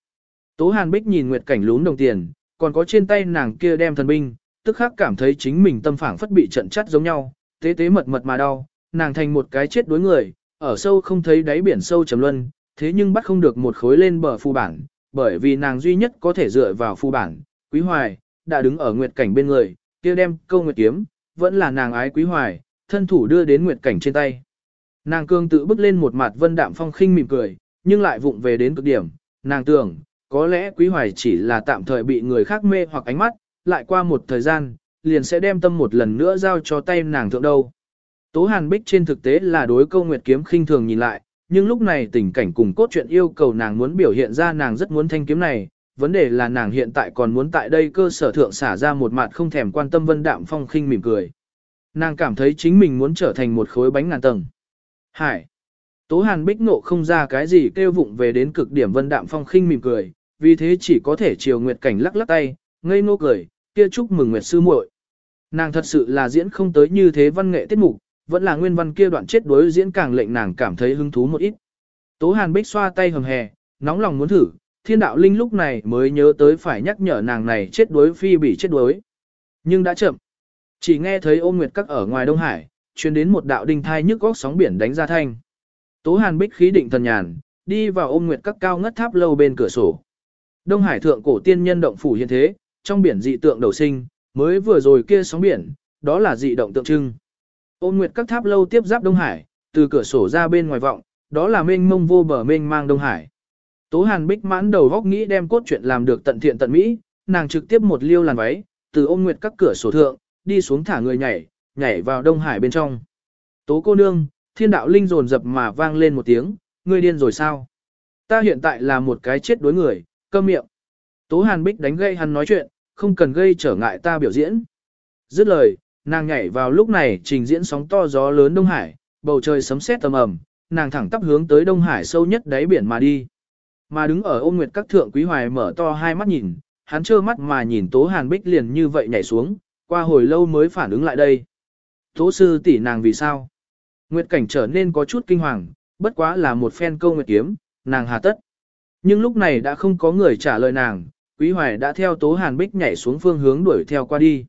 Tố Hàn Bích nhìn nguyệt cảnh lún đồng tiền, còn có trên tay nàng kia đem thần binh, tức khắc cảm thấy chính mình tâm phảng phất bị trận chắt giống nhau, tế tế mật mật mà đau, nàng thành một cái chết đối người, ở sâu không thấy đáy biển sâu trầm luân, thế nhưng bắt không được một khối lên bờ phù bản, bởi vì nàng duy nhất có thể dựa vào phù bản, quý hoài, đã đứng ở nguyệt cảnh bên người, kia đem câu nguyệt kiếm, vẫn là nàng ái quý hoài, thân thủ đưa đến nguyệt cảnh trên tay. Nàng cương tự bước lên một mặt vân đạm phong khinh mỉm cười, nhưng lại vụng về đến cực điểm, nàng tưởng, có lẽ quý hoài chỉ là tạm thời bị người khác mê hoặc ánh mắt, lại qua một thời gian, liền sẽ đem tâm một lần nữa giao cho tay nàng thượng đâu. Tố Hàn Bích trên thực tế là đối câu nguyệt kiếm khinh thường nhìn lại, nhưng lúc này tình cảnh cùng cốt truyện yêu cầu nàng muốn biểu hiện ra nàng rất muốn thanh kiếm này, vấn đề là nàng hiện tại còn muốn tại đây cơ sở thượng xả ra một mặt không thèm quan tâm vân đạm phong khinh mỉm cười. Nàng cảm thấy chính mình muốn trở thành một khối bánh ngàn tầng. Hải. Tố Hàn Bích nộ không ra cái gì kêu vụng về đến cực điểm vân đạm phong khinh mỉm cười, vì thế chỉ có thể chiều Nguyệt Cảnh lắc lắc tay, ngây ngô cười, kia chúc mừng Nguyệt sư muội. Nàng thật sự là diễn không tới như thế văn nghệ tiết mục, vẫn là nguyên văn kia đoạn chết đối diễn càng lệnh nàng cảm thấy hứng thú một ít. Tố Hàn Bích xoa tay hầm hè, nóng lòng muốn thử, thiên đạo linh lúc này mới nhớ tới phải nhắc nhở nàng này chết đuối phi bị chết đuối. Nhưng đã chậm. Chỉ nghe thấy Ôn nguyệt các ở ngoài Đông Hải, truyền đến một đạo đinh thai nhức góc sóng biển đánh ra thanh. Tố Hàn Bích khí định thần nhàn, đi vào ôm nguyệt các cao ngất tháp lâu bên cửa sổ. Đông Hải thượng cổ tiên nhân động phủ hiện thế, trong biển dị tượng đầu sinh, mới vừa rồi kia sóng biển, đó là dị động tượng trưng. ôn nguyệt các tháp lâu tiếp giáp Đông Hải, từ cửa sổ ra bên ngoài vọng, đó là mênh mông vô bờ mênh mang Đông Hải. Tố Hàn Bích mãn đầu góc nghĩ đem cốt truyện làm được tận thiện tận mỹ, nàng trực tiếp một liêu làn váy, từ ôm nguyệt các cửa sổ thượng, đi xuống thả người nhảy, nhảy vào Đông Hải bên trong. Tố cô nương, thiên đạo linh rồn dập mà vang lên một tiếng, ngươi điên rồi sao? Ta hiện tại là một cái chết đối người, câm miệng. Tố Hàn Bích đánh gây hắn nói chuyện, không cần gây trở ngại ta biểu diễn. Dứt lời, nàng nhảy vào lúc này trình diễn sóng to gió lớn Đông Hải, bầu trời sấm sét tầm ầm, nàng thẳng tắp hướng tới Đông Hải sâu nhất đáy biển mà đi. Mà đứng ở ôm nguyệt các thượng quý hoài mở to hai mắt nhìn, hắn trơ mắt mà nhìn Tố Hàn Bích liền như vậy nhảy xuống, qua hồi lâu mới phản ứng lại đây. Tố sư tỷ nàng vì sao? Nguyệt cảnh trở nên có chút kinh hoàng, bất quá là một phen câu nguyệt kiếm, nàng hà tất. Nhưng lúc này đã không có người trả lời nàng, Quý Hoài đã theo Tố Hàn Bích nhảy xuống phương hướng đuổi theo qua đi.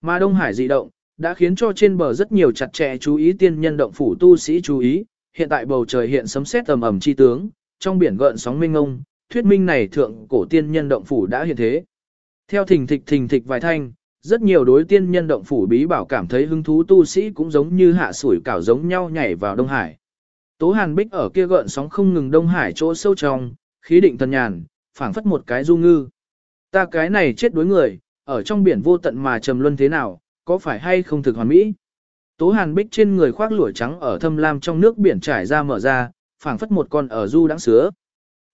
Mà Đông Hải dị động, đã khiến cho trên bờ rất nhiều chặt chẽ chú ý tiên nhân động phủ tu sĩ chú ý, hiện tại bầu trời hiện sấm sét tầm ẩm chi tướng, trong biển gợn sóng minh ngông, thuyết minh này thượng cổ tiên nhân động phủ đã hiện thế. Theo thình thịch thình thịch vài thanh, rất nhiều đối tiên nhân động phủ bí bảo cảm thấy hứng thú tu sĩ cũng giống như hạ sủi cảo giống nhau nhảy vào Đông Hải. Tố Hàn Bích ở kia gợn sóng không ngừng Đông Hải chỗ sâu trong, khí định thần nhàn, phảng phất một cái du ngư. Ta cái này chết đối người, ở trong biển vô tận mà trầm luân thế nào, có phải hay không thực hoàn mỹ? Tố Hàn Bích trên người khoác lụa trắng ở thâm lam trong nước biển trải ra mở ra, phảng phất một con ở du đãng sứa.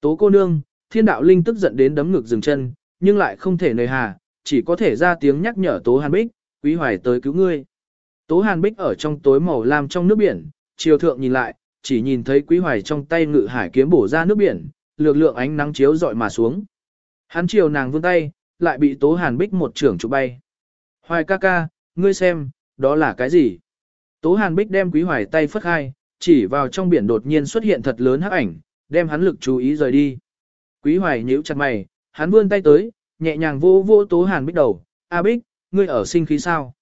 Tố cô nương, thiên đạo linh tức giận đến đấm ngực dừng chân, nhưng lại không thể nơi hà, chỉ có thể ra tiếng nhắc nhở Tố Hàn Bích, quý hoài tới cứu ngươi. Tố Hàn Bích ở trong tối màu lam trong nước biển, chiều thượng nhìn lại, chỉ nhìn thấy quý hoài trong tay ngự hải kiếm bổ ra nước biển, lược lượng ánh nắng chiếu dọi mà xuống. Hắn chiều nàng vươn tay, lại bị Tố Hàn Bích một trưởng chụp bay. Hoài ca ca, ngươi xem, đó là cái gì? Tố Hàn Bích đem quý hoài tay phất hai, chỉ vào trong biển đột nhiên xuất hiện thật lớn hắc ảnh, đem hắn lực chú ý rời đi. Quý hoài nhíu chặt mày, hắn vươn tay tới, nhẹ nhàng vô vô Tố Hàn Bích đầu, A Bích, ngươi ở sinh khí sao?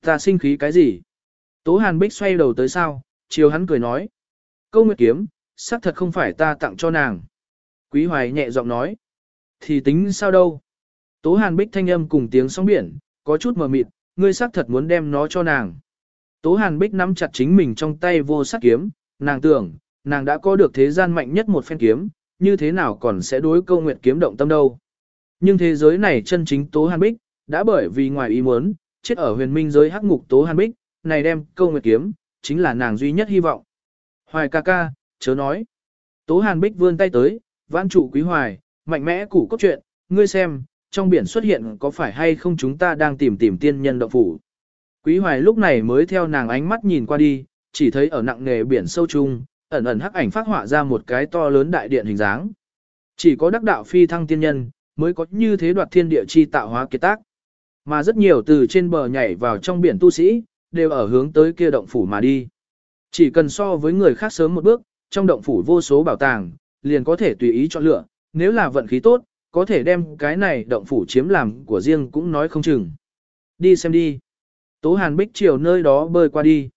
Ta sinh khí cái gì? Tố Hàn Bích xoay đầu tới sao, chiều hắn cười nói. Câu nguyệt kiếm, xác thật không phải ta tặng cho nàng. Quý hoài nhẹ giọng nói. Thì tính sao đâu? Tố Hàn Bích thanh âm cùng tiếng sóng biển, có chút mờ mịt, ngươi xác thật muốn đem nó cho nàng. Tố Hàn Bích nắm chặt chính mình trong tay vô sắc kiếm, nàng tưởng, nàng đã có được thế gian mạnh nhất một phen kiếm, như thế nào còn sẽ đối câu nguyệt kiếm động tâm đâu. Nhưng thế giới này chân chính Tố Hàn Bích, đã bởi vì ngoài ý muốn, chết ở huyền minh giới hắc ngục Tố Hàn Bích, này đem câu nguyệt kiếm, chính là nàng duy nhất hy vọng. Hoài ca ca, chớ nói. Tố Hàn Bích vươn tay tới, vãn trụ quý hoài, mạnh mẽ củ cốt truyện, ngươi xem, trong biển xuất hiện có phải hay không chúng ta đang tìm tìm tiên nhân động phủ. Quý hoài lúc này mới theo nàng ánh mắt nhìn qua đi, chỉ thấy ở nặng nghề biển sâu chung, ẩn ẩn hắc ảnh phát họa ra một cái to lớn đại điện hình dáng. Chỉ có đắc đạo phi thăng tiên nhân, mới có như thế đoạt thiên địa chi tạo hóa kiệt tác. Mà rất nhiều từ trên bờ nhảy vào trong biển tu sĩ, đều ở hướng tới kia động phủ mà đi. Chỉ cần so với người khác sớm một bước, trong động phủ vô số bảo tàng, liền có thể tùy ý chọn lựa, nếu là vận khí tốt, có thể đem cái này động phủ chiếm làm của riêng cũng nói không chừng. Đi xem đi. Tố Hàn Bích chiều nơi đó bơi qua đi.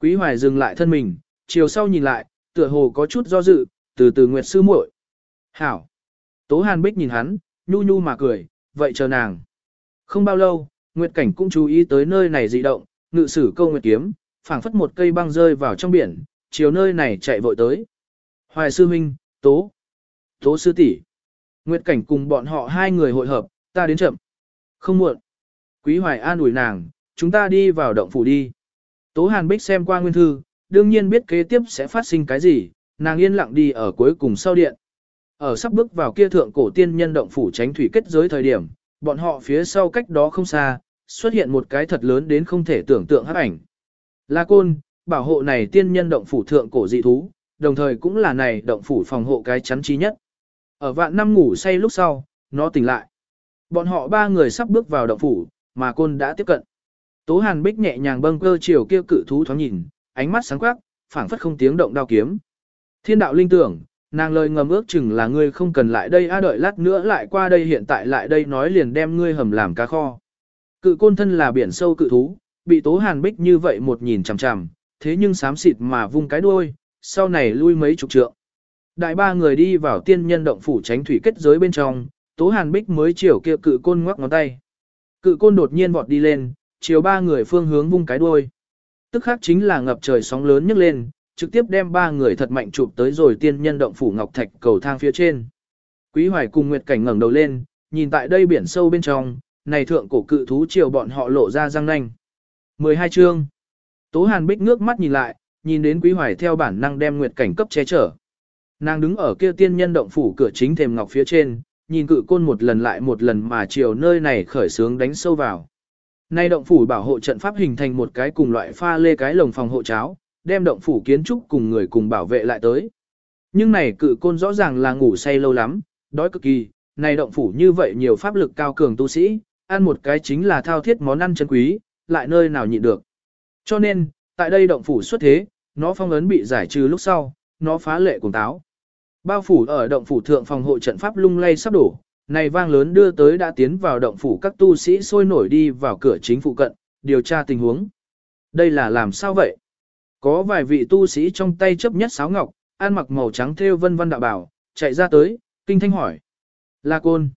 Quý Hoài dừng lại thân mình, chiều sau nhìn lại, tựa hồ có chút do dự, từ từ Nguyệt sư muội. Hảo. Tố Hàn Bích nhìn hắn, nhu nhu mà cười, vậy chờ nàng. Không bao lâu, Nguyệt Cảnh cũng chú ý tới nơi này dị động, ngự sử câu Nguyệt kiếm, phảng phất một cây băng rơi vào trong biển, chiều nơi này chạy vội tới. Hoài sư huynh, Tố. Tố sư tỷ. Nguyệt Cảnh cùng bọn họ hai người hội hợp, ta đến chậm. Không muộn. Quý Hoài an ủi nàng, chúng ta đi vào động phủ đi. Tố Hàn Bích xem qua nguyên thư, đương nhiên biết kế tiếp sẽ phát sinh cái gì, nàng yên lặng đi ở cuối cùng sau điện. Ở sắp bước vào kia thượng cổ tiên nhân động phủ tránh thủy kết giới thời điểm, bọn họ phía sau cách đó không xa, xuất hiện một cái thật lớn đến không thể tưởng tượng hấp ảnh. La Côn, bảo hộ này tiên nhân động phủ thượng cổ dị thú, đồng thời cũng là này động phủ phòng hộ cái chắn trí nhất. Ở vạn năm ngủ say lúc sau, nó tỉnh lại. Bọn họ ba người sắp bước vào động phủ, mà Côn đã tiếp cận. Tố Hàn Bích nhẹ nhàng bâng cơ chiều kia cự thú thoáng nhìn, ánh mắt sáng quắc, phảng phất không tiếng động đao kiếm. Thiên đạo linh tưởng, nàng lời ngầm ước chừng là ngươi không cần lại đây a đợi lát nữa lại qua đây hiện tại lại đây nói liền đem ngươi hầm làm cá kho. Cự côn thân là biển sâu cự thú, bị Tố Hàn Bích như vậy một nhìn chằm chằm, thế nhưng xám xịt mà vung cái đuôi, sau này lui mấy chục trượng. Đại ba người đi vào tiên nhân động phủ tránh thủy kết giới bên trong, Tố Hàn Bích mới chiều kia cự côn ngoắc ngón tay. Cự côn đột nhiên vọt đi lên, chiều ba người phương hướng vung cái đuôi. Tức khác chính là ngập trời sóng lớn nhấc lên, trực tiếp đem ba người thật mạnh chụp tới rồi tiên nhân động phủ ngọc thạch cầu thang phía trên. Quý Hoài cùng Nguyệt Cảnh ngẩng đầu lên, nhìn tại đây biển sâu bên trong, này thượng cổ cự thú chiều bọn họ lộ ra răng nanh. 12 chương. Tố Hàn Bích ngước mắt nhìn lại, nhìn đến Quý Hoài theo bản năng đem Nguyệt Cảnh cấp che chở. Nàng đứng ở kia tiên nhân động phủ cửa chính thềm ngọc phía trên, nhìn cự côn một lần lại một lần mà chiều nơi này khởi sướng đánh sâu vào. Nay động phủ bảo hộ trận pháp hình thành một cái cùng loại pha lê cái lồng phòng hộ cháo, đem động phủ kiến trúc cùng người cùng bảo vệ lại tới. Nhưng này cự côn rõ ràng là ngủ say lâu lắm, đói cực kỳ, này động phủ như vậy nhiều pháp lực cao cường tu sĩ, ăn một cái chính là thao thiết món ăn chân quý, lại nơi nào nhịn được. Cho nên, tại đây động phủ xuất thế, nó phong ấn bị giải trừ lúc sau, nó phá lệ cùng táo. Bao phủ ở động phủ thượng phòng hộ trận pháp lung lay sắp đổ, này vang lớn đưa tới đã tiến vào động phủ các tu sĩ sôi nổi đi vào cửa chính phụ cận, điều tra tình huống. Đây là làm sao vậy? Có vài vị tu sĩ trong tay chấp nhất sáo ngọc, ăn mặc màu trắng thêu vân vân đạo bảo, chạy ra tới, kinh thanh hỏi. là Côn.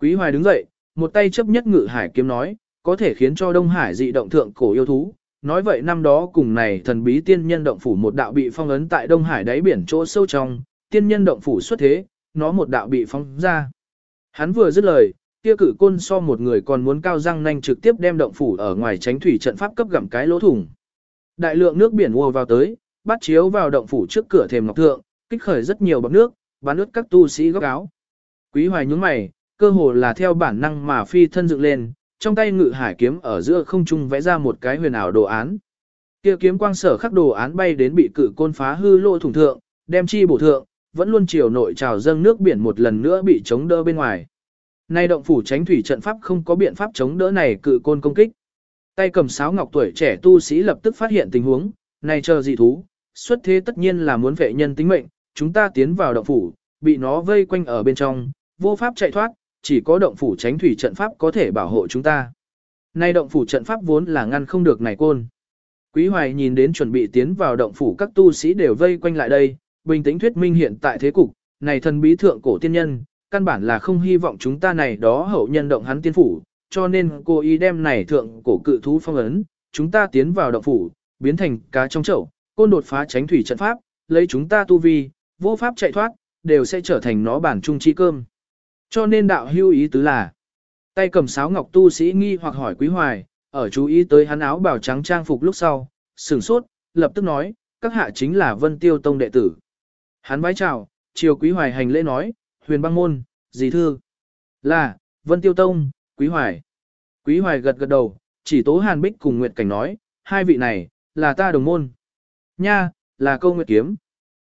Quý Hoài đứng dậy, một tay chấp nhất ngự hải kiếm nói, có thể khiến cho Đông Hải dị động thượng cổ yêu thú. Nói vậy năm đó cùng này thần bí tiên nhân động phủ một đạo bị phong ấn tại Đông Hải đáy biển chỗ sâu trong, tiên nhân động phủ xuất thế, nó một đạo bị phong ra. Hắn vừa dứt lời, kia cử côn so một người còn muốn cao răng nanh trực tiếp đem động phủ ở ngoài tránh thủy trận pháp cấp gặm cái lỗ thủng. Đại lượng nước biển ùa vào tới, bắt chiếu vào động phủ trước cửa thềm ngọc thượng, kích khởi rất nhiều bọt nước, bắn ướt các tu sĩ góc áo. Quý hoài nhướng mày, cơ hồ là theo bản năng mà phi thân dựng lên, trong tay ngự hải kiếm ở giữa không trung vẽ ra một cái huyền ảo đồ án. Kia kiếm quang sở khắc đồ án bay đến bị cự côn phá hư lỗ thủng thượng, đem chi bổ thượng, vẫn luôn chiều nội trào dâng nước biển một lần nữa bị chống đỡ bên ngoài. Nay động phủ tránh thủy trận pháp không có biện pháp chống đỡ này cự côn công kích. Tay cầm sáo ngọc tuổi trẻ tu sĩ lập tức phát hiện tình huống, này chờ dị thú, xuất thế tất nhiên là muốn vệ nhân tính mệnh, chúng ta tiến vào động phủ, bị nó vây quanh ở bên trong, vô pháp chạy thoát, chỉ có động phủ tránh thủy trận pháp có thể bảo hộ chúng ta. Nay động phủ trận pháp vốn là ngăn không được này côn. Quý Hoài nhìn đến chuẩn bị tiến vào động phủ các tu sĩ đều vây quanh lại đây, bình tĩnh thuyết minh hiện tại thế cục, này thần bí thượng cổ tiên nhân, căn bản là không hy vọng chúng ta này đó hậu nhân động hắn tiên phủ, cho nên cô ý đem này thượng cổ cự thú phong ấn, chúng ta tiến vào động phủ, biến thành cá trong chậu, côn đột phá tránh thủy trận pháp, lấy chúng ta tu vi, vô pháp chạy thoát, đều sẽ trở thành nó bản trung chi cơm. Cho nên đạo hưu ý tứ là, tay cầm sáo ngọc tu sĩ nghi hoặc hỏi quý hoài, ở chú ý tới hắn áo bào trắng trang phục lúc sau, sửng sốt, lập tức nói, các hạ chính là Vân Tiêu Tông đệ tử. Hắn vái chào, chiều quý hoài hành lễ nói, huyền băng môn, gì thư? Là, Vân Tiêu Tông, quý hoài. Quý hoài gật gật đầu, chỉ tố hàn bích cùng Nguyệt Cảnh nói, hai vị này, là ta đồng môn. Nha, là câu Nguyệt Kiếm.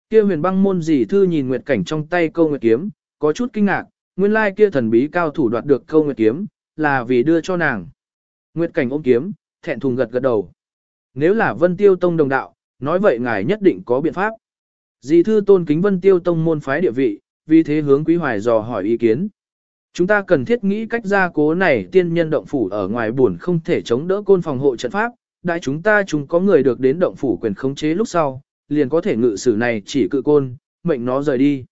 Kia huyền băng môn dì thư nhìn Nguyệt Cảnh trong tay câu Nguyệt Kiếm, có chút kinh ngạc, nguyên lai kia thần bí cao thủ đoạt được câu Nguyệt Kiếm, là vì đưa cho nàng. Nguyệt Cảnh ôm kiếm, thẹn thùng gật gật đầu. Nếu là Vân Tiêu Tông đồng đạo, nói vậy ngài nhất định có biện pháp. Dì thư tôn kính Vân Tiêu Tông môn phái địa vị, vì thế hướng Quý Hoài dò hỏi ý kiến. Chúng ta cần thiết nghĩ cách gia cố này tiên nhân động phủ ở ngoài buồn không thể chống đỡ côn phòng hộ trận pháp, đại chúng ta chúng có người được đến động phủ quyền khống chế lúc sau, liền có thể ngự sử này chỉ cự côn, mệnh nó rời đi.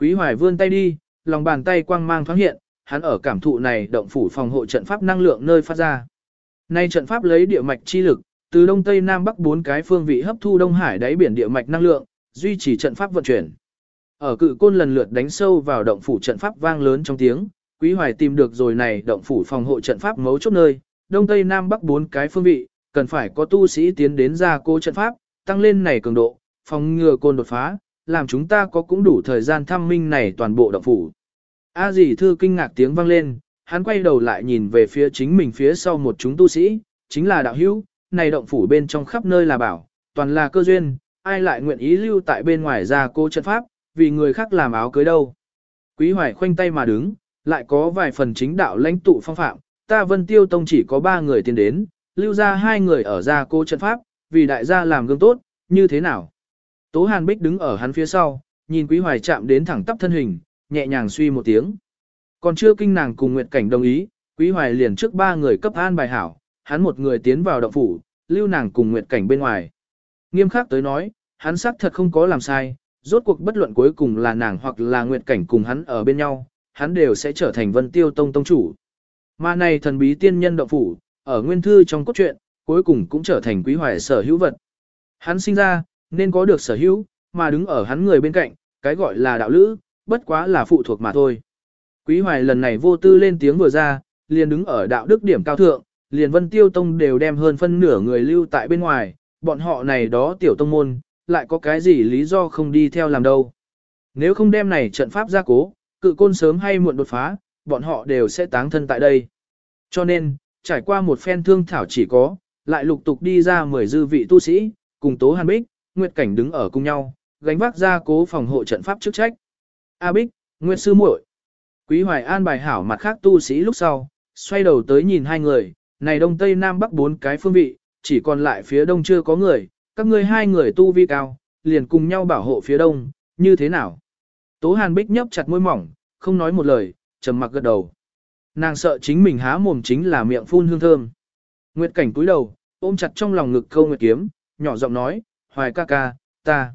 Quý Hoài vươn tay đi, lòng bàn tay quang mang thoáng hiện, hắn ở cảm thụ này động phủ phòng hộ trận pháp năng lượng nơi phát ra. Nay trận pháp lấy địa mạch chi lực, từ đông tây nam bắc bốn cái phương vị hấp thu đông hải đáy biển địa mạch năng lượng, duy trì trận pháp vận chuyển. Ở cự côn lần lượt đánh sâu vào động phủ trận pháp vang lớn trong tiếng, Quý Hoài tìm được rồi này động phủ phòng hộ trận pháp mấu chốt nơi, đông tây nam bắc bốn cái phương vị, cần phải có tu sĩ tiến đến ra cô trận pháp, tăng lên này cường độ, phòng ngừa côn đột phá, làm chúng ta có cũng đủ thời gian thăm minh này toàn bộ động phủ. A dì thư kinh ngạc tiếng vang lên, hắn quay đầu lại nhìn về phía chính mình phía sau một chúng tu sĩ, chính là đạo hữu, này động phủ bên trong khắp nơi là bảo, toàn là cơ duyên, ai lại nguyện ý lưu tại bên ngoài ra cô trận pháp, vì người khác làm áo cưới đâu. Quý hoài khoanh tay mà đứng, lại có vài phần chính đạo lãnh tụ phong phạm, ta vân tiêu tông chỉ có ba người tiến đến, lưu ra hai người ở gia cô trận pháp, vì đại gia làm gương tốt, như thế nào? Tố Hàn Bích đứng ở hắn phía sau, nhìn Quý Hoài chạm đến thẳng tắp thân hình, nhẹ nhàng suy một tiếng. Còn chưa kinh nàng cùng Nguyệt Cảnh đồng ý, Quý Hoài liền trước ba người cấp an bài hảo, hắn một người tiến vào động phủ, lưu nàng cùng Nguyệt Cảnh bên ngoài. Nghiêm khắc tới nói, hắn xác thật không có làm sai, rốt cuộc bất luận cuối cùng là nàng hoặc là Nguyệt Cảnh cùng hắn ở bên nhau, hắn đều sẽ trở thành Vân Tiêu Tông tông chủ. Mà này thần bí tiên nhân động phủ, ở nguyên thư trong cốt truyện, cuối cùng cũng trở thành Quý Hoài sở hữu vật. Hắn sinh ra, nên có được sở hữu, mà đứng ở hắn người bên cạnh, cái gọi là đạo lữ, bất quá là phụ thuộc mà thôi. Quý hoài lần này vô tư lên tiếng vừa ra, liền đứng ở đạo đức điểm cao thượng, liền vân tiêu tông đều đem hơn phân nửa người lưu tại bên ngoài, bọn họ này đó tiểu tông môn, lại có cái gì lý do không đi theo làm đâu. Nếu không đem này trận pháp ra cố, cự côn sớm hay muộn đột phá, bọn họ đều sẽ táng thân tại đây. Cho nên, trải qua một phen thương thảo chỉ có, lại lục tục đi ra mười dư vị tu sĩ, cùng Tố Hàn Bích, Nguyệt Cảnh đứng ở cùng nhau, gánh vác ra cố phòng hộ trận pháp chức trách. A Bích, Nguyệt Sư muội Quý Hoài an bài hảo mặt khác tu sĩ lúc sau, xoay đầu tới nhìn hai người, này đông tây nam bắc bốn cái phương vị, chỉ còn lại phía đông chưa có người, các ngươi hai người tu vi cao, liền cùng nhau bảo hộ phía đông, như thế nào? Tố Hàn Bích nhấp chặt môi mỏng, không nói một lời, trầm mặc gật đầu. Nàng sợ chính mình há mồm chính là miệng phun hương thơm. Nguyệt cảnh cúi đầu, ôm chặt trong lòng ngực câu nguyệt kiếm, nhỏ giọng nói, hoài ca ca, ta,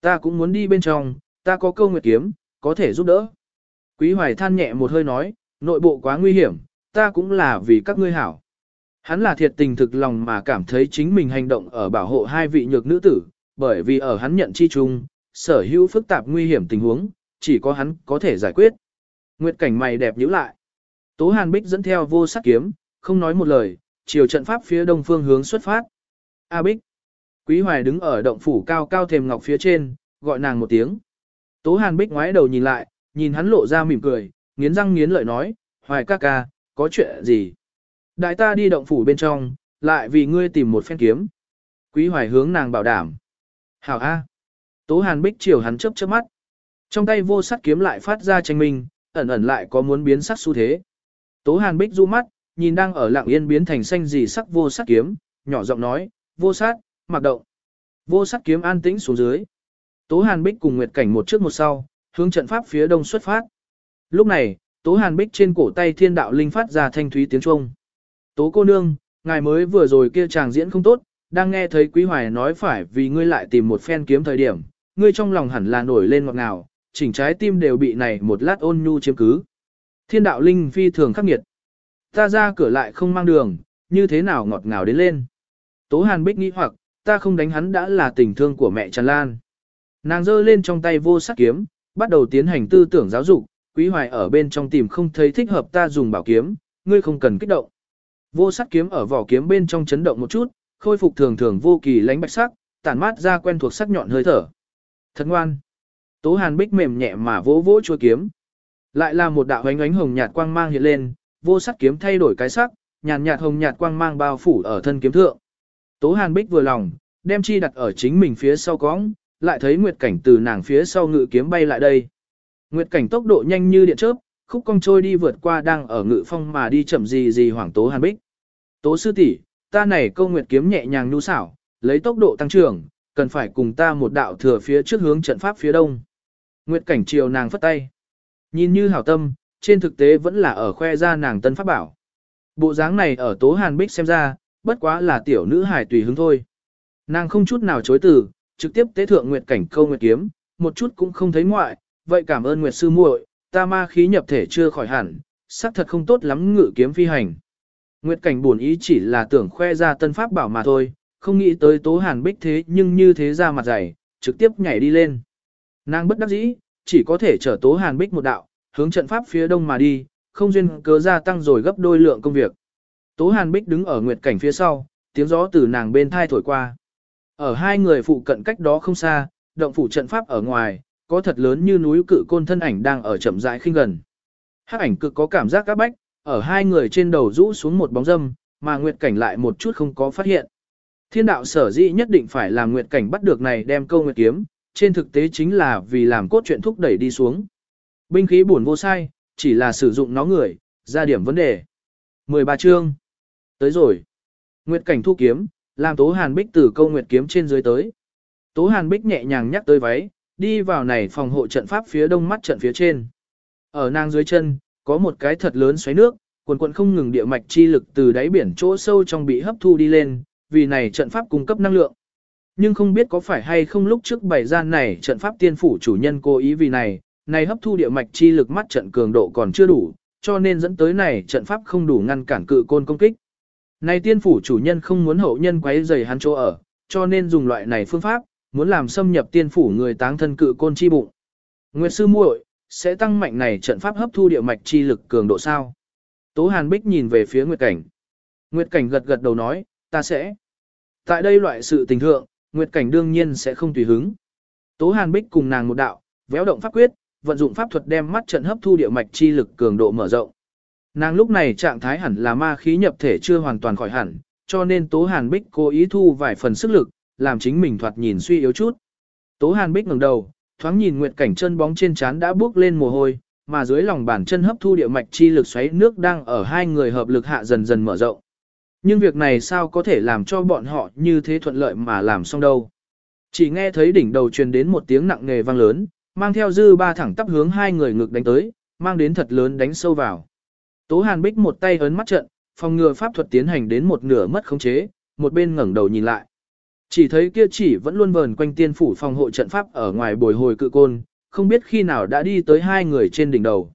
ta cũng muốn đi bên trong, ta có câu nguyệt kiếm, có thể giúp đỡ. Quý hoài than nhẹ một hơi nói, nội bộ quá nguy hiểm, ta cũng là vì các ngươi hảo. Hắn là thiệt tình thực lòng mà cảm thấy chính mình hành động ở bảo hộ hai vị nhược nữ tử, bởi vì ở hắn nhận chi chung, sở hữu phức tạp nguy hiểm tình huống, chỉ có hắn có thể giải quyết. Nguyệt cảnh mày đẹp nhíu lại. Tố Hàn Bích dẫn theo vô sắc kiếm, không nói một lời, chiều trận pháp phía đông phương hướng xuất phát. A Bích. Quý Hoài đứng ở động phủ cao cao thềm ngọc phía trên, gọi nàng một tiếng. Tố Hàn Bích ngoái đầu nhìn lại, nhìn hắn lộ ra mỉm cười, nghiến răng nghiến lợi nói, Hoài ca ca, có chuyện gì? Đại ta đi động phủ bên trong, lại vì ngươi tìm một phen kiếm. Quý Hoài hướng nàng bảo đảm. Hảo A. Tố Hàn Bích chiều hắn chớp chớp mắt. Trong tay vô sắt kiếm lại phát ra tranh minh, ẩn ẩn lại có muốn biến sắc xu thế. Tố Hàn Bích du mắt, nhìn đang ở lặng yên biến thành xanh gì sắc vô sắc kiếm, nhỏ giọng nói, vô sát, mặc động. Vô sắc kiếm an tĩnh xuống dưới. Tố Hàn Bích cùng Nguyệt Cảnh một trước một sau, hướng trận pháp phía đông xuất phát. Lúc này, Tố Hàn Bích trên cổ tay thiên đạo linh phát ra thanh thúy tiếng Trung. Tố cô nương, ngài mới vừa rồi kia chàng diễn không tốt, đang nghe thấy Quý Hoài nói phải vì ngươi lại tìm một phen kiếm thời điểm, ngươi trong lòng hẳn là nổi lên ngọt ngào, chỉnh trái tim đều bị này một lát ôn nhu chiếm cứ. Thiên đạo linh phi thường khắc nghiệt. Ta ra cửa lại không mang đường, như thế nào ngọt ngào đến lên. Tố Hàn Bích nghĩ hoặc, ta không đánh hắn đã là tình thương của mẹ Trần Lan. Nàng giơ lên trong tay vô sắc kiếm, bắt đầu tiến hành tư tưởng giáo dục, quý hoài ở bên trong tìm không thấy thích hợp ta dùng bảo kiếm, ngươi không cần kích động. Vô sắc kiếm ở vỏ kiếm bên trong chấn động một chút, khôi phục thường thường vô kỳ lánh bạch sắc, tản mát ra quen thuộc sắc nhọn hơi thở. Thật ngoan. Tố Hàn Bích mềm nhẹ mà vỗ vỗ chuôi kiếm. Lại là một đạo ánh ánh hồng nhạt quang mang hiện lên, vô sắc kiếm thay đổi cái sắc, nhàn nhạt hồng nhạt quang mang bao phủ ở thân kiếm thượng. Tố Hàn Bích vừa lòng, đem chi đặt ở chính mình phía sau cõng, lại thấy Nguyệt Cảnh từ nàng phía sau ngự kiếm bay lại đây. Nguyệt Cảnh tốc độ nhanh như điện chớp, khúc cong trôi đi vượt qua đang ở ngự phong mà đi chậm gì gì hoảng Tố Hàn Bích. Tố sư tỷ, ta này câu Nguyệt kiếm nhẹ nhàng nhu xảo, lấy tốc độ tăng trưởng, cần phải cùng ta một đạo thừa phía trước hướng trận pháp phía đông. Nguyệt Cảnh chiều nàng phất tay. Nhìn như hảo tâm, trên thực tế vẫn là ở khoe ra nàng tân pháp bảo. Bộ dáng này ở Tố Hàn Bích xem ra, bất quá là tiểu nữ hài tùy hứng thôi. Nàng không chút nào chối từ, trực tiếp tế thượng Nguyệt cảnh câu Nguyệt kiếm, một chút cũng không thấy ngoại, vậy cảm ơn Nguyệt sư muội, ta ma khí nhập thể chưa khỏi hẳn, xác thật không tốt lắm ngự kiếm phi hành. Nguyệt cảnh buồn ý chỉ là tưởng khoe ra tân pháp bảo mà thôi, không nghĩ tới Tố Hàn Bích thế nhưng như thế ra mặt dày, trực tiếp nhảy đi lên. Nàng bất đắc dĩ, chỉ có thể chở Tố Hàn Bích một đạo, hướng trận pháp phía đông mà đi, không duyên cớ gia tăng rồi gấp đôi lượng công việc. Tố Hàn Bích đứng ở nguyệt cảnh phía sau, tiếng gió từ nàng bên thai thổi qua. Ở hai người phụ cận cách đó không xa, động phủ trận pháp ở ngoài, có thật lớn như núi cự côn thân ảnh đang ở chậm rãi khinh gần. Hắc ảnh cực có cảm giác các bách, ở hai người trên đầu rũ xuống một bóng dâm, mà nguyệt cảnh lại một chút không có phát hiện. Thiên đạo sở dĩ nhất định phải làm nguyệt cảnh bắt được này đem câu nguyệt kiếm, trên thực tế chính là vì làm cốt truyện thúc đẩy đi xuống. Binh khí buồn vô sai, chỉ là sử dụng nó người, ra điểm vấn đề. 13 chương. Tới rồi. Nguyệt cảnh thu kiếm, làm Tố Hàn Bích từ câu Nguyệt kiếm trên dưới tới. Tố Hàn Bích nhẹ nhàng nhắc tới váy, đi vào này phòng hộ trận pháp phía đông mắt trận phía trên. Ở nàng dưới chân, có một cái thật lớn xoáy nước, quần quần không ngừng địa mạch chi lực từ đáy biển chỗ sâu trong bị hấp thu đi lên, vì này trận pháp cung cấp năng lượng. Nhưng không biết có phải hay không lúc trước bảy gian này trận pháp tiên phủ chủ nhân cố ý vì này, này hấp thu địa mạch chi lực mắt trận cường độ còn chưa đủ, cho nên dẫn tới này trận pháp không đủ ngăn cản cự côn công kích. Này tiên phủ chủ nhân không muốn hậu nhân quấy rầy hắn chỗ ở, cho nên dùng loại này phương pháp, muốn làm xâm nhập tiên phủ người táng thân cự côn chi bụng. Nguyệt sư muội sẽ tăng mạnh này trận pháp hấp thu địa mạch chi lực cường độ sao? Tố Hàn Bích nhìn về phía Nguyệt Cảnh. Nguyệt Cảnh gật gật đầu nói, ta sẽ. Tại đây loại sự tình thượng, Nguyệt Cảnh đương nhiên sẽ không tùy hứng. Tố Hàn Bích cùng nàng một đạo, véo động pháp quyết, vận dụng pháp thuật đem mắt trận hấp thu địa mạch chi lực cường độ mở rộng. Nàng lúc này trạng thái hẳn là ma khí nhập thể chưa hoàn toàn khỏi hẳn, cho nên Tố Hàn Bích cố ý thu vài phần sức lực, làm chính mình thoạt nhìn suy yếu chút. Tố Hàn Bích ngẩng đầu, thoáng nhìn nguyệt cảnh chân bóng trên trán đã bước lên mồ hôi, mà dưới lòng bàn chân hấp thu địa mạch chi lực xoáy nước đang ở hai người hợp lực hạ dần dần mở rộng. Nhưng việc này sao có thể làm cho bọn họ như thế thuận lợi mà làm xong đâu. Chỉ nghe thấy đỉnh đầu truyền đến một tiếng nặng nề vang lớn, mang theo dư ba thẳng tắp hướng hai người ngực đánh tới, mang đến thật lớn đánh sâu vào. Tố Hàn Bích một tay ấn mắt trận, phòng ngừa pháp thuật tiến hành đến một nửa mất khống chế, một bên ngẩng đầu nhìn lại. Chỉ thấy kia chỉ vẫn luôn vờn quanh tiên phủ phòng hộ trận pháp ở ngoài bồi hồi cự côn, không biết khi nào đã đi tới hai người trên đỉnh đầu.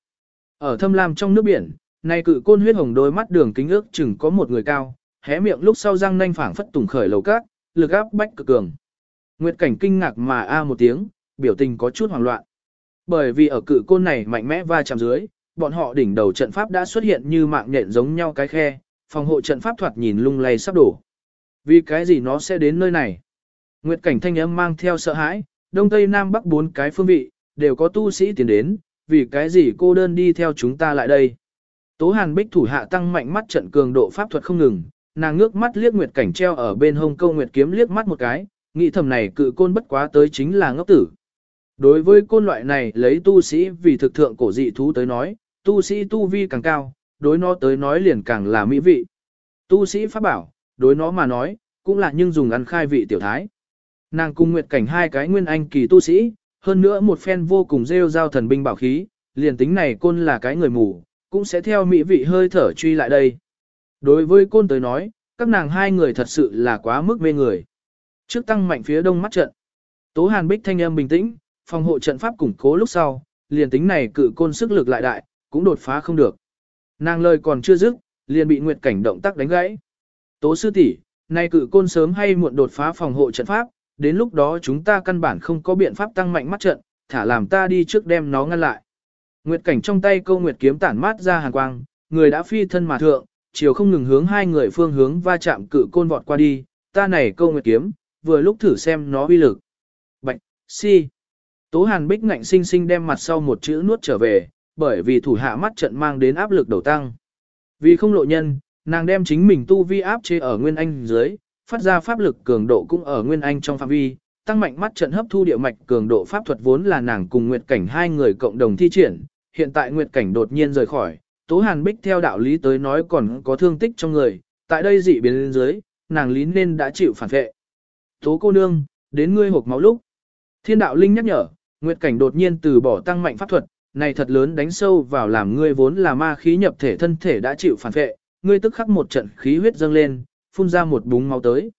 Ở thâm lam trong nước biển, nay cự côn huyết hồng đôi mắt đường kính ước chừng có một người cao, hé miệng lúc sau răng nanh phảng phất tùng khởi lầu cát, lực áp bách cực cường. Nguyệt cảnh kinh ngạc mà a à một tiếng, biểu tình có chút hoảng loạn. Bởi vì ở cự côn này mạnh mẽ va chạm dưới, bọn họ đỉnh đầu trận pháp đã xuất hiện như mạng nhện giống nhau cái khe, phòng hộ trận pháp thoạt nhìn lung lay sắp đổ. Vì cái gì nó sẽ đến nơi này? Nguyệt cảnh thanh âm mang theo sợ hãi, đông tây nam bắc bốn cái phương vị, đều có tu sĩ tiến đến, vì cái gì cô đơn đi theo chúng ta lại đây? Tố Hàn Bích thủ hạ tăng mạnh mắt trận cường độ pháp thuật không ngừng, nàng ngước mắt liếc Nguyệt cảnh treo ở bên hông câu Nguyệt kiếm liếc mắt một cái, nghĩ thầm này cự côn bất quá tới chính là ngốc tử. Đối với côn loại này lấy tu sĩ vì thực thượng cổ dị thú tới nói, tu sĩ tu vi càng cao, đối nó tới nói liền càng là mỹ vị. Tu sĩ pháp bảo, đối nó mà nói, cũng là nhưng dùng ăn khai vị tiểu thái. Nàng cung nguyệt cảnh hai cái nguyên anh kỳ tu sĩ, hơn nữa một phen vô cùng rêu giao thần binh bảo khí, liền tính này côn là cái người mù, cũng sẽ theo mỹ vị hơi thở truy lại đây. Đối với côn tới nói, các nàng hai người thật sự là quá mức mê người. Trước tăng mạnh phía đông mắt trận, Tố Hàn Bích thanh âm bình tĩnh, phòng hộ trận pháp củng cố lúc sau, liền tính này cự côn sức lực lại đại, cũng đột phá không được. Nàng lời còn chưa dứt, liền bị Nguyệt Cảnh động tác đánh gãy. Tố sư tỷ, nay cự côn sớm hay muộn đột phá phòng hộ trận pháp, đến lúc đó chúng ta căn bản không có biện pháp tăng mạnh mắt trận, thả làm ta đi trước đem nó ngăn lại. Nguyệt cảnh trong tay câu nguyệt kiếm tản mát ra hàn quang, người đã phi thân mà thượng, chiều không ngừng hướng hai người phương hướng va chạm cự côn vọt qua đi, ta này câu nguyệt kiếm, vừa lúc thử xem nó uy lực. Bạch, si. Tố Hàn Bích ngạnh sinh sinh đem mặt sau một chữ nuốt trở về, bởi vì thủ hạ mắt trận mang đến áp lực đầu tăng. Vì không lộ nhân, nàng đem chính mình tu vi áp chế ở nguyên anh dưới, phát ra pháp lực cường độ cũng ở nguyên anh trong phạm vi, tăng mạnh mắt trận hấp thu địa mạch cường độ pháp thuật vốn là nàng cùng Nguyệt Cảnh hai người cộng đồng thi triển, hiện tại Nguyệt Cảnh đột nhiên rời khỏi, Tố Hàn Bích theo đạo lý tới nói còn có thương tích trong người, tại đây dị biến lên dưới, nàng lý nên đã chịu phản vệ. Tố cô nương, đến ngươi hộp máu lúc. Thiên đạo linh nhắc nhở, Nguyệt Cảnh đột nhiên từ bỏ tăng mạnh pháp thuật, này thật lớn đánh sâu vào làm ngươi vốn là ma khí nhập thể thân thể đã chịu phản vệ, ngươi tức khắc một trận khí huyết dâng lên, phun ra một búng máu tới.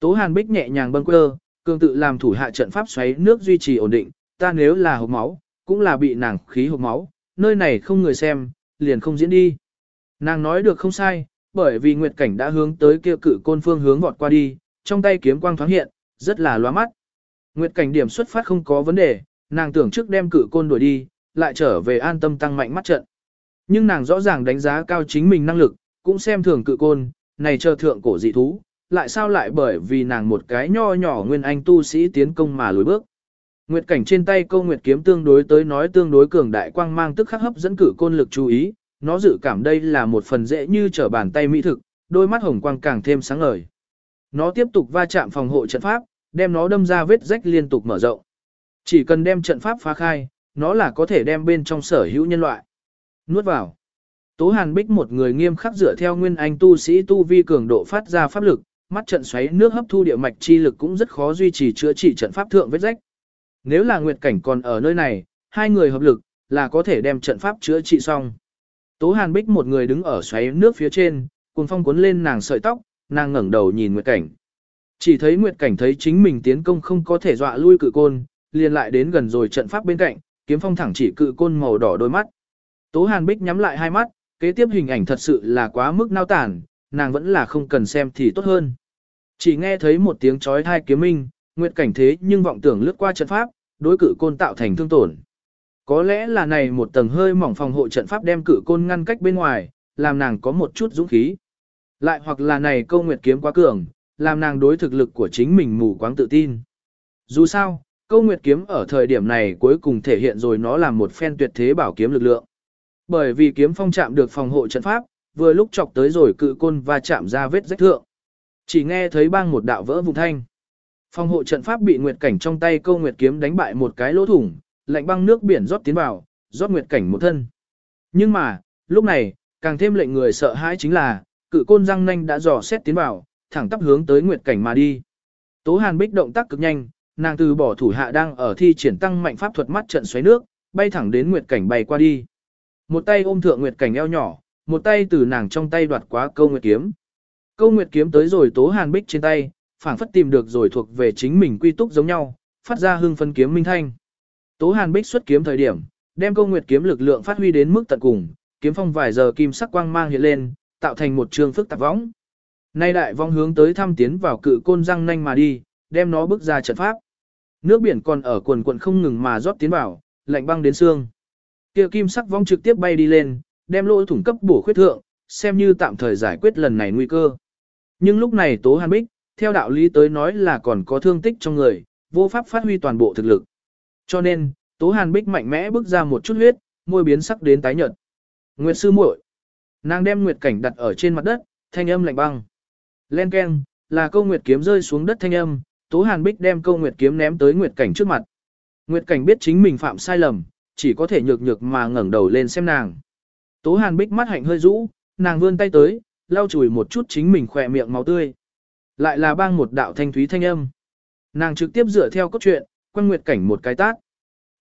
Tố Hàn Bích nhẹ nhàng bâng quơ, cường tự làm thủ hạ trận pháp xoáy nước duy trì ổn định, ta nếu là hộp máu, cũng là bị nàng khí hộp máu, nơi này không người xem, liền không diễn đi. Nàng nói được không sai, bởi vì Nguyệt Cảnh đã hướng tới kia cử côn phương hướng vọt qua đi, trong tay kiếm quang thoáng hiện, rất là loa mắt. Nguyệt Cảnh điểm xuất phát không có vấn đề, nàng tưởng trước đem cử côn đuổi đi, lại trở về an tâm tăng mạnh mắt trận. Nhưng nàng rõ ràng đánh giá cao chính mình năng lực, cũng xem thường cự côn, này chờ thượng cổ dị thú, lại sao lại bởi vì nàng một cái nho nhỏ nguyên anh tu sĩ tiến công mà lùi bước. Nguyệt cảnh trên tay câu nguyệt kiếm tương đối tới nói tương đối cường đại quang mang tức khắc hấp dẫn cử côn lực chú ý, nó dự cảm đây là một phần dễ như trở bàn tay mỹ thực, đôi mắt hồng quang càng thêm sáng ngời. Nó tiếp tục va chạm phòng hộ trận pháp, đem nó đâm ra vết rách liên tục mở rộng. Chỉ cần đem trận pháp phá khai, nó là có thể đem bên trong sở hữu nhân loại. Nuốt vào. Tố Hàn Bích một người nghiêm khắc dựa theo nguyên anh tu sĩ tu vi cường độ phát ra pháp lực, mắt trận xoáy nước hấp thu địa mạch chi lực cũng rất khó duy trì chữa trị trận pháp thượng vết rách. Nếu là Nguyệt Cảnh còn ở nơi này, hai người hợp lực là có thể đem trận pháp chữa trị xong. Tố Hàn Bích một người đứng ở xoáy nước phía trên, cuồng phong cuốn lên nàng sợi tóc, nàng ngẩng đầu nhìn Nguyệt Cảnh. Chỉ thấy Nguyệt Cảnh thấy chính mình tiến công không có thể dọa lui cự côn, liền lại đến gần rồi trận pháp bên cạnh, kiếm phong thẳng chỉ cự côn màu đỏ đôi mắt. Tố Hàn Bích nhắm lại hai mắt, kế tiếp hình ảnh thật sự là quá mức nao tản, nàng vẫn là không cần xem thì tốt hơn. Chỉ nghe thấy một tiếng chói tai kiếm minh, nguyệt cảnh thế nhưng vọng tưởng lướt qua trận pháp, đối cự côn tạo thành thương tổn. Có lẽ là này một tầng hơi mỏng phòng hộ trận pháp đem cự côn ngăn cách bên ngoài, làm nàng có một chút dũng khí. Lại hoặc là này câu nguyệt kiếm quá cường, làm nàng đối thực lực của chính mình mù quáng tự tin. Dù sao, câu nguyệt kiếm ở thời điểm này cuối cùng thể hiện rồi nó là một phen tuyệt thế bảo kiếm lực lượng. Bởi vì kiếm phong chạm được phòng hộ trận pháp, vừa lúc chọc tới rồi cự côn và chạm ra vết rách thượng. Chỉ nghe thấy bang một đạo vỡ vùng thanh. Phòng hộ trận pháp bị nguyệt cảnh trong tay câu nguyệt kiếm đánh bại một cái lỗ thủng, lạnh băng nước biển rót tiến vào, rót nguyệt cảnh một thân. Nhưng mà, lúc này, càng thêm lệnh người sợ hãi chính là, cự côn răng nanh đã dò xét tiến vào, thẳng tắp hướng tới nguyệt cảnh mà đi. Tố Hàn Bích động tác cực nhanh, nàng từ bỏ thủ hạ đang ở thi triển tăng mạnh pháp thuật mắt trận xoáy nước, bay thẳng đến nguyệt cảnh bay qua đi. Một tay ôm thượng nguyệt cảnh eo nhỏ, một tay từ nàng trong tay đoạt quá câu nguyệt kiếm. Câu nguyệt kiếm tới rồi tố hàn bích trên tay, phảng phất tìm được rồi thuộc về chính mình quy túc giống nhau, phát ra hương phân kiếm minh thanh. Tố hàn bích xuất kiếm thời điểm, đem câu nguyệt kiếm lực lượng phát huy đến mức tận cùng, kiếm phong vài giờ kim sắc quang mang hiện lên, tạo thành một trường phức tạp võng. Nay đại vong hướng tới thăm tiến vào cự côn răng nanh mà đi, đem nó bước ra trận pháp. Nước biển còn ở quần quần không ngừng mà rót tiến vào, lạnh băng đến xương. Kia kim sắc vong trực tiếp bay đi lên, đem lỗ thủng cấp bổ khuyết thượng, xem như tạm thời giải quyết lần này nguy cơ. Nhưng lúc này Tố Hàn Bích, theo đạo lý tới nói là còn có thương tích trong người, vô pháp phát huy toàn bộ thực lực. Cho nên, Tố Hàn Bích mạnh mẽ bước ra một chút huyết, môi biến sắc đến tái nhợt. Nguyệt sư muội, nàng đem nguyệt cảnh đặt ở trên mặt đất, thanh âm lạnh băng. Len keng, là câu nguyệt kiếm rơi xuống đất thanh âm, Tố Hàn Bích đem câu nguyệt kiếm ném tới nguyệt cảnh trước mặt. Nguyệt cảnh biết chính mình phạm sai lầm, chỉ có thể nhược nhược mà ngẩng đầu lên xem nàng. Tố Hàn Bích mắt hạnh hơi rũ, nàng vươn tay tới, lau chùi một chút chính mình khỏe miệng máu tươi. Lại là bang một đạo thanh thúy thanh âm. Nàng trực tiếp dựa theo cốt truyện, quan nguyệt cảnh một cái tát.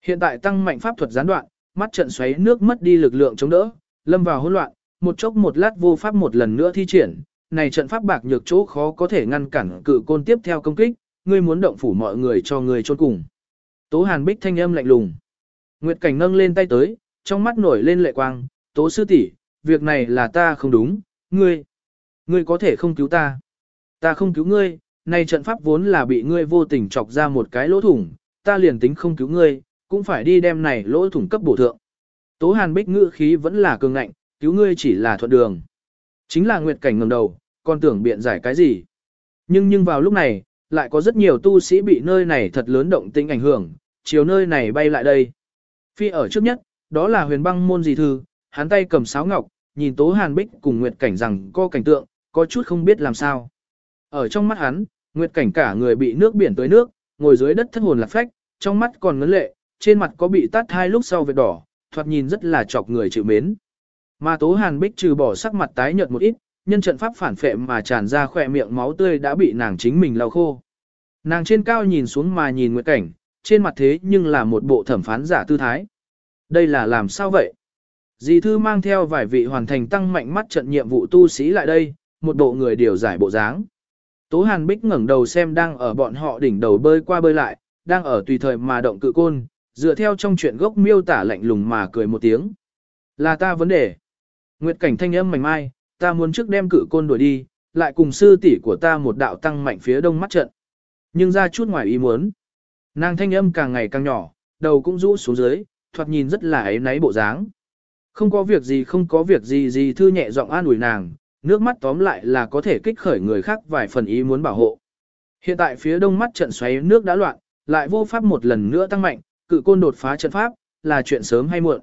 Hiện tại tăng mạnh pháp thuật gián đoạn, mắt trận xoáy nước mất đi lực lượng chống đỡ, lâm vào hỗn loạn, một chốc một lát vô pháp một lần nữa thi triển. Này trận pháp bạc nhược chỗ khó có thể ngăn cản cự côn tiếp theo công kích, ngươi muốn động phủ mọi người cho người chôn cùng. Tố Hàn Bích thanh âm lạnh lùng. Nguyệt Cảnh nâng lên tay tới, trong mắt nổi lên lệ quang, tố sư tỷ, việc này là ta không đúng, ngươi, ngươi có thể không cứu ta. Ta không cứu ngươi, nay trận pháp vốn là bị ngươi vô tình chọc ra một cái lỗ thủng, ta liền tính không cứu ngươi, cũng phải đi đem này lỗ thủng cấp bổ thượng. Tố Hàn Bích ngữ khí vẫn là cường ngạnh, cứu ngươi chỉ là thuận đường. Chính là Nguyệt Cảnh ngầm đầu, còn tưởng biện giải cái gì. Nhưng nhưng vào lúc này, lại có rất nhiều tu sĩ bị nơi này thật lớn động tĩnh ảnh hưởng, chiều nơi này bay lại đây. Phi ở trước nhất, đó là huyền băng môn dì thư, hắn tay cầm sáo ngọc, nhìn Tố Hàn Bích cùng Nguyệt Cảnh rằng có cảnh tượng, có chút không biết làm sao. Ở trong mắt hắn, Nguyệt Cảnh cả người bị nước biển tới nước, ngồi dưới đất thất hồn lạc phách, trong mắt còn ngấn lệ, trên mặt có bị tát hai lúc sau vệt đỏ, thoạt nhìn rất là chọc người chịu mến. Mà Tố Hàn Bích trừ bỏ sắc mặt tái nhợt một ít, nhân trận pháp phản phệ mà tràn ra khỏe miệng máu tươi đã bị nàng chính mình lau khô. Nàng trên cao nhìn xuống mà nhìn Nguyệt Cảnh, trên mặt thế nhưng là một bộ thẩm phán giả tư thái. Đây là làm sao vậy? Dì Thư mang theo vài vị hoàn thành tăng mạnh mắt trận nhiệm vụ tu sĩ lại đây, một bộ người điều giải bộ dáng. Tố Hàn Bích ngẩng đầu xem đang ở bọn họ đỉnh đầu bơi qua bơi lại, đang ở tùy thời mà động cự côn, dựa theo trong chuyện gốc miêu tả lạnh lùng mà cười một tiếng. Là ta vấn đề. Nguyệt cảnh thanh âm mảnh mai, ta muốn trước đem cự côn đuổi đi, lại cùng sư tỷ của ta một đạo tăng mạnh phía đông mắt trận. Nhưng ra chút ngoài ý muốn. Nàng thanh âm càng ngày càng nhỏ, đầu cũng rũ xuống dưới, thoạt nhìn rất là ấy náy bộ dáng. Không có việc gì không có việc gì gì thư nhẹ giọng an ủi nàng, nước mắt tóm lại là có thể kích khởi người khác vài phần ý muốn bảo hộ. Hiện tại phía đông mắt trận xoáy nước đã loạn, lại vô pháp một lần nữa tăng mạnh, cự côn đột phá trận pháp, là chuyện sớm hay muộn.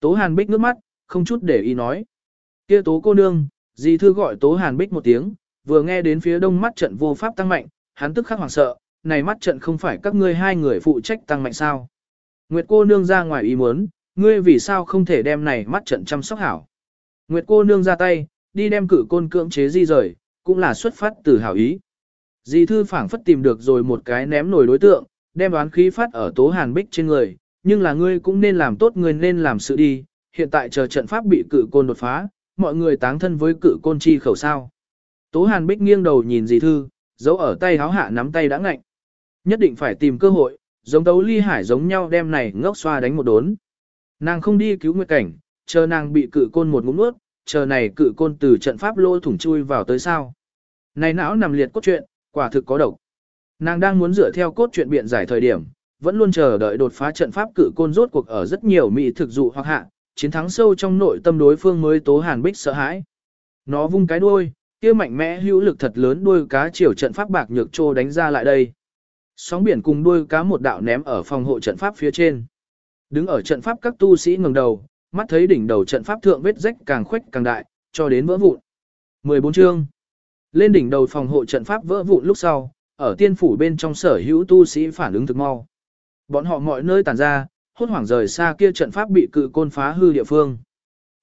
Tố Hàn Bích nước mắt, không chút để ý nói. kia tố cô nương, dì thư gọi tố Hàn Bích một tiếng, vừa nghe đến phía đông mắt trận vô pháp tăng mạnh, hắn tức khắc hoảng sợ, này mắt trận không phải các ngươi hai người phụ trách tăng mạnh sao. Nguyệt cô nương ra ngoài ý muốn, ngươi vì sao không thể đem này mắt trận chăm sóc hảo. Nguyệt cô nương ra tay, đi đem cử côn cưỡng chế di rời, cũng là xuất phát từ hảo ý. Di thư phảng phất tìm được rồi một cái ném nổi đối tượng, đem đoán khí phát ở tố hàn bích trên người, nhưng là ngươi cũng nên làm tốt người nên làm sự đi, hiện tại chờ trận pháp bị cử côn đột phá, mọi người táng thân với cử côn chi khẩu sao. Tố hàn bích nghiêng đầu nhìn di thư, giấu ở tay háo hạ nắm tay đã ngạnh. Nhất định phải tìm cơ hội, giống tấu ly hải giống nhau đem này ngốc xoa đánh một đốn. Nàng không đi cứu nguyệt cảnh, chờ nàng bị cự côn một ngụm nuốt, chờ này cự côn từ trận pháp lô thủng chui vào tới sao. Này não nằm liệt cốt truyện, quả thực có độc. Nàng đang muốn dựa theo cốt truyện biện giải thời điểm, vẫn luôn chờ đợi đột phá trận pháp cự côn rốt cuộc ở rất nhiều mỹ thực dụ hoặc hạ, chiến thắng sâu trong nội tâm đối phương mới tố hàn bích sợ hãi. Nó vung cái đuôi, kia mạnh mẽ hữu lực thật lớn đuôi cá chiều trận pháp bạc nhược trô đánh ra lại đây. Sóng biển cùng đuôi cá một đạo ném ở phòng hộ trận pháp phía trên. Đứng ở trận pháp các tu sĩ ngẩng đầu, mắt thấy đỉnh đầu trận pháp thượng vết rách càng khuếch càng đại, cho đến vỡ vụn. 14 chương. Lên đỉnh đầu phòng hộ trận pháp vỡ vụn lúc sau, ở tiên phủ bên trong sở hữu tu sĩ phản ứng thực mau. Bọn họ mọi nơi tản ra, hốt hoảng rời xa kia trận pháp bị cự côn phá hư địa phương.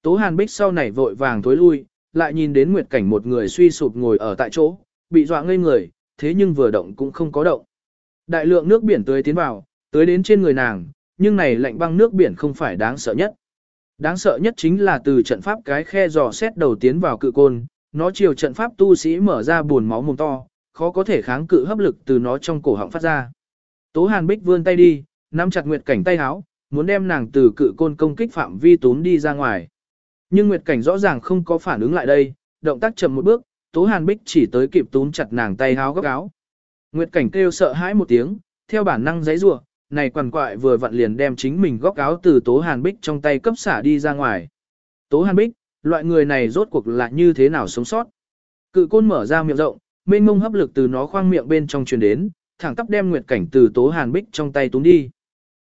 Tố Hàn Bích sau này vội vàng tối lui, lại nhìn đến nguyệt cảnh một người suy sụp ngồi ở tại chỗ, bị dọa ngây người, thế nhưng vừa động cũng không có động. Đại lượng nước biển tưới tiến vào, tưới đến trên người nàng, nhưng này lạnh băng nước biển không phải đáng sợ nhất. Đáng sợ nhất chính là từ trận pháp cái khe dò xét đầu tiến vào cự côn, nó chiều trận pháp tu sĩ mở ra buồn máu mồm to, khó có thể kháng cự hấp lực từ nó trong cổ họng phát ra. Tố Hàn Bích vươn tay đi, nắm chặt Nguyệt Cảnh tay háo, muốn đem nàng từ cự côn công kích phạm vi tốn đi ra ngoài. Nhưng Nguyệt Cảnh rõ ràng không có phản ứng lại đây, động tác chậm một bước, Tố Hàn Bích chỉ tới kịp tún chặt nàng tay háo góc áo. Nguyệt Cảnh kêu sợ hãi một tiếng, theo bản năng giấy rủa, này quằn quại vừa vặn liền đem chính mình góc áo từ Tố Hàn Bích trong tay cấp xả đi ra ngoài. Tố Hàn Bích, loại người này rốt cuộc là như thế nào sống sót? Cự côn mở ra miệng rộng, mênh mông hấp lực từ nó khoang miệng bên trong truyền đến, thẳng tắp đem Nguyệt Cảnh từ Tố Hàn Bích trong tay túm đi.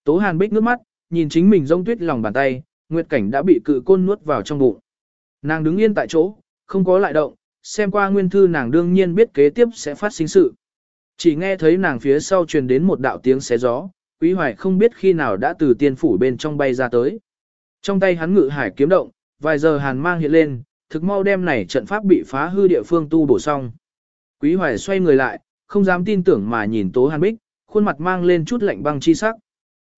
Tố Hàn Bích nước mắt, nhìn chính mình rông tuyết lòng bàn tay, Nguyệt Cảnh đã bị cự côn nuốt vào trong bụng. Nàng đứng yên tại chỗ, không có lại động, xem qua nguyên thư nàng đương nhiên biết kế tiếp sẽ phát sinh sự. Chỉ nghe thấy nàng phía sau truyền đến một đạo tiếng xé gió, Quý Hoài không biết khi nào đã từ tiên phủ bên trong bay ra tới. Trong tay hắn ngự hải kiếm động, vài giờ hàn mang hiện lên, thực mau đem này trận pháp bị phá hư địa phương tu bổ xong. Quý Hoài xoay người lại, không dám tin tưởng mà nhìn Tố Hàn Bích, khuôn mặt mang lên chút lạnh băng chi sắc.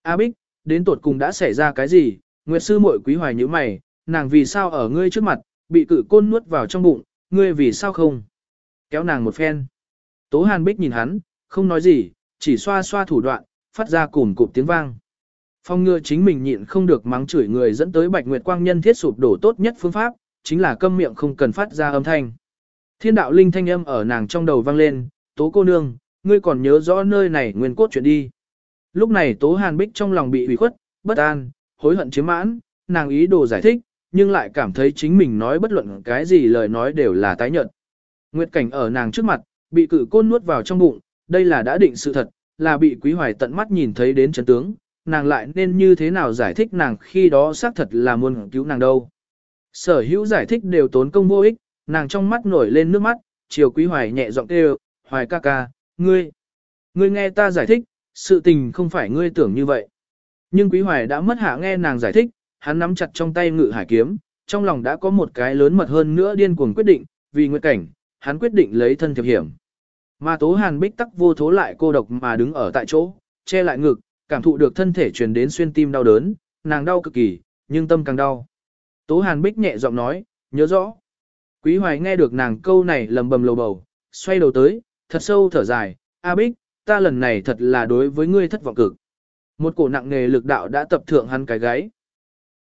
A Bích, đến tột cùng đã xảy ra cái gì? Nguyệt sư muội Quý Hoài như mày, nàng vì sao ở ngươi trước mặt, bị cự côn nuốt vào trong bụng, ngươi vì sao không? Kéo nàng một phen. Tố Hàn Bích nhìn hắn, không nói gì, chỉ xoa xoa thủ đoạn, phát ra cùm cụp tiếng vang. Phong ngừa chính mình nhịn không được mắng chửi người dẫn tới Bạch Nguyệt Quang nhân thiết sụp đổ tốt nhất phương pháp, chính là câm miệng không cần phát ra âm thanh. Thiên đạo linh thanh âm ở nàng trong đầu vang lên, tố cô nương, ngươi còn nhớ rõ nơi này nguyên cốt chuyện đi. Lúc này tố hàn bích trong lòng bị ủy khuất, bất an, hối hận chiếm mãn, nàng ý đồ giải thích, nhưng lại cảm thấy chính mình nói bất luận cái gì lời nói đều là tái nhận. Nguyệt cảnh ở nàng trước mặt, bị cự côn nuốt vào trong bụng, đây là đã định sự thật, là bị quý hoài tận mắt nhìn thấy đến chấn tướng, nàng lại nên như thế nào giải thích nàng khi đó xác thật là muốn cứu nàng đâu. Sở hữu giải thích đều tốn công vô ích, nàng trong mắt nổi lên nước mắt, chiều quý hoài nhẹ giọng kêu, hoài ca ca, ngươi, ngươi nghe ta giải thích, sự tình không phải ngươi tưởng như vậy. Nhưng quý hoài đã mất hạ nghe nàng giải thích, hắn nắm chặt trong tay ngự hải kiếm, trong lòng đã có một cái lớn mật hơn nữa điên cuồng quyết định, vì nguyệt cảnh, hắn quyết định lấy thân thiệp hiểm. Mà tố hàn bích tắc vô thố lại cô độc mà đứng ở tại chỗ, che lại ngực, cảm thụ được thân thể truyền đến xuyên tim đau đớn, nàng đau cực kỳ, nhưng tâm càng đau. Tố hàn bích nhẹ giọng nói, nhớ rõ. Quý hoài nghe được nàng câu này lầm bầm lầu bầu, xoay đầu tới, thật sâu thở dài, A bích, ta lần này thật là đối với ngươi thất vọng cực. Một cổ nặng nề lực đạo đã tập thượng hắn cái gáy.